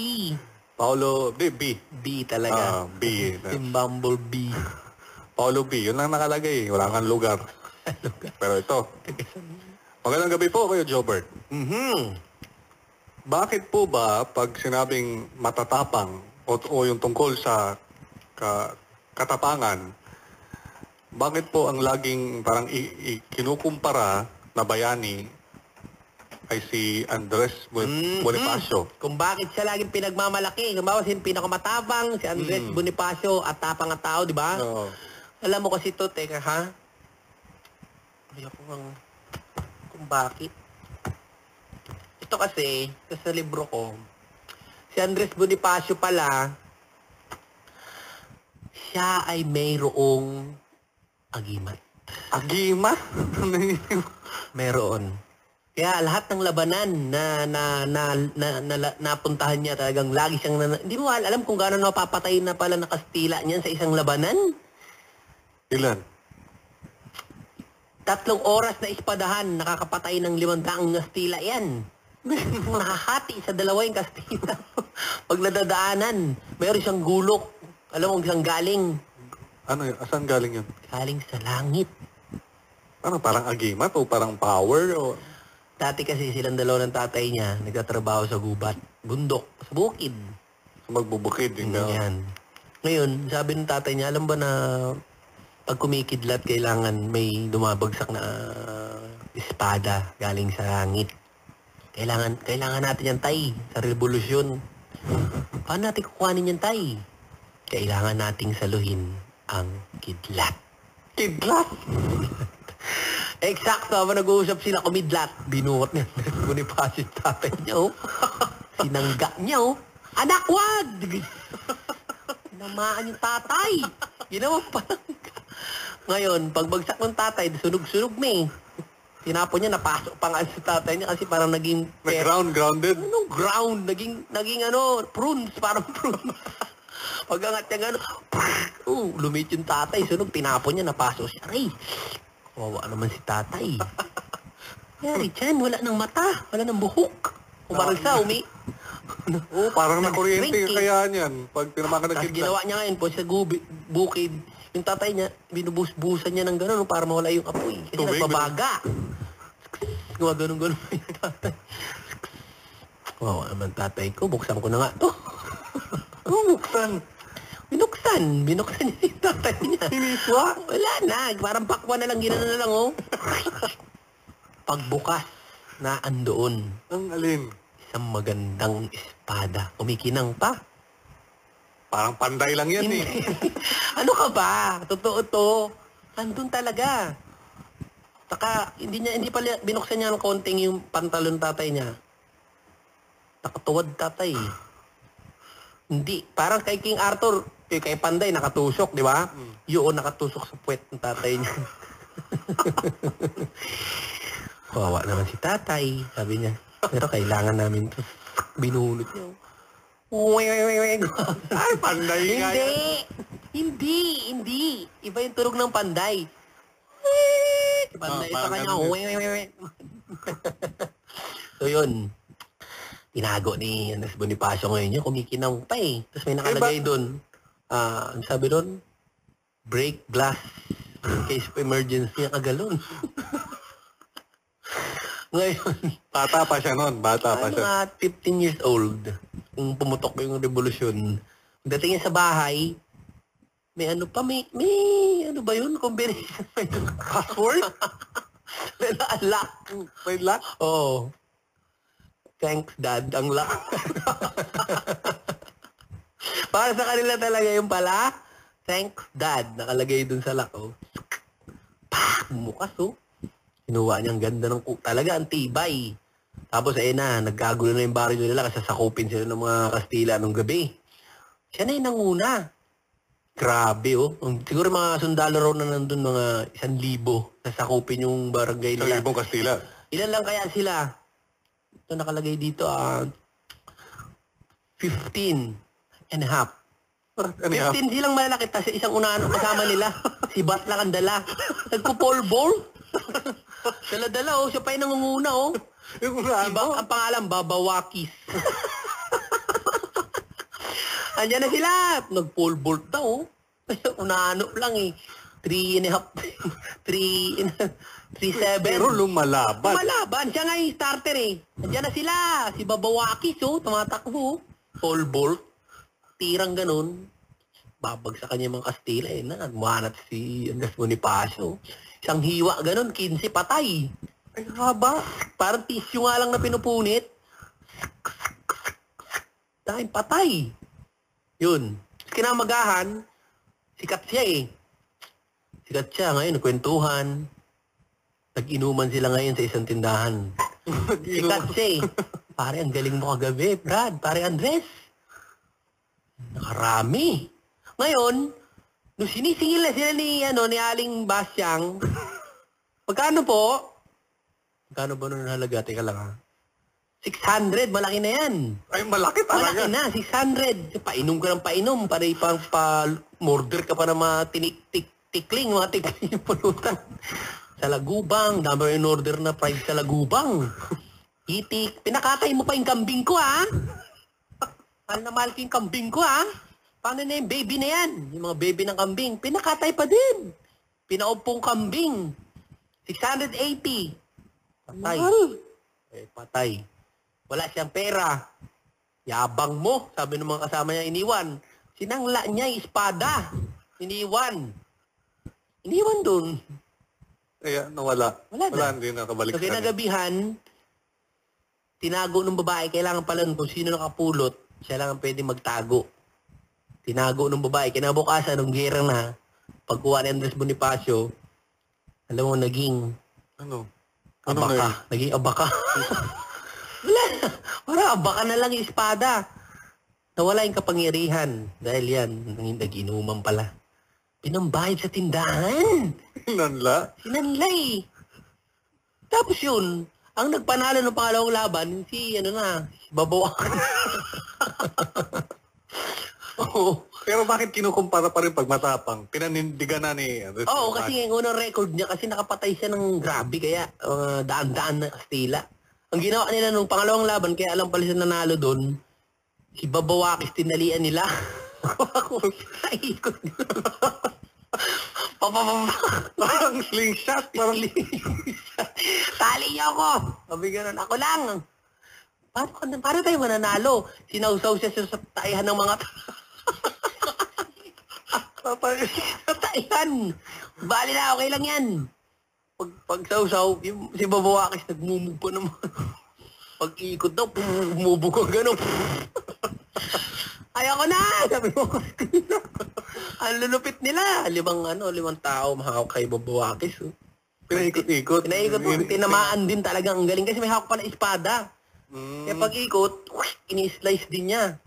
Paulo B. B. B Ah, talaga. B. si Bumblebee. Paulo B. Yun lang nakalagay. Wala kang lugar. Pero ito. Magandang gabi po, Kuya Jobert. Mhm. Bakit po ba pag sinabing matatapang o, o yung tungkol sa ka, katapangan, bakit po ang laging parang i, i- kinukumpara na bayani ay si Andres Mhm. Bonifacio? Kung bakit siya laging pinagmamalaki. Kumbawa, si pinakamatapang, si Andres Mm. Bonifacio, at tapang ang tao, di ba? Oo. Alam mo kasi to, teka ha? Ayoko nga kung bakit. Ito kasi, ito sa libro ko, si Andres Bonifacio pala, siya ay mayroong agimat. Agimat? Meron. Kaya lahat ng labanan na na na na, na, na- napuntahan niya talagang lagi siyang hindi mo al- alam kung gaano napapatay na pala na Kastila niyan sa isang labanan. Ilan? Tatlong oras na ispadahan, nakakapatay ng limandaang Kastila yan. Nakahati sa dalawa yung Kastila. Pag nadadaanan, meron siyang gulok. Alam mo saan galing? Ano yun? Asan galing yun? Galing sa langit. Ano, parang agimat o parang power? O... Dati kasi silang dalawa ng tatay niya, nagtatrabaho sa gubat, bundok, sa bukid. Magbubukid. Yung Yan. Ngayon, sabi ng tatay niya, alam ba na pag kumikidlat, kailangan may dumabagsak na ah, espada galing sa langit. Kailangan, kailangan natin yan, tay, sa revolusyon. Paano natin kukuhanin yan, tay? Kailangan nating saluhin ang kidlat. Kidlat? Eksakto, habang nag-uusap sila kumidlat, binuot niya. Bonifacio yung tatay niya, oh. Sinangga niya, oh. Anak, wag! Namaan yung tatay. Ginawa pa Ngayon, pagbagsak ng tatay, sunog-sunog na eh. Tinapon niya, napasok pa nga sa tatay niya kasi parang naging... Nag-ground, grounded? Anong ground? Naging, naging ano, prunes, parang prunes. Pag-angat niya gano'n, oh, lumit yung tatay, sunog, tinapon niya, napasok siya. Aray, kawawa naman si tatay. Yari dyan, wala ng mata, wala ng buhok. Umarasa, umi. Oo, parang nakuryente kaya niyan. Pag tinamakan ng Tapos kidlat. ginawa niya ngayon po sa gubi, bukid, yung tatay niya, binubus-busan niya ng gano'n para mawala yung apoy. Kasi Tubig, nagbabaga. Gawa ganun-ganun pa yung tatay. Wow, naman tatay ko, buksan ko na nga to. buksan. Binuksan. Binuksan niya yung tatay niya. Siniswa? Wala na. Parang pakwa na lang, ginano na lang, oh. Pagbukas na andoon. Ang alin? Isang magandang espada. Umikinang pa. Parang panday lang yan eh. ano ka ba? Totoo to. Andun talaga. Saka, hindi niya, hindi pala, binuksan niya ng konting yung pantalon tatay niya. Nakatuwad tatay. Hindi. Parang kay King Arthur, eh, kay Panday, nakatusok, di ba? Yun, nakatusok sa puwet ng tatay niya. Kawawa naman si tatay, sabi niya. Pero kailangan namin to. Binunot niya. Ay, panday nga Hindi! Hindi! Hindi! Iba yung turog ng panday. Si panday Ah, sa kanya. so yun. Tinago ni Andres Bonifacio ngayon yun. Kumikinang pa eh. Tapos may nakalagay doon. Ah, ang sabi doon, break glass in case of emergency ang kagalon. Ngayon, Bata pa siya noon. Bata pa siya. mga 15 years old, kung pumutok pa yung revolusyon, dating niya sa bahay, may ano pa, may, may ano ba yun? Combination. Password? may lock. May lock? Oo. Thanks, Dad. Ang lock. Para sa kanila talaga yung pala, thanks, Dad. Nakalagay dun sa lock, oh. Pak! Mukas, oh. Kinuha niya ang ganda ng ku- talaga ang tibay. Tapos ayun na, nagkagulo na yung baryo nila kasi sakupin sila ng mga Kastila nung gabi. Siya na yung nanguna. Grabe oh. Siguro mga sundalo raw na nandun mga isang libo na sakupin yung barangay Isang nila. libong Kastila. Ilan lang kaya sila? Ito nakalagay dito, ah, 15 and a half. Ano yan? 15 silang malalaki, tapos isang unahan ang kasama nila. si Bat lang ang dala. Nagpo-polbol. Dala-dala, oh. Siya pa yung nangunguna, oh. Yung Si ba, ang pangalan, Babawakis. Andiyan na sila. Nag-polbol daw, oh. Unano lang, eh. Three and a half. Three and Three seven. Pero lumalaban. Lumalaban. Siya nga yung starter eh. Nandiyan na sila. Si Babawakis, oh. Tumatakbo. Paul Bolt. Tirang ganun. Babag sa kanya mga Kastila eh. Na, Muhanap si Andres Bonifacio. Isang hiwa ganun. 15 patay. Ay, haba. Parang tissue nga lang na pinupunit. Dahil patay. Yun. Kinamagahan, sikat siya eh. Sikat siya ngayon, kwentuhan. Nag-inuman sila ngayon sa isang tindahan. Sikat siya eh. Pare, ang galing mo kagabi, Brad. Pare Andres. Nakarami. Ngayon, nung sinisingil na sila ni, ano, ni Aling Basyang, magkano po? Magkano ba nung halaga? Teka lang ha. 600, malaki na yan. Ay, malaki talaga. Malaki na, 600. Painom ka ng painom, para ipang pa-murder ka pa ng mga tinik-tik-tikling, mga tikling yung pulutan. Sa lagubang, dami in order na fried sa lagubang. Itik, pinakatay mo pa yung kambing ko, ha? Mahal na mahal ko yung kambing ko, ha? Paano na yung baby na yan? Yung mga baby ng kambing, pinakatay pa din. Pinaupong kambing. 680. Patay. Eh, patay. Wala siyang pera. Yabang mo, sabi ng mga kasama niya iniwan. Sinangla niya yung espada. Iniwan. Iniwan dun. Kaya nawala. Wala na. Wala, hindi nakabalik So sa kanya. kinagabihan, tinago ng babae, kailangan pala nun kung sino nakapulot, siya lang ang pwede magtago. Tinago ng babae, kinabukasan, nung gera na, pagkuha ni Andres Bonifacio, alam mo, naging Ano? Ano abaka. na Naging abaka. Wala na. Parang abaka na lang yung espada. Nawala yung kapangyarihan. Dahil yan, nang- nag-inuman pala. Pinambayad sa tindahan. Nanla? Sinanlay. Tapos yun, ang nagpanalo ng pangalawang laban, si ano na, si Babawak. Oo. Pero bakit kinukumpara pa rin pag matapang? Pinanindigan na ni Andres Oo, kasi yung unang record niya, kasi nakapatay siya ng grabe, kaya uh, daan-daan na Kastila. Ang ginawa nila nung pangalawang laban, kaya alam pala siya nanalo doon, si Babawakis tinalian nila. Ako, naikot nila. Papapapa. Parang slingshot. Parang Tali niyo ako! Sabi ganun, ako lang. Paano, paano tayo mananalo? Sinausaw siya sa sa taihan ng mga sa taihan. Bali na, okay lang yan. Pag, pag sausaw, yung, si Babawakis nagmumug pa naman. Pag ikot daw, umubog ka gano'n. Ayoko na! Sabi mo, ang lulupit nila. Limang, ano, limang tao mahawak kay Babawakis. Oh. Pinaikot-ikot. Pinaikot mo, tinamaan din talaga ang galing kasi may hawak pa na espada. Kaya pag ikot, ini-slice din niya.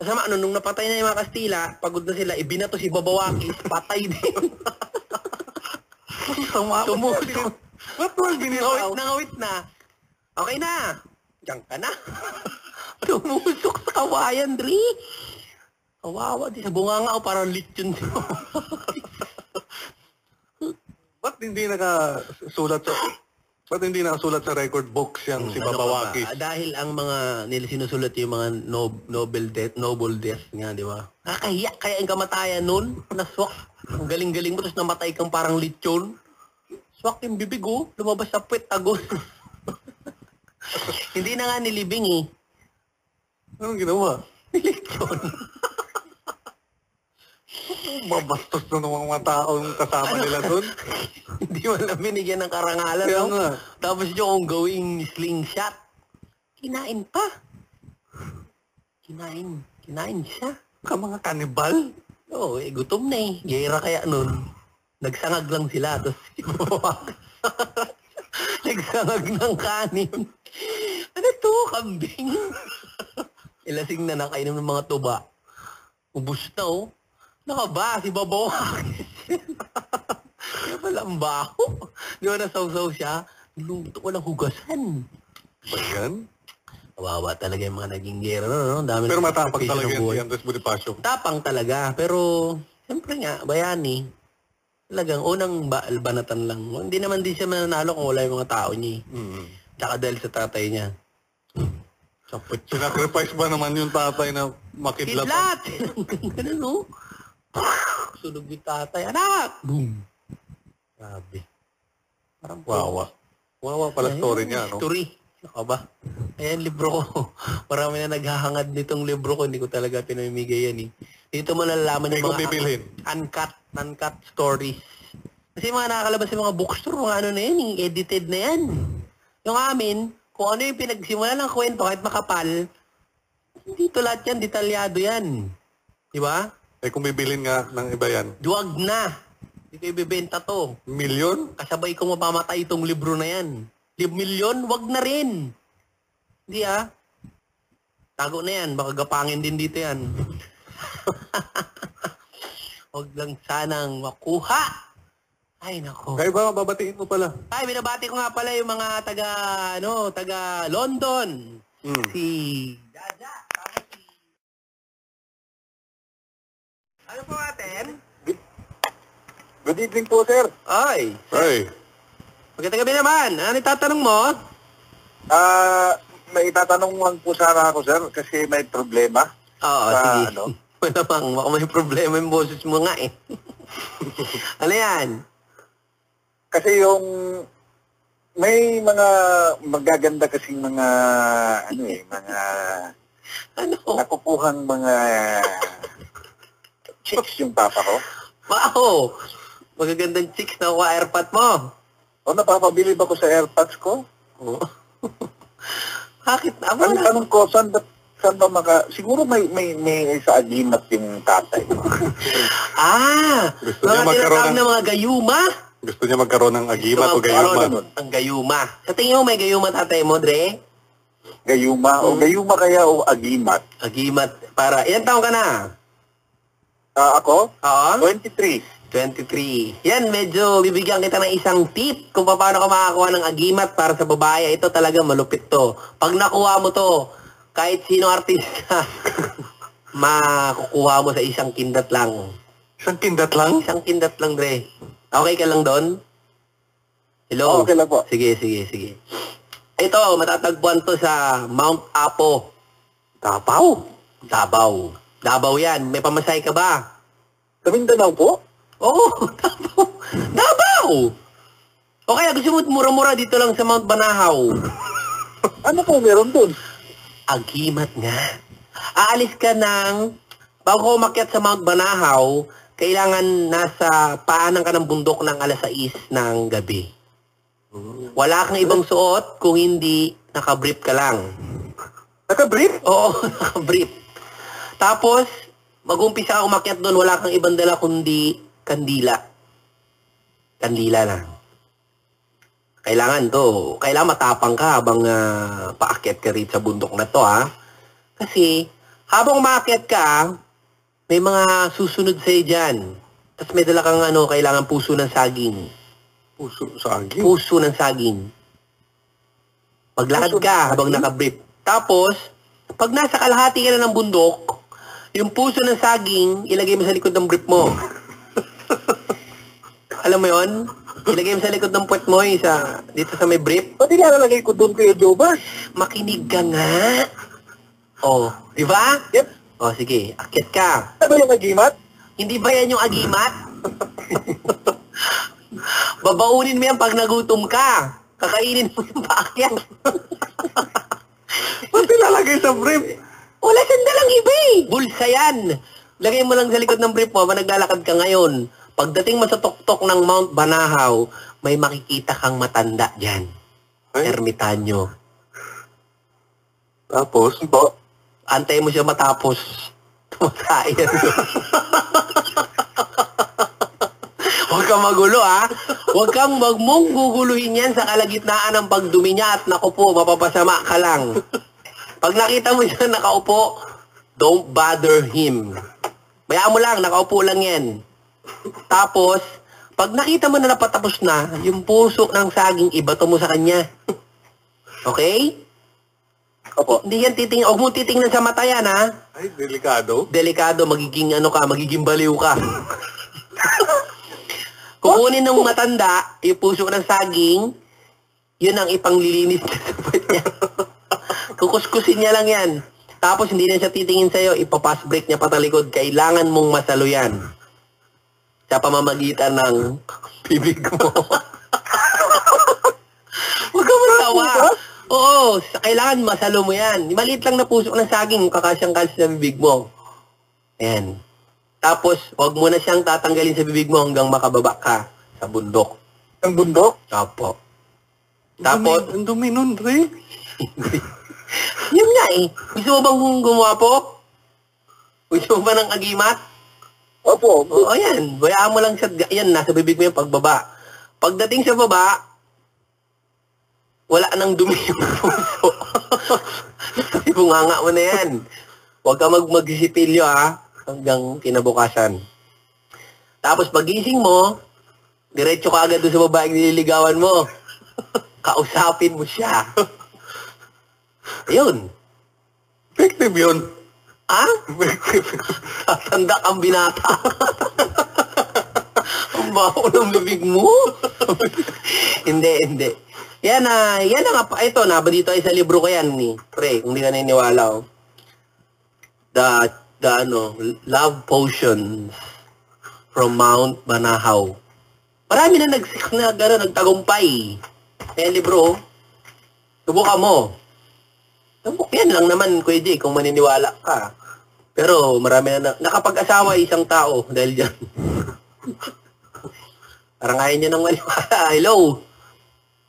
Kasama, ano, nung napatay na yung mga Kastila, pagod na sila, ibinato si Babawakis, patay din. Tumusok. Ba't mo Nangawit, nangawit na. Okay na. Diyan ka na. Tumusok sa kawayan, Dri. Kawawa, di sa bunganga o parang siya. Ba't hindi nakasulat sa... Ba't hindi nakasulat sa record books yung si Ano ka ba? Dahil ang mga nila sinusulat yung mga nob, noble death, noble death nga, di ba? Nakakahiya kaya ang kamatayan nun, naswak. Ang galing-galing mo, tapos namatay kang parang lechon. Swak yung bibig, oh. Lumabas sa puwet, agos. Hindi na nga nilibing, eh. Anong ginawa? Lechon. Babastos na ng mga taong kasama Ano? nila doon. Hindi mo lang binigyan ng karangalan, Kaya no? nga. Tapos yung gawing slingshot. Kinain pa. Kinain. Kinain siya. Ka mga kanibal? Oo, eh, gutom na eh. Gera kaya nun. Nagsangag lang sila, tapos Nagsangag ng kanin. Ano to, kambing? Ilasing na nakainom ng mga tuba. Ubus na oh. Naka ba, si Babawak. Kaya pala ang baho. Di ba nasawsaw siya? Luto ko lang hugasan. Ba yan? Kawawa talaga yung mga naging gera, no? Ang Dami Pero ng matapang talaga ng yan buhay. si Andres Bonifacio. Tapang talaga, pero siyempre nga, bayani. Talagang unang ba banatan lang. Hindi naman din siya mananalo kung wala yung mga tao niya. eh. Mm. Tsaka dahil sa tatay niya. Sinacrifice ba naman yung tatay na makidlat? Kidlat! Ganun, no? Sunog yung tatay. Anak! Boom! Grabe. Parang Wawa. Wawa pala story niya, no? Story. Naka ba? Ayan, libro ko. Marami na naghahangad nitong libro ko. Hindi ko talaga pinamimigay yan eh. Dito mo nalalaman yung mga bibilhin. uncut, uncut stories. Kasi mga nakakalabas sa mga bookstore, mga ano na yan, eh, edited na yan. Yung amin, kung ano yung pinagsimula ng kwento, kahit makapal, dito lahat yan, detalyado yan. Di ba? Eh kung bibilin nga ng iba yan, Duwag na. Hindi ko ibibenta to. milyon? Kasabay ko mapamatay itong libro na yan. Lib milyon, wag na rin. Hindi ah. Tago na yan, baka gapangin din dito yan. wag lang sanang makuha. Ay, nako. Kaya ba babatiin mo pala? Ay, binabati ko nga pala yung mga taga, ano, taga London. Mm. Si Jaja. saka si... Ano po atin? Good evening po, sir. Ay, Ay. magandang gabi naman. Ano itatanong mo? Ah, may itatanong lang po sana ako, sir, kasi may problema. Oo, Sa sige. ano? Wala bang, baka may problema yung boses mo nga eh. ano yan? Kasi yung may mga magaganda kasing mga ano eh, mga Ano? nakukuhang mga chicks yung papa ko. Wow! Magagandang chicks na kuha airpot mo. O napapabili ba ko sa airpods ko? Oo. Bakit? Amo Ano, anong ko, saan ba, saan ba maka... Siguro may, may, may sa agimat yung tatay. Ah! Gusto Mga niya magkaroon tinatawag ng- na mga gayuma. Gusto niya magkaroon ng agimat o Gusto Ang gayuma. Sa tingin mo may gayuma tatay mo, Dre? Gayuma, o gayuma kaya o agimat. Agimat. Para, ilan taong ka na? Ah, ako? Oo? 23. 23. Yan, medyo bibigyan kita ng isang tip kung paano ka makakuha ng agimat para sa babae. Ito talaga malupit to. Pag nakuha mo to, kahit sino artista, makukuha mo sa isang kindat lang. Isang kindat lang? Isang kindat lang, Dre. Okay ka lang doon? Hello? Okay lang po. Sige, sige, sige. Ito, matatagpuan to sa Mount Apo. Davao? Davao. Davao yan. May pamasay ka ba? Sa Mindanao po? Oo, Davao. Davao! O kaya gusto mo mura-mura dito lang sa Mount Banahaw. Ano po meron dun? Agimat nga. Aalis ka ng, bago umakyat sa Mount Banahaw, kailangan nasa paanan ka ng bundok ng alas 6 ng gabi. Wala kang ibang suot kung hindi nakabrief ka lang. Naka-brief? Oo, nakabrief. Tapos, mag-umpisa ka umakyat doon, wala kang ibang dala kundi kandila. Kandila lang. Kailangan to, kailangan matapang ka habang ah, paakyat ka rito sa bundok na to, ha? Kasi, habang umaakyat ka, may mga susunod sa'yo dyan. Tapos may dala kang ano, kailangan puso ng saging. Puso saging? Puso ng saging. Maglakad ng ka habang nakabrief. Tapos, pag nasa kalahati ka na ng bundok, yung puso ng saging, ilagay mo sa likod ng brief mo. Alam mo yon? Ilagay mo sa likod ng puwet mo, yung sa, dito sa may brief. Ba't ilalagay ko doon kayo, Jobert? Makinig ka nga. Oh, di ba? Yep. Oh, sige, akyat ka. Ano yung agimat? Hindi ba yan yung agimat? Babaunin mo yan pag nagutom ka. Kakainin mo yung paakyat. Ba't ilalagay sa brief? Wala siyang dalang iba eh. Bulsa yan. Lagay mo lang sa likod ng brief mo habang naglalakad ka ngayon. Pagdating mo sa tuktok ng Mount Banahaw, may makikita kang matanda dyan. Ay. Ermitanyo. Tapos? Po. Antay mo siya matapos. Tumatayan. Huwag kang magulo, ha? Huwag kang wag mong guguluhin yan sa kalagitnaan ng pagdumi niya at naku po, mapapasama ka lang. Pag nakita mo siya nakaupo, don't bother him. Bayaan mo lang, nakaupo lang yan. Tapos, pag nakita mo na napatapos na, yung puso ng saging, ibato mo sa kanya. Okay? Opo. Hindi yan titing, huwag mo titingnan sa mata yan, ha? Ay, delikado. delikado, magiging ano ka, magiging baliw ka. Kukunin ng matanda, yung puso ng saging, yun ang ipanglilinis sa niya. Kukuskusin niya lang yan. Tapos hindi na siya titingin sa'yo, ipapass break niya patalikod. Kailangan mong masalo yan. Sa pamamagitan ng bibig mo. Huwag ka matawa. Oo, sa- kailangan masalo mo yan. Maliit lang na puso ng saging, kakasyang kasi sa bibig mo. Ayan. Tapos, wag mo na siyang tatanggalin sa bibig mo hanggang makababa ka sa bundok. Ang bundok? Opo. Tapos, Ang dumi nun. yun nga eh. Gusto mo bang gumawa po? Gusto mo ba ng agimat? Opo. Oo, ayan. Bayaan mo lang siya. Yan, nasa bibig mo yung pagbaba. Pagdating sa baba, wala nang dumi yung puso. Ibunganga mo na yan. Huwag ka mag magsisipilyo ha, hanggang kinabukasan. Tapos pagising mo, diretso ka agad doon sa babaeng nililigawan mo. Kausapin mo siya. Ayun. Effective yun. Ha? Tatanda kang binata. Ang baho ng bibig mo. hindi, hindi. Yan na, yan na nga pa. Ito, naba dito ay sa libro ko yan ni. Pre, kung di ka naniniwala, oh. The, the ano, Love Potions from Mount Banahaw. Marami na nag, na, gano, nagtagumpay. Ayan, libro, oh. Subukan mo. Yan lang naman, Kuya Jay, kung maniniwala ka. Pero marami na, nakapag-asawa isang tao dahil dyan. Parang ayaw niya ng maniwala. Hello?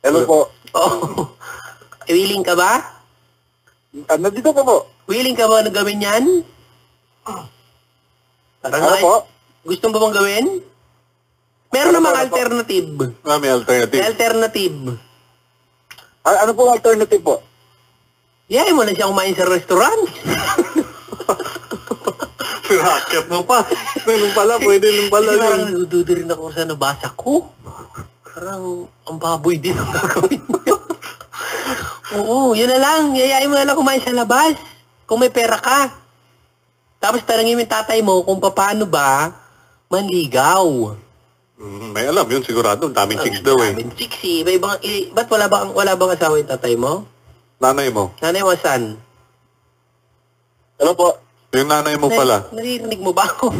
Hello po. Oh. Willing ka ba? Ano dito po po? Willing ka ba na gawin yan? Parang Ano ay- po? Gusto mo bang gawin? Meron Ano namang ano alternative. Ah, may alternative. May alternative. A- ano po ang alternative po? Yayin mo na siya kumain sa restaurant. Racket mo pa. Ganun pala, pwede nun pala Kasi yun. parang nadududo rin ako sa nabasa ko. Parang ang baboy din ang gagawin mo. Oo, yun na lang. Yayain mo na lang kumain sa labas. Kung may pera ka. Tapos tarangin mo yung tatay mo kung paano ba manligaw. Mm, may alam yun, sigurado. Ang daming chicks daw eh. Daming chicks eh. May ibang, eh, ba't wala bang, wala bang asawa yung tatay mo? Nanay mo. Nanay mo saan? Ano po? Yung nanay mo pala. Naririnig mo ba ako?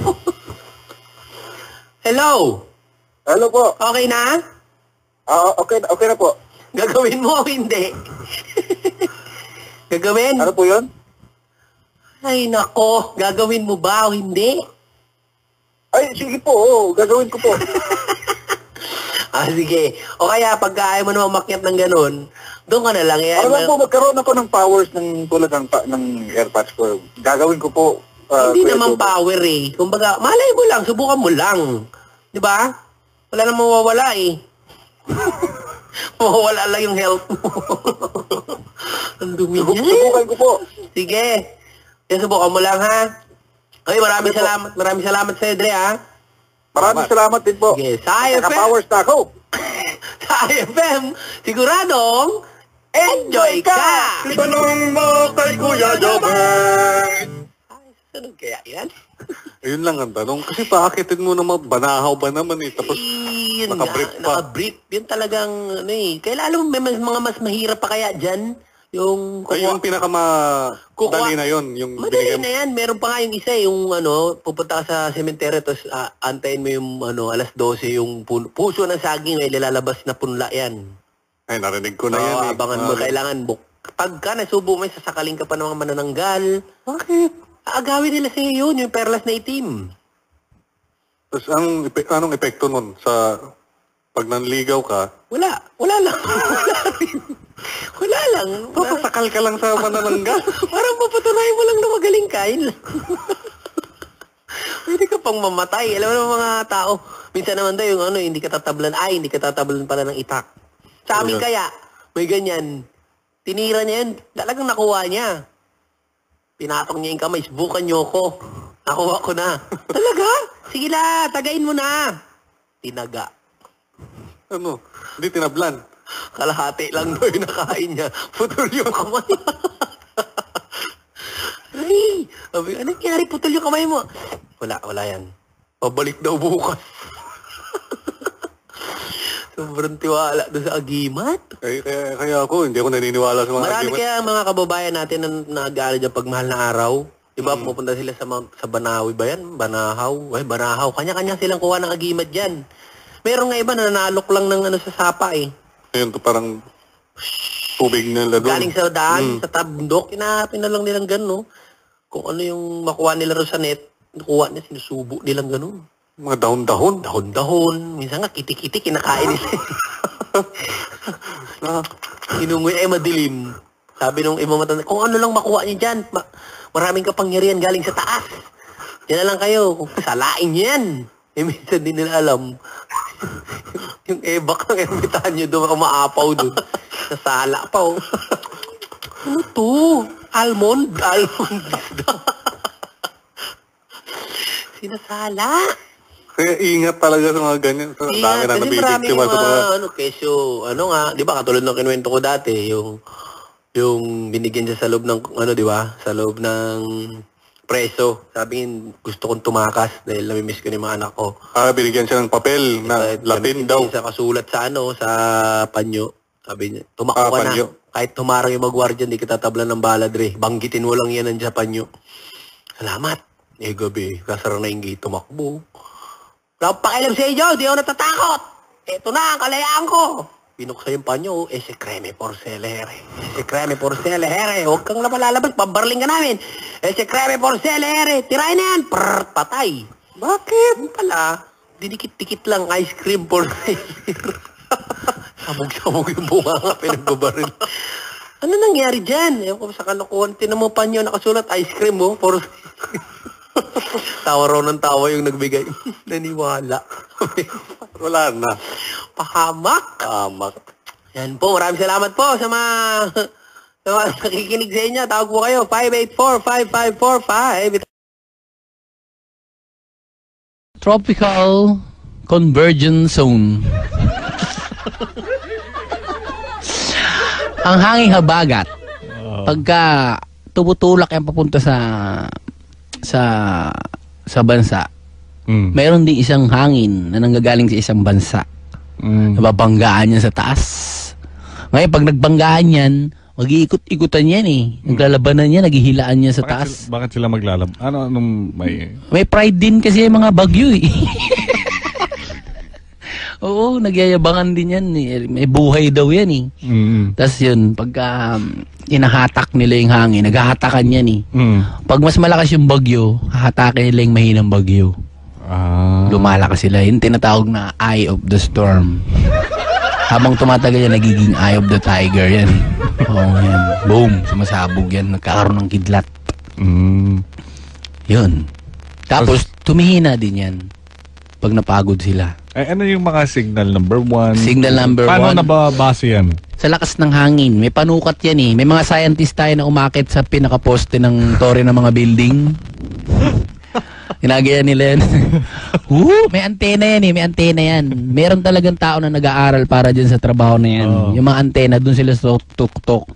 Hello? Hello po. Okay na? Ah, okay, okay na po. Gagawin mo o hindi? Gagawin? Ano po yun? Ay, nako. Gagawin mo ba o hindi? Ay, sige po. oo, gagawin ko po. Ah, sige. O kaya, pag ayaw mo na umakyat ng ganun, doon ka na lang. Eh, Ano lang po, magkaroon ako ng powers ng tulad ng, pa- ng airpods ko. Gagawin ko po. ah, hindi naman Jobo. power eh. Kumbaga, malay mo lang, subukan mo lang. Di ba? Wala namang mawawala eh. mawawala lang yung health mo. Ang dumi niya. Subukan ko po. Sige. Kaya subukan mo lang ha. Okay, maraming salamat. Maraming salamat sa Edre ha. Maraming salamat din po. Sige, sa IFM. Naka-powers na ako. Sa IFM, siguradong enjoy ka! Itanong mo kay Kuya Jobert. Ano kaya yan? Ayun lang ang tanong. Kasi paakitin mo naman, banahaw ba naman eh. Tapos, Yun Naka-brief nga, pa. naka-brief. Yun talagang, ano eh. Kaya lalo may mas, mga mas mahirap pa kaya dyan. Yung ay, yung pinakama Kukuha- dali na yun. Yung Madali na yan. Meron pa nga yung isa, eh, yung ano, pupunta ka sa sementeryo, tapos ah, antayin mo yung ano, alas 12, yung puso ng saging, ay lalabas na punla yan. Ay, narinig ko na Oo, yan eh. abangan mo, Ah, kailangan book. Pagka nasubo mo, sasakaling ka pa ng mga manananggal. Bakit? Aagawin nila sa'yo yun, yung perlas na itim. Tapos, ang, epe- anong epekto nun sa pag nanligaw ka? Wala. Wala lang. Wala rin. Wala lang. Papasakal ka lang sa manananggal. Parang papatunayan mo lang na magaling ka. Yun lang. Pwede ka pang mamatay. Alam mo naman mga tao, minsan naman daw yung ano, hindi ka tatablan, ay, hindi ka tatablan pala ng itak. Sa amin Ayun. kaya, may ganyan. Tinira niya yun, talagang nakuha niya. Pinatong niya yung kamay, subukan niyo ako. Nakuha ko na. Talaga? Sige la, tagain mo na. Tinaga. Ano? Hindi tinablan. Kalahati lang daw yung nakain niya. Putol yung kamay. Ay, sabi, ano nangyari? Putol yung kamay mo. Wala, wala yan. Pabalik daw bukas. Sobrang tiwala doon sa agimat. Kaya, kaya, kaya ako, hindi ako naniniwala sa mga Marami argument. kaya mga kababayan natin na nag-aaral dyan pag mahal na araw. Diba, pupunta sila sa, mga- sa Banawi ba yan? Banahaw? Ay, Banahaw. Kanya-kanya silang kuha ng agimat dyan. Meron nga iba na nanalok lang ng ano sa sapa eh. Ayun, to parang tubig nila doon. Galing sa daan, Mm. sa tabundok, kinahapin na lang nilang gano'n. Kung ano yung makuha nila rin sa net, nakuha niya, sinusubo nilang gano'n. Mga dahon-dahon. Dahon-dahon. Minsan nga, kiti-kiti, kinakain nila. na, inungoy ay madilim. Sabi nung ibang matanda, kung ano lang makuha niya dyan, ma- maraming kapangyarihan galing sa taas. Yan na lang kayo, kung salain niyo yan. Eh, minsan din nila alam. yung ebak ng ermitan nyo doon, umaapaw doon. Sa sala pa, oh. ano to? Almond? Almond. Sinasala. Kaya ingat talaga sa mga ganyan. Sa dami na nabibiktima sa mga, ano, kesyo, ano nga, di ba, katulad ng kinuwento ko dati, yung, yung binigyan siya sa loob ng, ano, di ba, sa loob ng preso. Sabi niya, gusto kong tumakas dahil namimiss ko ni mga anak ko. Ah, binigyan siya ng papel na Latin daw. Sa kasulat sa, ano, sa panyo. Sabi niya, tumakbo Ah, ka panyo. na. Kahit tumarang yung magwardya, hindi kita tablan ng baladre. Banggitin mo lang yan nandiyan sa panyo. Salamat. Eh, gabi, kasara na yung gate, tumakbo. Wala akong pakialam sa inyo, di ako natatakot. Ito na ang kalayaan ko. Pinuksa yung panyo, eh si Creme Porcelere. Si Creme Porcelere, huwag kang napalalabas, pabarling ka namin. Eh, si Kreme Porcel, ere, tirahin na yan. Prrr, patay. Bakit? Ano pala? Didikit-dikit lang ice cream for Sabog-sabog yung bunga nga, pinagbabaril. ano nangyari dyan? Ewan ko sa kalokohan. Tinan mo pa nyo, nakasulat ice cream mo. For... tawa raw ng tawa yung nagbigay. Naniwala. Wala na. Pahamak. Pahamak. Yan po, maraming salamat po sa mga sa mga nakikinig sa inyo. Tawag po kayo, 584-5545. Tropical Convergence Zone. Ang hanging habagat. Pagka tumutulak yan papunta sa sa sa bansa, meron din isang hangin na nanggagaling sa isang bansa. Nababanggaan yan sa taas. Ngayon, pag nagbanggaan yan, mag-iikot-ikutan yan eh. Naglalabanan yan, naghihilaan yan sa Bakit taas. sila, bakit sila maglalab? Ano, anong may... May pride din kasi yung mga bagyo eh. Oo, nagyayabangan din yan. eh. May buhay daw yan eh. Mm. Tapos yun, pagka um, inahatak nila yung hangin, naghahatakan yan eh. Mm. Pag mas malakas yung bagyo, hahatakin nila yung mahinang bagyo. Ah. Lumalakas sila. Yung tinatawag na eye of the storm. Habang tumatagal yan, nagiging eye of the tiger yan. Oo, yan. Boom, sumasabog yan. Nagkakaroon ng kidlat. Mm. Yun. Tapos, tumihina din yan. Pag napagod sila. Eh, ano yung mga signal number one? Signal number Paano one. nababase yan? Sa lakas ng hangin. May panukat yan eh. May mga scientist tayo na umakit sa pinakaposte ng tore ng mga building. Ginagaya nila yan. Woo! May antena yan eh. May antena yan. Meron talagang tao na nag-aaral para dyan sa trabaho na yan. Yung mga antena, dun sila sa tuk-tuk.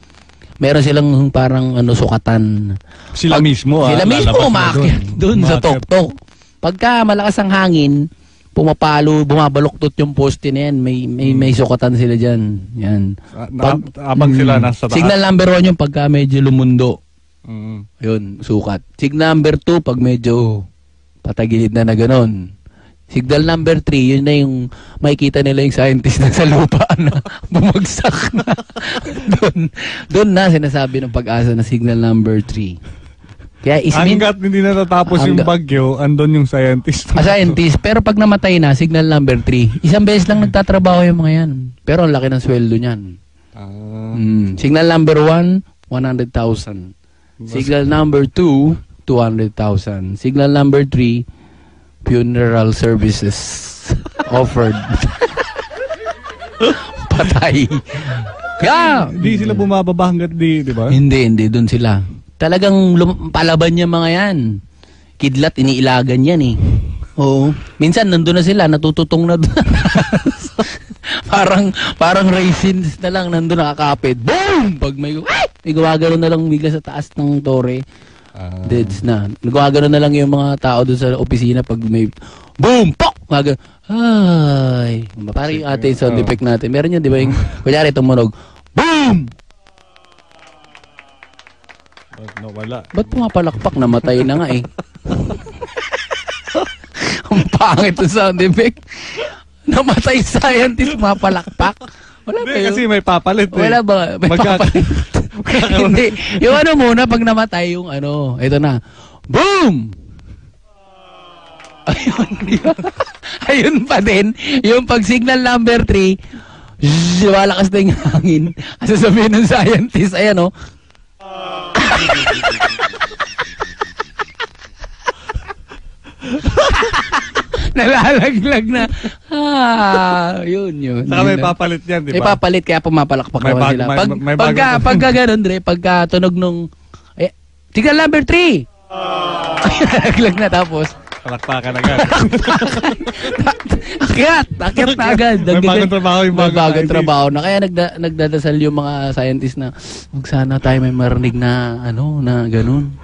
Meron silang parang ano, sukatan. Sila mismo, ah, Sila mismo umakyat dun. dun sa tuk-tuk. Pagka malakas ang hangin, pumapalo, bumabaluktot yung poste na yan. May, may, may sukatan sila dyan. Yan. Ah, na- habang sila nasa taas. Signal number one yung pagka medyo lumundo. Mm. Yun, sukat. Signal number two, pag medyo patagilid na na ganun. Signal number three, yun na yung makikita nila yung scientist na sa lupa na bumagsak na. doon, doon na sinasabi ng pag-asa na signal number three. Kaya ismin, Hanggat hindi natatapos yung Hangga- bagyo, andon yung scientist. a scientist, pero pag namatay na, signal number three, isang beses lang nagtatrabaho yung mga yan. Pero ang laki ng sweldo niyan. Ah. Mm. Signal number one, 100,000. Signal number two, 200,000. Signal number three, funeral services offered. Patay. Kaya, Hindi sila bumababa hanggat di, di ba? hindi, hindi, doon sila. Talagang lum- palaban niya mga yan. Kidlat, iniilagan yan eh. Oo. Minsan, nandun na sila, natututong na doon. parang, parang raisins na lang, nandun nakakapit. Boom! Pag may, ay! May gumagano na lang bigla sa taas ng tore. Deads na. Nagwagano na lang yung mga tao doon sa opisina pag may boom! Pok! Gagano. Ay! Parang yung ating sound effect natin. Meron yun, di ba? Yung, kunyari, tumunog. Boom! Nawala. Ba't pumapalakpak? Namatay na nga eh. Ang pangit ng sound effect. Namatay scientist, mapalakpak. Wala Hindi, yun? kasi may papalit eh. Wala ba? May Magka- papalit. Hindi. Yung ano muna, pag namatay yung ano, ito na. Boom! Ayun, yun. Ayun pa din. Yung pag signal number 3, lumalakas na yung hangin. Kasi sabihin ng scientist, ayan oh. Nalalaglag na. Ah, yun yun. Saka may Yun papalit yan, di May ba? papalit kaya pumapalakpak May naman bag- sila. may- Pag, may pagka, bago- pagka ganun, Dre, pagka tunog nung, eh, signal number 3. Nalaglag na tapos. Palakpakan agad. Akyat! Akyat na agad. May bagong trabaho yung bagong bagong trabaho na. Kaya nagda, nagdadasal yung mga scientist na, huwag sana tayo may marinig na, ano, na ganun.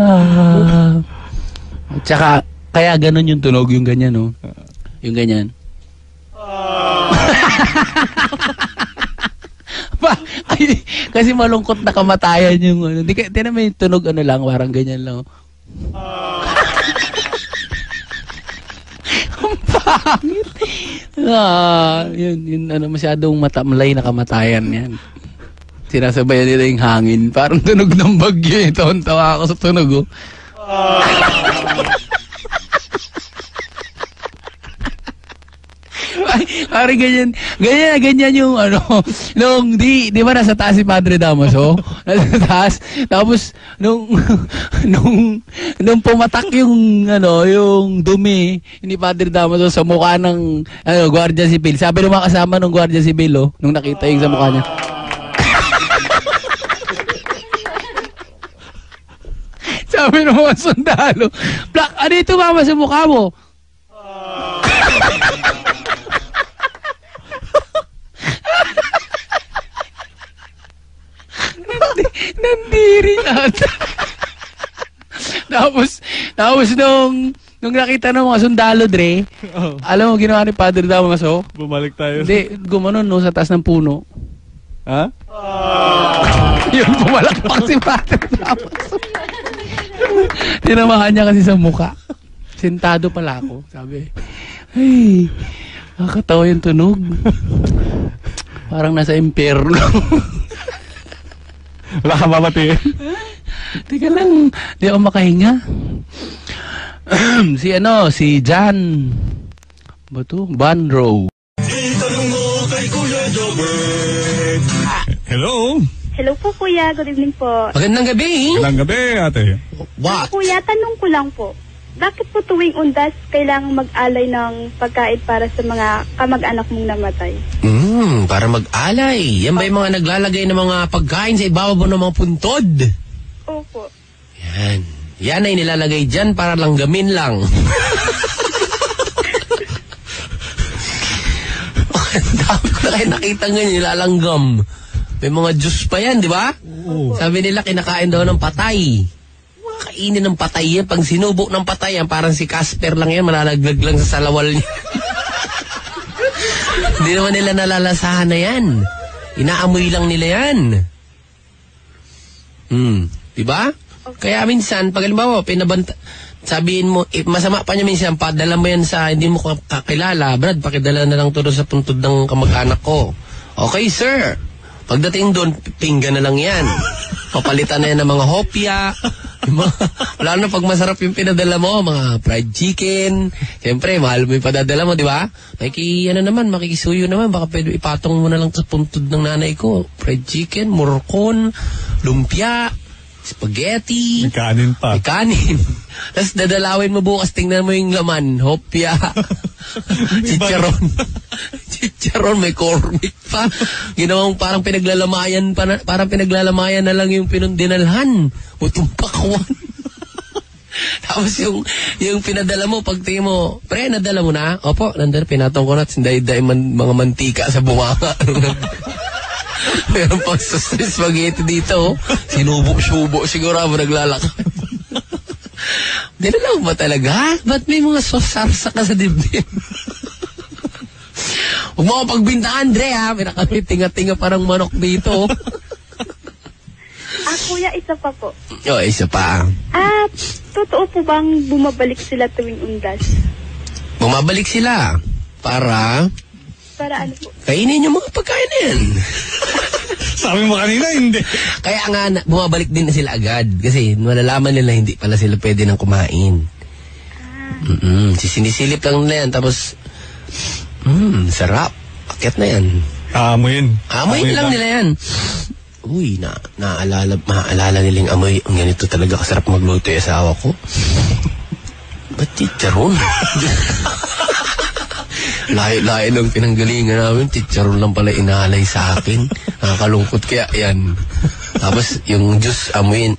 Ah. Tsaka, kaya ganun yung tunog, yung ganyan, no? Yung ganyan. Pa, ay, kasi malungkot na kamatayan yung ano. Di tinan mo yung tunog ano lang, parang ganyan lang. Ang pangit. Ah, yun, yun, ano, masyadong matamlay na kamatayan yan. sinasabayan nila yung hangin. Parang tunog ng bagyo eh. Tawan-tawa ako sa tunog oh. pare ganyan, ganyan, ganyan yung ano, nung, di, di ba nasa taas si Padre Damaso? Nasa taas, tapos, nung, nung, nung pumatak yung, ano, yung dumi ni Padre Damaso sa mukha ng, ano, Guardia Civil. Sabi ng mga kasama ng Guardia Civil, oh, nung nakita yung sa mukha niya. Sabi ng mga sundalo, Black, ano ito mama sa mukha mo? Nandiri ata. tapos, tapos nung, nung nakita ng mga sundalo, Dre, alam mo ginawa ni Padre Damaso? Bumalik tayo. Hindi, gumanon no, sa taas ng puno. Ha? Yun, pumalakpak si Padre Damaso. Tinamahan niya kasi sa muka. Sentado pala ako, sabi. Ay, nakakatawa yung tunog. Parang nasa impyerno. Wala ka babatiin. Teka lang, di ako makahinga. si ano, si Jan. Ba to? Banro. Hello? Hello po, kuya. Good evening po. Magandang gabi. Magandang gabi, ate. What? Kuya, tanong ko lang po. Bakit po tuwing undas kailangang mag-alay ng pagkain para sa mga kamag-anak mong namatay? Hmm, para mag-alay. Yan ba yung mga naglalagay ng mga pagkain sa ibabaw ng mga puntod? Opo. Yan. Yan ay nilalagay dyan para lang gamin lang. Ang dami ko na kayo nakita ngayon, nilalanggam. May mga juice pa yan, di ba? Sabi nila, kinakain daw ng patay. Kainin ng patay yan. Pag sinubo ng patay yan, parang si Casper lang yan, malalaglag lang sa salawal niya. Hindi naman nila nalalasahan na yan. Inaamoy lang nila yan. Hmm. Di ba? Kaya minsan, pag halimbawa, pinabanta, sabihin mo, eh, masama pa niya minsan, padala mo yan sa hindi mo ka- kakilala, Brad, pakidala na lang to sa puntod ng kamag-anak ko. Okay, sir. Pagdating doon, pinggan na lang yan. Papalitan na yan ng mga hopya. Mga- Wala na pag masarap yung pinadala mo, mga fried chicken. Siyempre, mahal mo yung padadala mo, di ba? Makiki, ano naman, makikisuyo naman. Baka pwede ipatong mo na lang sa puntod ng nanay ko. Fried chicken, murkon, lumpia, spaghetti. May kanin pa. May kanin. Tapos dadalawin mo bukas, tingnan mo yung laman. Hopya. Chicharon. Chicharon, may cornet pa. Ginawang parang pinaglalamayan pa na, parang pinaglalamayan na lang yung pinundinalhan. Utong pakwan. Tapos yung, yung pinadala mo, pag tingin mo, pre, nadala mo na? Opo, nandun, pinatong ko na, sinday-day man, mga mantika sa bunganga. Meron pang sa spaghetti dito, oh. Sinubo-subo siguro ako naglalakad. Dinala mo ba talaga? Ba't may mga sosarsa ka sa dibdib? Huwag mo ako pagbintaan, Dre, ha? May nakami tinga-tinga parang manok dito. Ah, kuya, isa pa po. oh, isa pa. Ah, totoo po bang bumabalik sila tuwing undas? Bumabalik sila para Para ano po? kainin yung mga pagkain na yan. Sabi mo kanina, hindi. Kaya nga, bumabalik din na sila agad. Kasi malalaman nila hindi pala sila pwede nang kumain. Mm-mm. Sisinisilip lang nila yan. Tapos, mm, sarap. Akit na yan. Aamoyin. Amoy Amoy lang lang. nila yan. Uy, na, naaalala, maaalala nilang amoy. Ang ganito talaga kasarap magluto yung asawa ko. Ba't chicharon? Layo-layo lang pinanggalingan namin. Chicharon lang pala inalay sa akin. Nakakalungkot kaya yan. Tapos yung juice amoyin.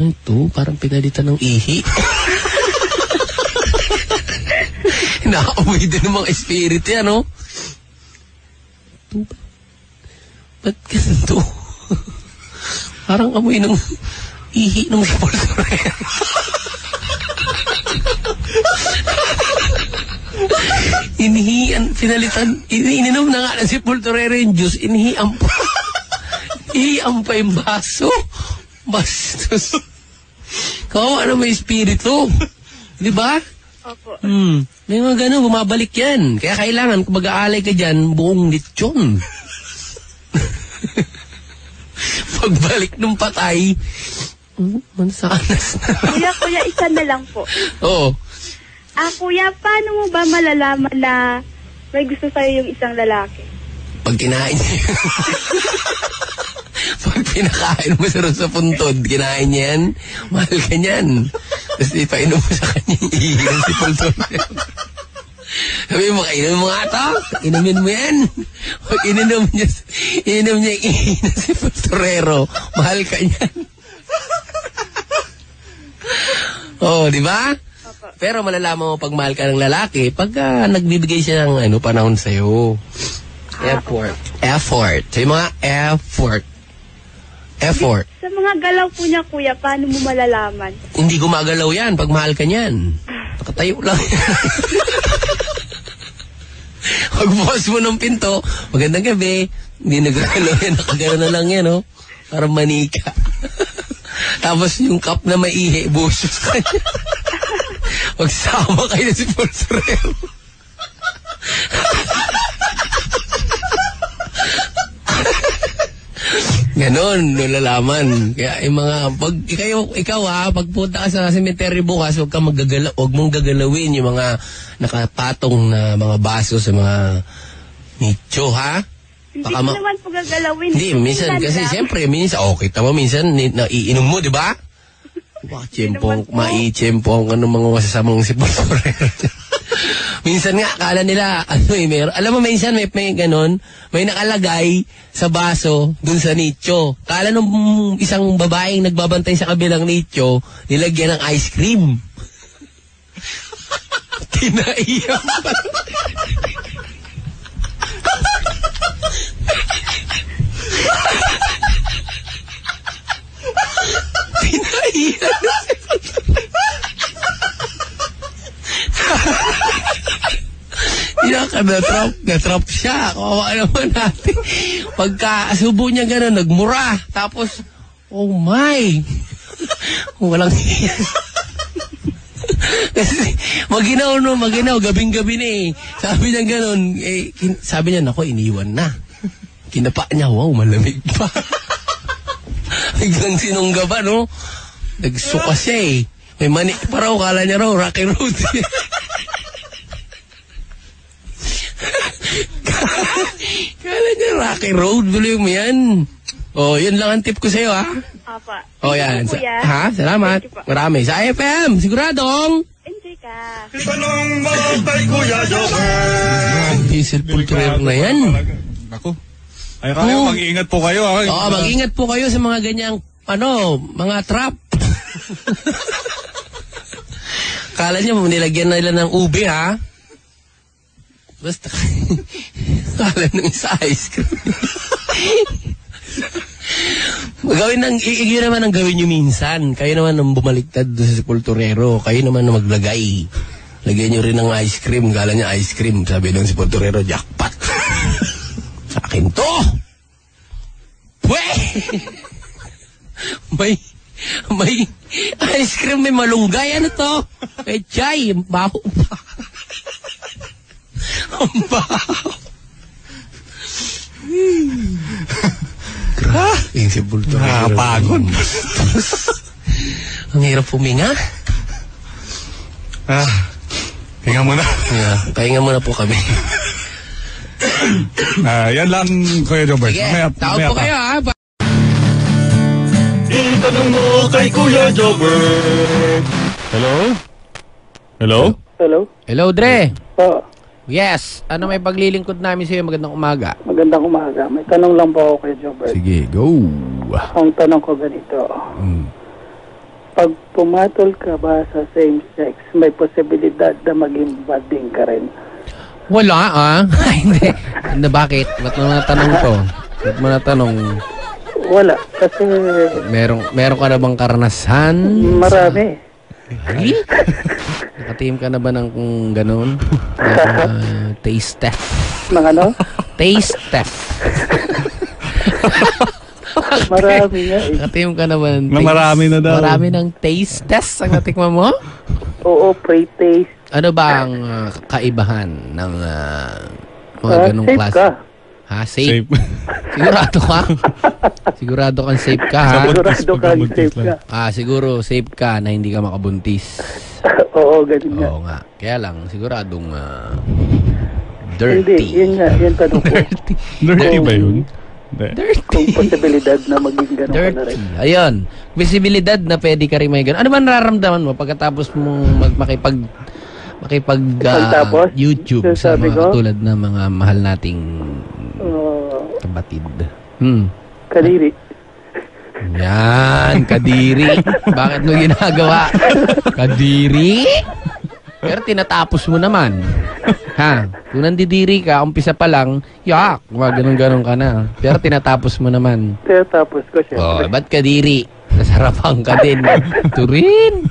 Ano ito? Parang pinalitan ng ihi. Nakaamoy din ng mga espiritu yan, no? Ito ba? Ba't ganito? Parang amoy ng ihi ng sepulturero. Inihian, pinalitan, ini ininom na nga ng sepulturero yung juice, inihian pa. inihian pa yung baso. Bastos. Kawawa na may espiritu. Di ba? Opo. Hmm. May mga ganun, bumabalik yan. Kaya kailangan, kung mag-aalay ka dyan, buong lechon. Pagbalik nung patay, hmm, mansanas na. Kuya, kuya, isa na lang po. Oo. Ah, kuya, paano mo ba malalaman na may gusto sa'yo yung isang lalaki? Pag kinain niya. Pag pinakain mo sa sa puntod, kinain niya yan, mahal ka niyan. Tapos ipainom mo sa kanya yung ihigan si puntod. Sabi mo, kainin mo nga to. Inumin mo yan. Pag ininom niya, ininom niya yung ihigan si Pultorero, mahal ka niyan. Oh, di ba? Pero malalaman mo pag mahal ka ng lalaki, pag ah, nagbibigay siya ng ano, panahon sa'yo. Effort. Effort. So yung mga effort. Effort. Sa mga galaw po niya, kuya, paano mo malalaman? Hindi gumagalaw yan pag mahal ka niyan. Nakatayo lang. Pagbukas mo ng pinto, magandang gabi. Hindi nagagalaw yan, nakagano na lang yan, oh. Parang manika. Tapos yung cup na maihi, buhos mo sa kanya. Magsama kayo si Pulsarero. Ganon, nalalaman. Kaya yung mga, pag ikaw, ikaw ha, pagpunta ka sa cemetery bukas, huwag kang magagala, huwag mong gagalawin yung mga nakapatong na mga baso sa mga nicho, ha? Hindi Baka ko ma- naman po gagalawin. Hindi, minsan, kasi siyempre, minsan, okay, tama, minsan, naiinom mo, di ba? Wah, chempong, maichempong, ano mga masasamang si Pulsorero. minsan nga, akala nila, ano eh, meron, alam mo, minsan may, may ganon, may nakalagay sa baso, dun sa nicho. Kala nung isang babaeng nagbabantay sa kabilang nicho, nilagyan ng ice cream. Tinaiyak pa. Ka, na-trap, na-trap siya. Kawawa naman natin. Pagka subo niya gano'n, nagmura. Tapos, oh my! Walang hiya. Kasi, maginaw no, maginaw, gabing-gabi na eh. Sabi niya gano'n, eh, sabi niya, nako, iniwan na. Kinapa niya, wow, malamig pa. Hanggang sinungga ba, no? Nagsuka siya eh. May mani pa raw, kala niya raw, Rocky Road. kala niya Rocky Road, believe mo yan. Oh, yun lang ang tip ko sa'yo, ha? Apa. Oh, yan. Sa- ha? Salamat. Marami. Sa IFM, siguradong. Enjoy ka. Itanong mo kay Kuya Jobber. Diesel pultrero na yan. Ako. Ay, kayo, Oo. mag-iingat po kayo. ah. Oo, mag-ingat po kayo sa mga ganyang, ano, mga trap. Kala niyo, nilagyan na nila ng ube, ha? Basta, kala nung isa ice cream. gawin ng, i- yun naman ang gawin nyo minsan. Kayo naman ang bumaliktad sa sepulturero. Kayo naman ang maglagay. Lagyan nyo rin ng ice cream. Kala niya ice cream. Sabi ng sepulturero, jackpot. sa akin to! Pwe! may, may ice cream, may malunggay. Ano to? May chai. Ang baho pa. Ang baho. Grabe si Bulto. Nakakapagod. Ang hirap puminga. Ah, hinga muna. Yeah, pahinga muna po kami. Ah, yan lang, Kuya Jobber. Sige, tawag po pa. kayo ha. Itanong mo kay Kuya Jobber. Hello? Hello? Hello? Hello, Dre. Po, Yes. Ano may paglilingkod namin sa'yo? Magandang umaga. magandang umaga. May tanong lang po ako kay Jobert. Sige, go. Ang tanong ko ganito. Pag pumatol ka ba sa same sex, may posibilidad na maging bading ka rin? Wala ah. Hindi. Hindi, bakit? Ba't mo natanong to? Ba't mo natanong? Wala. Kasi Merong, meron ka na bang karanasan? marami. Really? Nakateam ka na ba ng kung ganun? Uh, taste test. Ng ano? Taste test. Marami nga eh. Nakateam ka na ba ng taste? marami na daw. Marami ng taste test ang natikman mo? Oo, pre-taste. Ano ba ang uh, kaibahan ng uh, mga Ah, ganong klase? ka. Ha? Safe? Sigurado ka? Sigurado kang safe ka, ha? Sigurado kang safe ka. Ah, siguro safe ka na hindi ka makabuntis. Oo, ganun nga. Oo nga. Kaya lang, siguradong Hindi, dirty. yun nga, yun tanong ko. Dirty ba yun? Kung posibilidad na maging gano'n ka na rin. Ayun. Visibilidad na pwede ka rin may ganun. Ano ba nararamdaman mo pagkatapos mong mag, makipag makipag Pagtapos, YouTube sa mga ko? tulad ng mga mahal nating Kabatid. Hmm. kadiri. Yan, kadiri. Bakit mo ginagawa? Kadiri? Pero tinatapos mo naman. Ha? Kung nandidiri ka, umpisa pa lang, yak, mga ganun-ganun ka na. Pero tinatapos mo naman. Kaya tapos ko siya. Oh, ba't kadiri? Nasarapan ka din. Ito rin.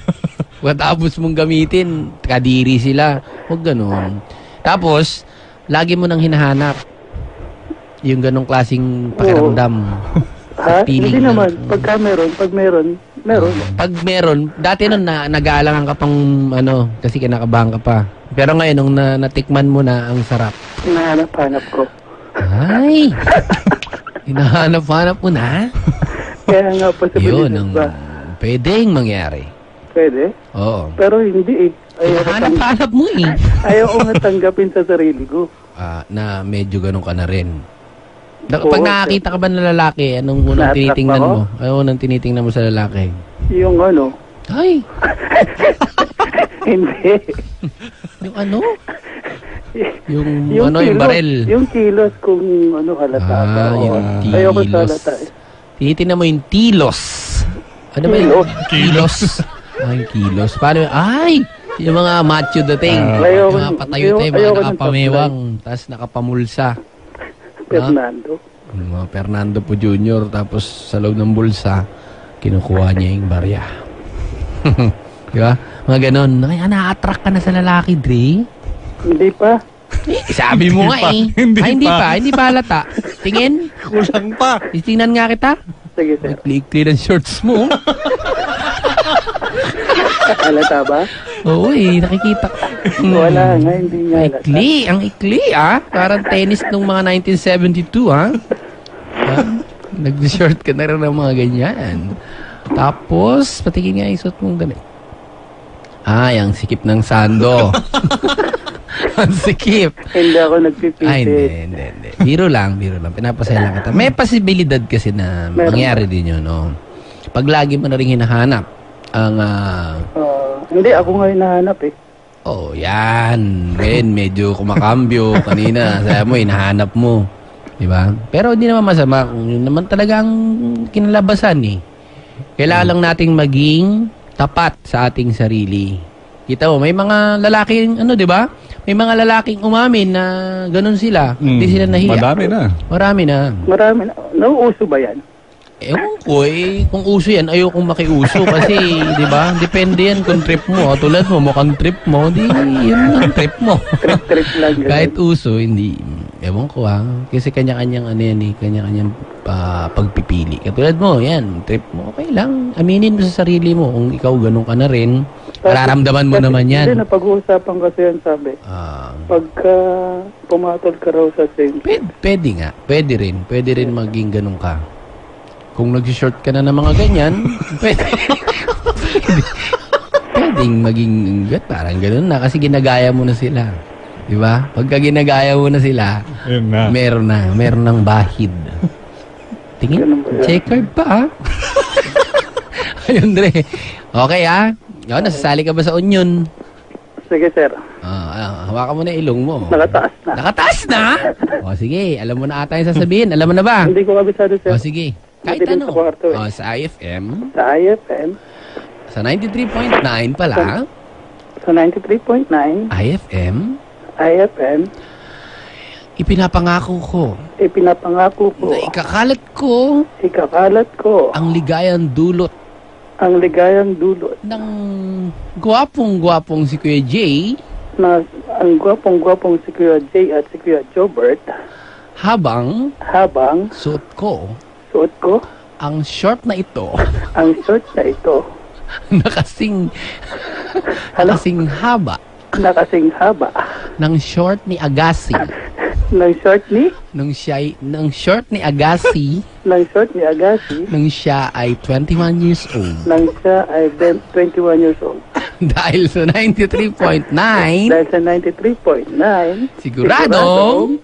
Matapos mong gamitin, kadiri sila. Huwag ganun. Tapos, lagi mo nang hinahanap yung ganong klaseng pakiramdam. Ha? Feeling Hindi na- naman. Pagka meron, pag meron, meron. Pag meron, dati nun na, nag-aalangan ka pang ano, kasi kinakabahan ka pa. Pero ngayon, nung na, natikman mo na, ang sarap. Hinahanap-hanap ko. Ay! Hinahanap-hanap mo na? Kaya nga, posibilidad Yun, ang ba? pwedeng mangyari. Pwede. Oo. Pero hindi eh. Ayaw Hinahanap-hanap mo eh. ayaw ko nga tanggapin sa sarili ko. Ah, na medyo ganun ka na rin. Na, pag nakakita ka ba ng lalaki, anong unang Na-attract tinitingnan ba ako? mo? Ano unang tinitingnan mo sa lalaki? Yung ano, Ay! hindi. Yung ano? Yung, Yung ano, yung kilos, barel. Yung kilos kung ano halata ka. Ah, Oo. yung Ayaw ko sa kilos. halata eh. Tinitingnan mo yung tilos. Ano ba yun? Kilos. Kilos. ah, yung kilos. Paano yun? Ay! Yung mga macho dating. Ah. Yung mga patayo ayaw- tayo, mga ko ng nakapamewang. Tapos nakapamulsa. Fernando. Mga Fernando po Jr. Tapos sa loob ng bulsa, kinukuha niya yung barya. Di ba? Mga ganon. Ay, na-attract ka na sa lalaki, Dre. Hindi pa. Eh, sabi mo nga eh. Hindi Ay, hindi pa. pa. Hindi pa halata. Tingin. Kulang pa. Tingnan nga kita. Sige, sir. Ikli-ikli ng shorts mo. Halata ba? Oo eh, nakikita ko. Wala nga, hindi nga halata. Ikli, ang ikli ah. Parang tennis nung mga 1972 ah. ha? Nag-short ka na rin ng mga ganyan. Tapos, patingin nga yung suot mong damit. Ay, ang sikip ng sando. ang sikip. Hindi ako nagpipilit. Ay, hindi, hindi, hindi. Biro lang, biro lang. Pinapasaya lang kita. May posibilidad kasi na Meron mangyari din yun, no? Pag lagi mo na rin hinahanap ang, ah, Ah, hindi, ako nga hinahanap eh. oh, yan. Ngayon, medyo kumakambyo. Kanina, sabi mo, hinahanap mo. Di ba? Pero hindi naman masama kung yun naman talagang kinalabasan eh. Kailangan lang nating maging tapat sa ating sarili. Kita mo, may mga lalaking, ano, di ba? May mga lalaking umamin na ganun sila. Hindi Mm, sila nahiya. Madami na. Marami na. Marami na. Nauuso ba yan? Ewan ko eh, kung uso yan, ayokong makiuso kasi, di ba? Depende yan kung trip mo. Tulad mo, mukhang trip mo, di, yun ang trip mo. Trip lang. ganun. Kahit uso, hindi, ewan ko ha. Kasi kanya-kanyang ano yan eh, kanya-kanyang ah, pagpipili. Katulad mo, yan, trip mo, okay lang. Aminin mo sa sarili mo kung ikaw ganun ka na rin. Mararamdaman mo naman yan. Hindi, napag-uusapan kasi yan sabi. Ah, Pagka pumatol ka raw sa same pwede, pwede nga, pwede rin. Pwede rin maging ganun ka. Kung nag-short ka na ng mga ganyan, pwede. pwede. Pwedeng maging, gat, parang ganun na kasi ginagaya mo na sila. Di ba? Pagka ginagaya mo na sila, na. meron na, meron ng bahid. Tingin, checkered pa ah. Ayun, Dre. Okay ah. Yun, nasasali ka ba sa onion? Sige, sir. Ah, ah, hawakan mo na ilong mo. Nakataas na. Nakataas na? o sige, alam mo na ata yung sasabihin. Alam mo na ba? Hindi ko kabisado, sir. O sige. Kahit Madilim ano. sa kwarto eh. O, sa IFM, Sa IFM, sa 93.9 pala, sa 93.9, IFM, IFM, ipinapangako ko. Ipinapangako ko, na ikakalat ko. Ikakalat ko. Ang ligayang dulot. Ang ligayang dulot. Ng gwapong-gwapong si Kuya Jay na ang gwapong-gwapong si Kuya Jay at si Kuya Jobert. Habang habang suot ko suot ko? Ang short na ito. Ang short na ito. Nakasing nakasing haba na kasing haba ng short ni Agassi. Ng short ni? Nung siya, ay- nung short ni Agassi, Ng short ni Agassi. nung siya ay 21 years old. Nang siya ay ben- 21 years old. Dahil sa 93.9, Dahil sa 93.9, siguradong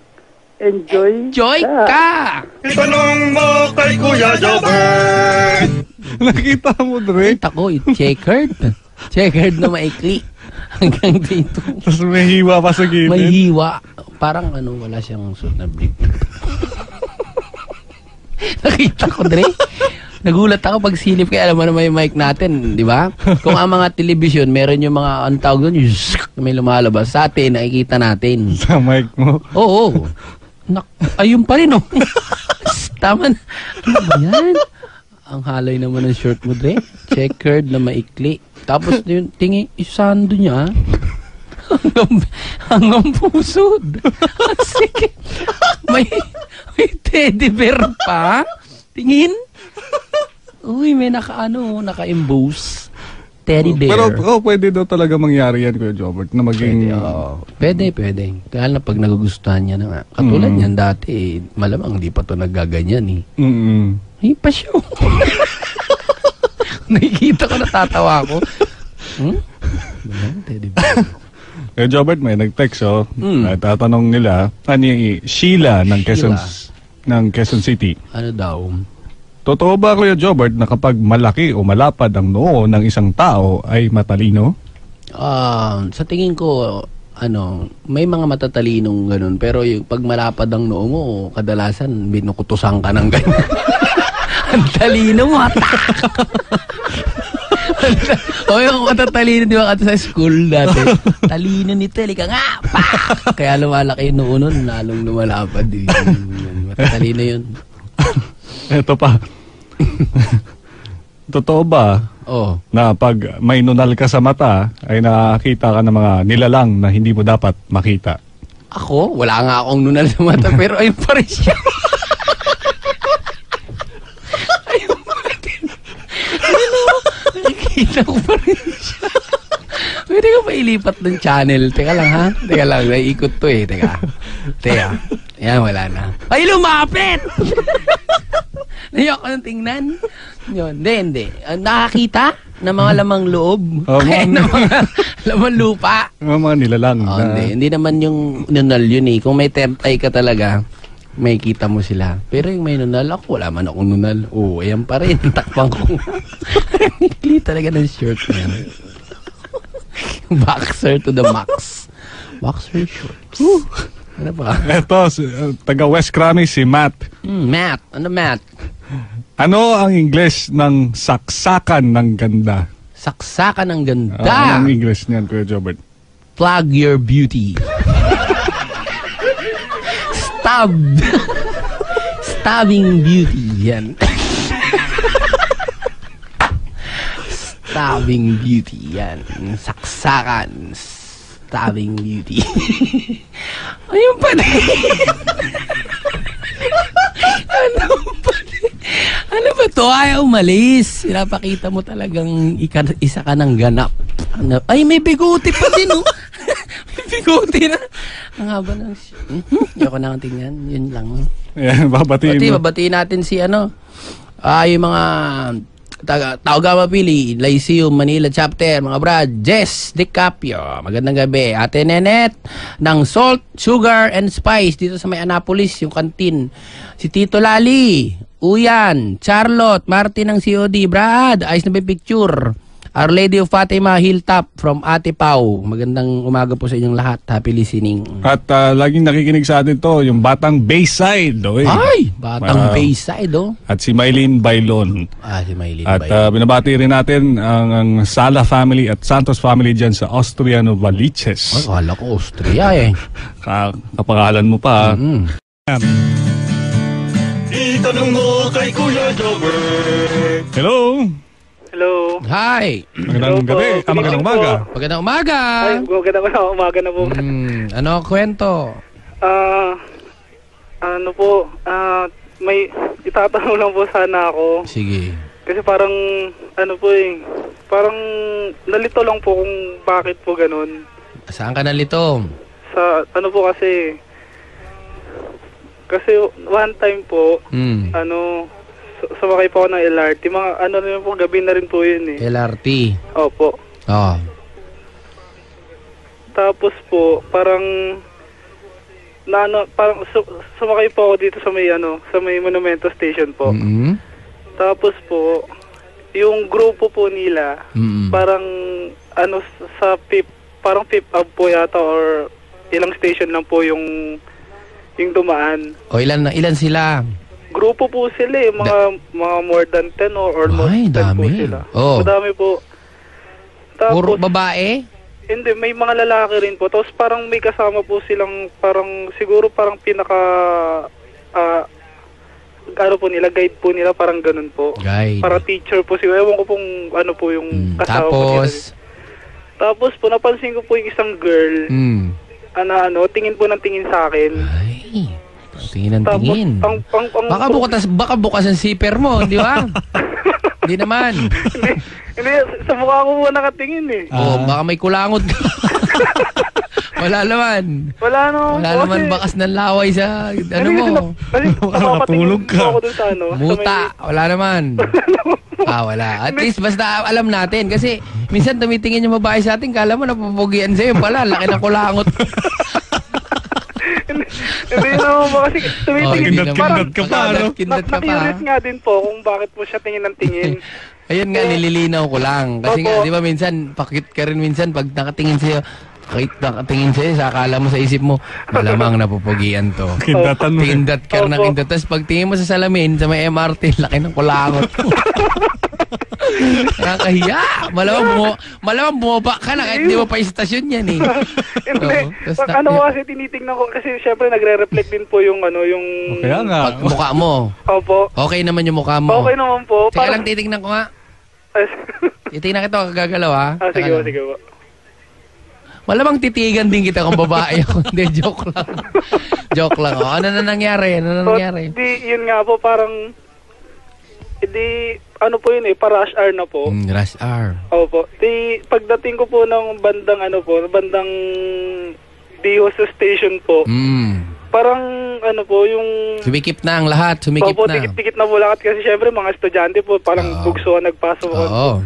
enjoy, enjoy ka! Itanong mo kay Kuya Jobert. Nakita mo, Dre? Kita ko, checkered. Checkered na maikli. Hanggang dito. Tapos may hiwa pa sa gilid. May hiwa. Parang ano, wala siyang suit na brief. Nakita ko, Dre. Nagulat ako pag silip kaya alam mo naman yung mic natin, di ba? Kung ang mga telebisyon, meron yung mga, ang tawag doon, yung zzz, may lumalabas. Sa atin, nakikita natin. Sa mic mo. Oo. Nak ayun pa rin, oh. Tama na. Ano ba yan? Ang halay naman ng short mo, Dre. Checkered na maikli. Tapos yung tingin, isando niya, hanggang, hanggang pusod. At sige, may, may teddy bear pa. Tingin. Uy, may naka-ano, naka-emboss. Teddy bear. Pero oh, pwede daw talaga mangyari yan, Kuya Jobert, na maging... Pwede, pwede. Kaya na pag nagugustuhan niya na nga. Katulad Mm. niyan dati, eh, malamang hindi pa to nagaganyan eh. Mm-mm. Ay, pa siya. Nakikita ko, natatawa ako. Hmm? Teddy bear. Kuya Jobert, may nag-text, oh. Mm. At tatanong nila, ano yung Sheila ng Quezon, ng Quezon City. Ano daw? Totoo ba, Kuya Jobert, na kapag malaki o malapad ang noo ng isang tao ay matalino? Ah, sa tingin ko, ano, may mga matatalinong ganun. Pero yung pag malapad ang noo mo, kadalasan binukutusan ka ng ganyan. ang talino mo, o yung matatalino, di ba, kasi sa school dati. Talino nito, ka nga, pak! Kaya lumalaki yung noo nun, lalong lumalapad. Matatalino yun. Ito pa. Totoo ba Oh. na pag may nunal ka sa mata ay nakakita ka ng mga nilalang na hindi mo dapat makita? Ako, wala nga akong nunal sa mata, pero ayun pa rin siya. ayun pa rin. Nakikita ko pa rin siya. Pwede ka pa ilipat ng channel. Teka lang ha. Teka lang, naiikot to eh. Teka. Teka. Yan, wala na. Ay, lumapit! Nayok ko nang tingnan. Yun, hindi, hindi. Ah, nakakita na mga lamang loob. Oh, mga- na mga lamang lupa. Mga mga nilalang Oh, na... hindi. Hindi naman yung nunal yun eh. Kung may eye ka talaga, may kita mo sila. Pero yung may nunal, ako wala man akong nunal. Oo, oh, ayan pa rin. Takpang ko. Ikli talaga ng shirt na yan. Boxer to the max. Boxer shorts. Ano pa? Ito, si- uh, taga West Crami si Matt. Hmm, Matt. Ano Matt? Ano ang English ng saksakan ng ganda? Saksakan ng ganda. Ah, ano ang English niyan, Kuya Jobert? Plug your beauty. Stab. Stabbing beauty. Yan. Stabbing beauty. Yan. Saksakan. Stabbing beauty. Ayun pa ano pa? Ano ba to? Ayaw umalis. Pinapakita mo talagang ika- isa ka ng ganap. Ano? Ay, may bigote pa din, oh. may bigote na. Ang haba ng... Mhm. Ayoko na tingnan. Yun lang. Yan, babatiin Pati, mo. babatiin natin si ano, ah, yung mga taga, Tao Gama Pili, Lyceum, Manila Chapter, mga brad, Jess DiCaprio, magandang gabi. Ate Nenet, ng Salt, Sugar, and Spice, dito sa may Annapolis, yung kantin. Si Tito Lali, Uyan, Charlotte, Martin ng COD, Brad, ayos na ba picture? Our Lady of Fatima Hilltop from Ate Pau. Magandang umaga po sa inyong lahat. Happy listening. At ah, laging nakikinig sa atin to, yung Batang Bayside. Oy. Ay! Batang Ah, Bayside, oh. At si Maylene Bailon. Ah, si Maylin At Bailon. ah, binabati rin natin ang, ang Sala family at Santos family dyan sa Austria Novaliches. Ay, kala ko Austria eh. Ka kapangalan mo pa. Yan. Itanong mo kay Kuya Jobert. Hello! Hello. Hi! Magandang Hello po. gabi. Ah, Good magandang evening umaga. Magandang umaga! Ay, magandang umaga, umaga na po. Hmm, ano ang kwento? Ah, ano po, ah, may itatanong lang po sana ako. Sige. Kasi parang, ano po eh, parang nalito lang po kung bakit po ganun. Saan ka nalito? Sa, ano po kasi, Kasi one time po, Hmm. ano, sumakay po ako ng LRT. Mga ano rin po, gabi na rin po yun eh. LRT. Opo. Oh. Tapos po, parang na ano, parang su- sumakay po ako dito sa may ano, sa may Monumento Station po. Mm-mm. Tapos po, yung grupo po nila, Mm-mm. parang ano sa fifth, parang fifth up po yata or ilang station lang po yung yung dumaan. O ilan na ilan sila? Grupo po sila eh, mga mga more than 10 or almost Ay, 10 po dami. sila. Oh. Madami po. Tapos, Puro babae? Hindi, may mga lalaki rin po. Tapos parang may kasama po silang parang siguro parang pinaka ah ano po nila, guide po nila, parang ganun po. Guide. Para teacher po siguro. Ewan ko pong ano po yung kasama po nila. Tapos Tapos po, napansin ko po yung isang girl, mm. ano, ano, tingin po ng tingin sa akin. Tingin Tapos, tingin. ang, ang, ang, Baka bukas baka bukas ang zipper mo, di ba? Hindi naman. Hindi, sa mukha ko po nakatingin eh. Oh, baka may kulangot ka. Wala naman. Wala no. Wala naman bakas ng laway sa ano mo. Kasi ka. Ako dun sa ano. sa may- Muta, wala naman. ah, wala. At least basta alam natin kasi minsan tumitingin yung babae sa atin, kala mo napupugian sa'yo pala, laki ng kulangot. Po kasi tumitingin. Oh, parang, Kindat ka pa, no? Kindat ka pa. Nga din po kung bakit po siya tingin ng tingin. Ayun nga, nililinaw ko lang. Kasi Opo. nga, di ba minsan, pakit ka rin minsan pag nakatingin sa'yo, kahit nakatingin sa'yo, sa akala mo sa isip mo, malamang napupugian to. Kindatan mo. Kindat ka Opo. kindat. Tapos pag tingin mo sa salamin, sa may MRT, laki ng kulangot. Nakakahiya. Malamang, bumo, malamang bumaba ka na kahit di mo pa istasyon yan eh. Hindi. Tapos Pag na- ano kasi tinitingnan ko kasi syempre nagre-reflect din po yung ano yung Kaya nga. Pag mukha mo, Opo. okay naman yung mukha mo. Okay naman po. Teka lang, titignan ko nga. Titignan kita gagalaw ha. Ah, sige po, sige po. Malamang titigan din kita kung babae ako. Hindi, joke lang. joke lang. Oh, ano na nangyari? Ano na nangyari? Di, yun nga po parang di ano po yun eh, para rush hour na po. Mm, rush hour. Opo. Di pagdating ko po ng bandang ano po, bandang Dios station po. Mm. Parang ano po yung Sumikip na ang lahat. Sumikip Opo, na. dikit-dikit na po lahat kasi syempre mga estudyante po parang bugso nagpasok. Oo.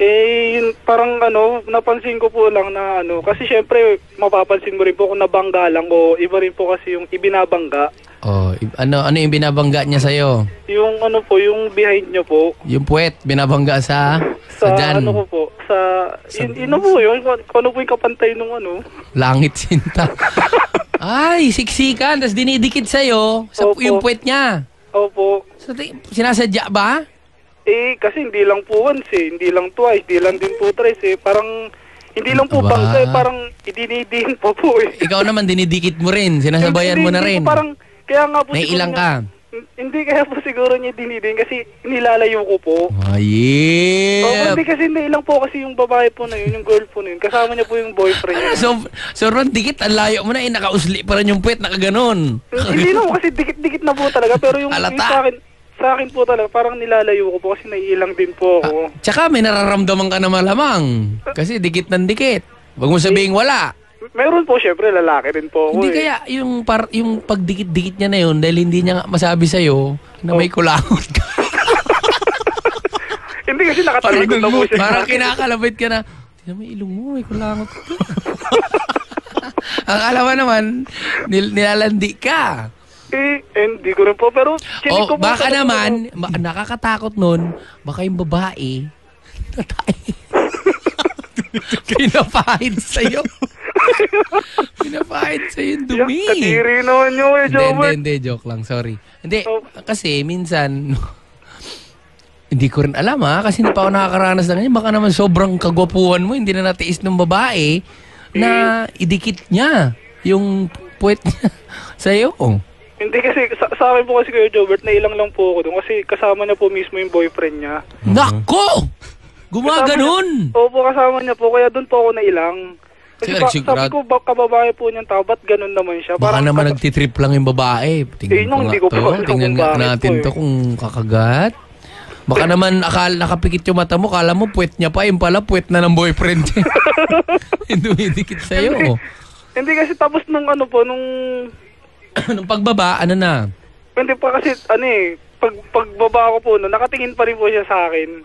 Eh, yun, parang ano, napansin ko po lang na ano, kasi syempre mapapansin mo rin po kung nabangga lang o iba rin po kasi yung ibinabangga. Oh, i- ano ano yung binabangga niya sa'yo? Yung ano po, yung behind nyo po, Yung puwet, binabangga sa sa sa dyan. ano ko po, sa, yun, yun na po yun, kung, kung ano po yung kapantay nung ano. Langit sinta. Ay, siksikan, tapos dinidikit sa'yo sa Opo. yung puwet niya. Opo. So, ti- sinasadya ba? Eh, kasi hindi lang po once eh, hindi lang twice, hindi lang din po thrice eh, parang, hindi lang po Aba. bangga eh, parang idinidiin po po eh. Ikaw naman, dinidikit mo rin. Sinasabayan Hindi- mo na hindi rin. po Parang, kaya nga po May siguro ilang niya- ka? Hindi kaya po siguro niya dinidin kasi nilalayo ko po. Ayip. Oo, hindi kasi hindi lang po kasi yung babae po na yun, yung girl po na yun. Kasama niya po yung boyfriend niya. So, so Ron, dikit, ang layo mo na, eh, nakausli pa rin yung puwet, nakaganon. hindi naman kasi dikit-dikit na po talaga. Pero yung, yung Halata. sa akin, sa akin po talaga, parang nilalayo ko po kasi naiilang din po ako. Tsaka may nararamdaman ka na malamang. Kasi dikit ng dikit. Huwag mo sabihin wala. Meron po syempre lalaki rin po ako Hindi eh. kaya yung par yung pagdikit-dikit niya na yun dahil hindi niya nga masabi sa na may kulangot ka. Hindi kasi nakatalikod na po siya. Parang kinakalabit ka na. Tingnan mo yung ilong mo, may kulangot ka. Ang alam mo naman, nil- nilalandi ka. Eh, eh, hindi ko rin po. Pero, chinik O ko po baka talaga naman, ma- nakakatakot nun, baka yung babae, pinapahid sa'yo. pinapahid sa'yo yung dumi. Kadiri naman nyo eh, Hindi, hindi, hindi, joke lang, sorry. Hindi, kasi minsan, hindi ko rin alam ha, kasi hindi pa ako nakakaranas na ganyan. Baka naman sobrang kagwapuhan mo, hindi na natiis ng babae na idikit niya yung puwet niya sa'yo. Hindi kasi, sa, sa akin po kasi kayo, Jobert, nailang lang po ako doon. Kasi kasama niya po mismo yung boyfriend niya. Nako! Gumaganon! Opo, kasama niya po. Kaya doon po ako nailang. Kasi Sige, ba, sigurado- sabi ko, ba, kababae po niyan tao, ba't ganun naman siya? Baka naman nagtitrip lang yung babae. Eh, Tingnan yun ko ang nga hindi ko to. alam Tingnan kung nga bakit natin po eh. to kung kakagat. Baka naman akala nakapikit yung mata mo, kala mo puwet niya pa, yung pala puwet na ng boyfriend niya. Hindi dumidikit sa'yo. Hindi kasi tapos nung ano po, nung Nung pagbaba, ano na? Hindi pa kasi, ano eh, pag, pagbaba ko po, no, nakatingin pa rin po siya sa akin.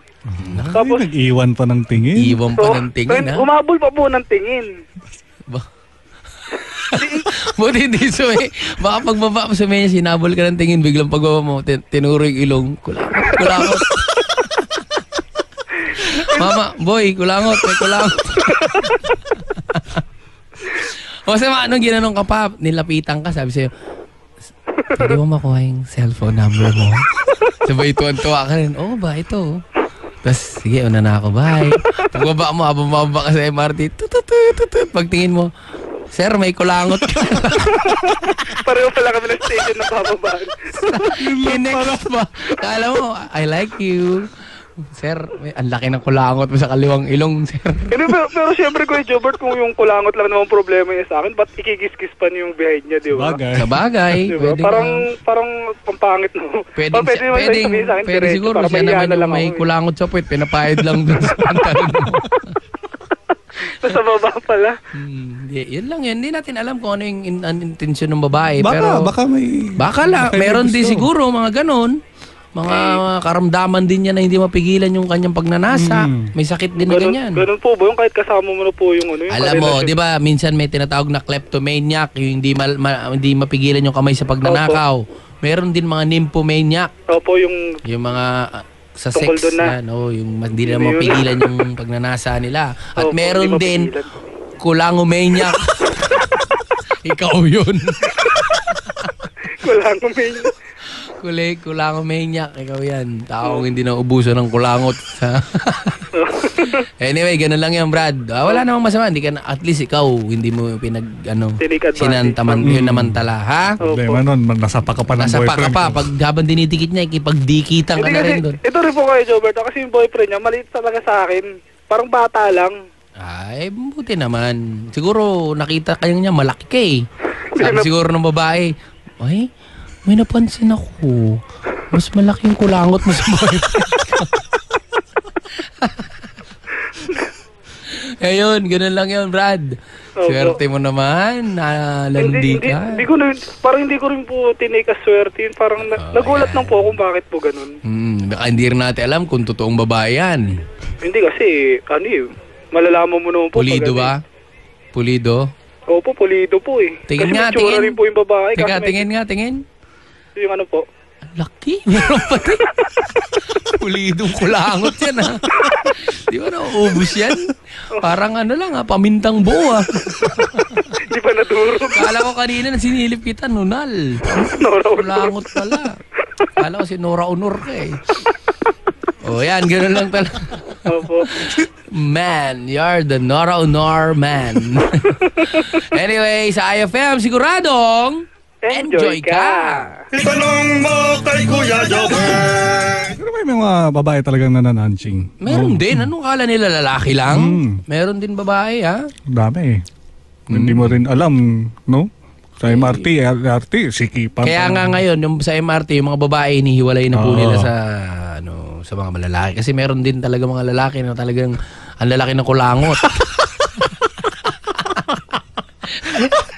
Tapos, nag-iwan pa ng tingin. Iwan pa ng tingin, ha? Humabol pa po ng tingin. Buti hindi so eh. Baka pagbaba mo sa menya, sinabol ka ng tingin, biglang pagbaba mo, tin- tinuro yung ilong. Kulangot. Kulangot. Mama, boy, kulangot. May kulangot. o sa mga anong ginanong ka pa, nilapitan ka, sabi sa'yo, pwede mo makuha yung cellphone number mo? Sabay tuwan-tuwa ka rin, oo ba, ito. Tapos, sige, una na ako, bye. Pagbaba mo, habang mababa ka sa MRT, tututut, tutut. Pagtingin mo, Sir, may kulangot ka. Pareho pala kami ng station na bababaan. Kinext pa. Kala mo, I like you. Sir, ang laki ng kulangot mo sa kaliwang ilong, sir. Pero, pero, pero siyempre, Kuya Jobert, kung yung kulangot lang naman problema niya sa akin, ba't ikikis-kis pa niya yung behind niya, di ba? Sa bagay. Di ba? Pwede Parang, ka. parang pampangit no. Pwede, Parang pwede naman pwede, sabihin sa akin, pwede diretso, siguro siya naman na yung lang may ako eh. kulangot sa puwet, pinapahid lang dun sa pantalon mo. Sa baba pala. Hindi, yun lang yun. Hindi natin alam kung ano yung in- ang intensyon ng babae. Baka, pero, baka may... Baka la, baka may meron din siguro mga ganon. Mga karamdaman din niya na hindi mapigilan yung kanyang pagnanasa. May sakit din na Ganun, ganyan. ganun po ba yung kahit kasama mo na po yung ano yung Alam mo, karelasyon? 'di ba, minsan may tinatawag na kleptomaniac, yung hindi mal, ma- hindi mapigilan yung kamay sa pagnanakaw. Meron din mga nymphomaniac, Opo, yung yung mga ah, sa Tungkol sex doon na. yan, oh, yung hindi na Yun mapigilan yung pagnanasa nila. At Opo, meron hindi din mapigilan. kulangomaniac. Ikaw yun. Kulangomaniac. Kulay, kulangomaniac. Ikaw yan. Taong hindi na ubuso ng kulangot. anyway, ganun lang yan, Brad. Ah, wala namang masama. Hindi ka na, at least ikaw, hindi mo pinag, ano, Take advantage. sinantaman, yun namantala, ha? Problema nun, nasapa ka pa ng Nasa pa ka boyfriend pa. ko. Pag habang dinidikit niya, ikipagdikitan ka Hindi na kasi, rin doon. ito rin po kayo, Jobert. Kasi yung boyfriend niya, maliit talaga sa akin. Parang bata lang. Ay, buti naman. Siguro, nakita kayo niya, malaki ka eh. Sabi siguro ng babae, ay, may napansin ako. Mas malaki yung kulangot mo sa boyfriend ko. Ayun, ganun lang yun, Brad. Opo. Swerte mo naman, nalandi Hindi, hindi, ka. hindi ko na, parang hindi ko rin po tinake as swerte yun. Parang na- nagulat lang po kung bakit po ganun. Hmm, baka hindi rin natin alam kung totoong babae yan. Hindi kasi, ano yun, malalaman mo naman po. Pulido ba? Pulido? Opo, pulido po eh. Tingin kasi nga, tingin. rin po yung babae. Teka, may- tingin nga, tingin. Yung ano po. Laki, meron pa rin. Pulidong kulangot yan ha. Di ba nauubos yan? Parang ano lang ha, pamintang buo ha. Di ba nadurog? Kala ko kanina na sinilip kita, nunal. Kulangot pala. Kala ko si Nora Honor ka eh. O yan, gano'n lang talaga. Opo. Man, you're the Nora Honor man. anyway, sa IFM, siguradong enjoy ka. Itanong mo kay Kuya Jobber. Pero may mga babae talagang nananansing. Meron din. Anong kala nila lalaki lang? Mm. Meron din babae, ha? Dami eh. Hindi mo rin alam, no? Sa MRT, LRT, sikipan. Kaya pa nga ngayon, yung sa MRT, yung mga babae, hinihiwalay na po Oo. nila sa ano sa mga malalaki. Kasi meron din talaga mga lalaki na talagang ang lalaki ng kulangot.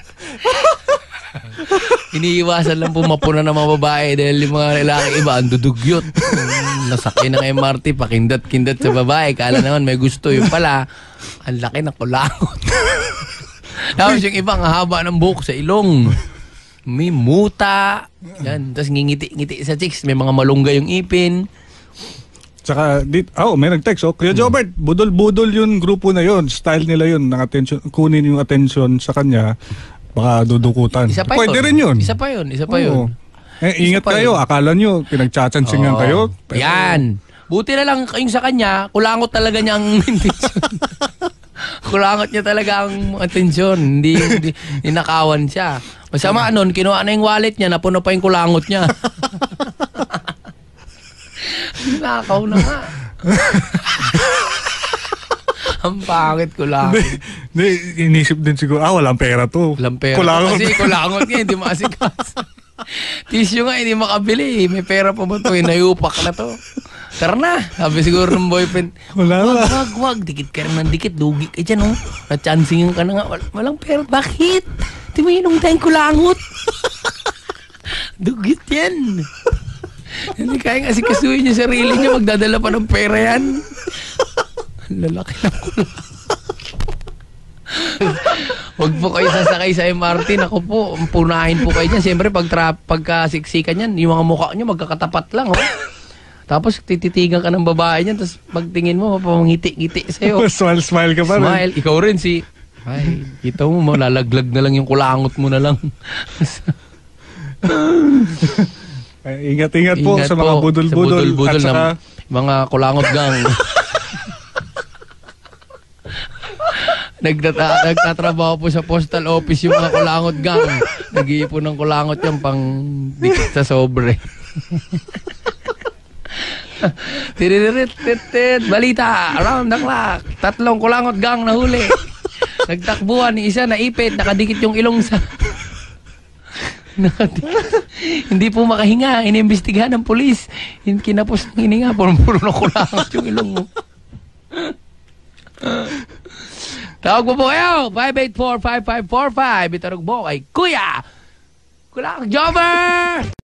Iniiwasan lang po mapuna ng mga babae dahil yung mga lalaki iba ang dudugyot. Mm, Nasakay ng MRT, pakindat-kindat sa babae. Kala naman may gusto. Yung pala, ang laki ng kulangot. Tapos yung iba, ang haba ng buhok sa ilong. May muta. Yan. Tapos ngingiti-ngiti sa chicks. May mga malunggay yung ipin. Tsaka, dit, oh, may nag-text, oh, Kuya Jobert, budol-budol yun, grupo na yun, style nila yun, ng attention, kunin yung attention sa kanya, baka dudukutan. Isa pa Pwede yun. rin yun. Isa pa yun. Isa pa Oo. yun. Eh, ingat pa kayo, yun. akala nyo, pinagtsatsansingan Oo. kayo. pero- Yan. Buti na lang yung sa kanya, kulangot talaga niya ang intensyon. kulangot niya talaga ang atensyon. Hindi, hindi, ninakawan siya. Masama nun, kinuha na yung wallet niya, napuno pa yung kulangot niya. Nakaw na nga. ang pangit kulangot. Hindi, inisip din siguro, ah, walang pera to. Walang pera. Kulangot. Kasi kulangot niya, hindi maasikas. Tissue nga, hindi makabili. May pera pa ba ito? Inayupak na to. Tara na. Sabi siguro ng boyfriend, Wala wag, na. wag, wag. Dikit ka ng dikit. Dugi ka dyan, oh. Nachancingin ka na nga. Wal- walang pera. Bakit? Di ba yun tayong kulangot? Dugit yan. Hindi kaya kasi kasuhin niya sarili niya, magdadala pa ng pera yan. Lalaki ng kulang. Huwag po kayo sasakay sa MRT. Naku po, punahin po kayo dyan. Siyempre, pag tra- pagkasiksikan yan, yung mga mukha nyo magkakatapat lang. Oh. Tapos tititigan ka ng babae niyan, tapos pagtingin mo, mapamangiti-ngiti sa'yo. smile, smile ka pa rin. Smile. Ikaw rin si... Ay, kita mo, malalaglag na lang yung kulangot mo na lang. Ingat-ingat po Ingat sa mga po budol-budol. sa budol-budol at saka, mga kulangot gang. Nagtata- nagtatrabaho po sa postal office yung mga kulangot gang. Nag-iipon ng kulangot yan pang dikit sa sobre. Tiriririt, tit, tit, balita, around the clock. Tatlong kulangot gang na huli. Nagtakbuhan, isa naipit, nakadikit yung ilong sa... Hindi po makahinga, inimbestigahan ng polis. Kinapos ng hininga, puro-puro na kulangot yung ilong mo. Tawag mo po kayo, 584-5545. Itarog mo kay Kuya! Kulang Jobber!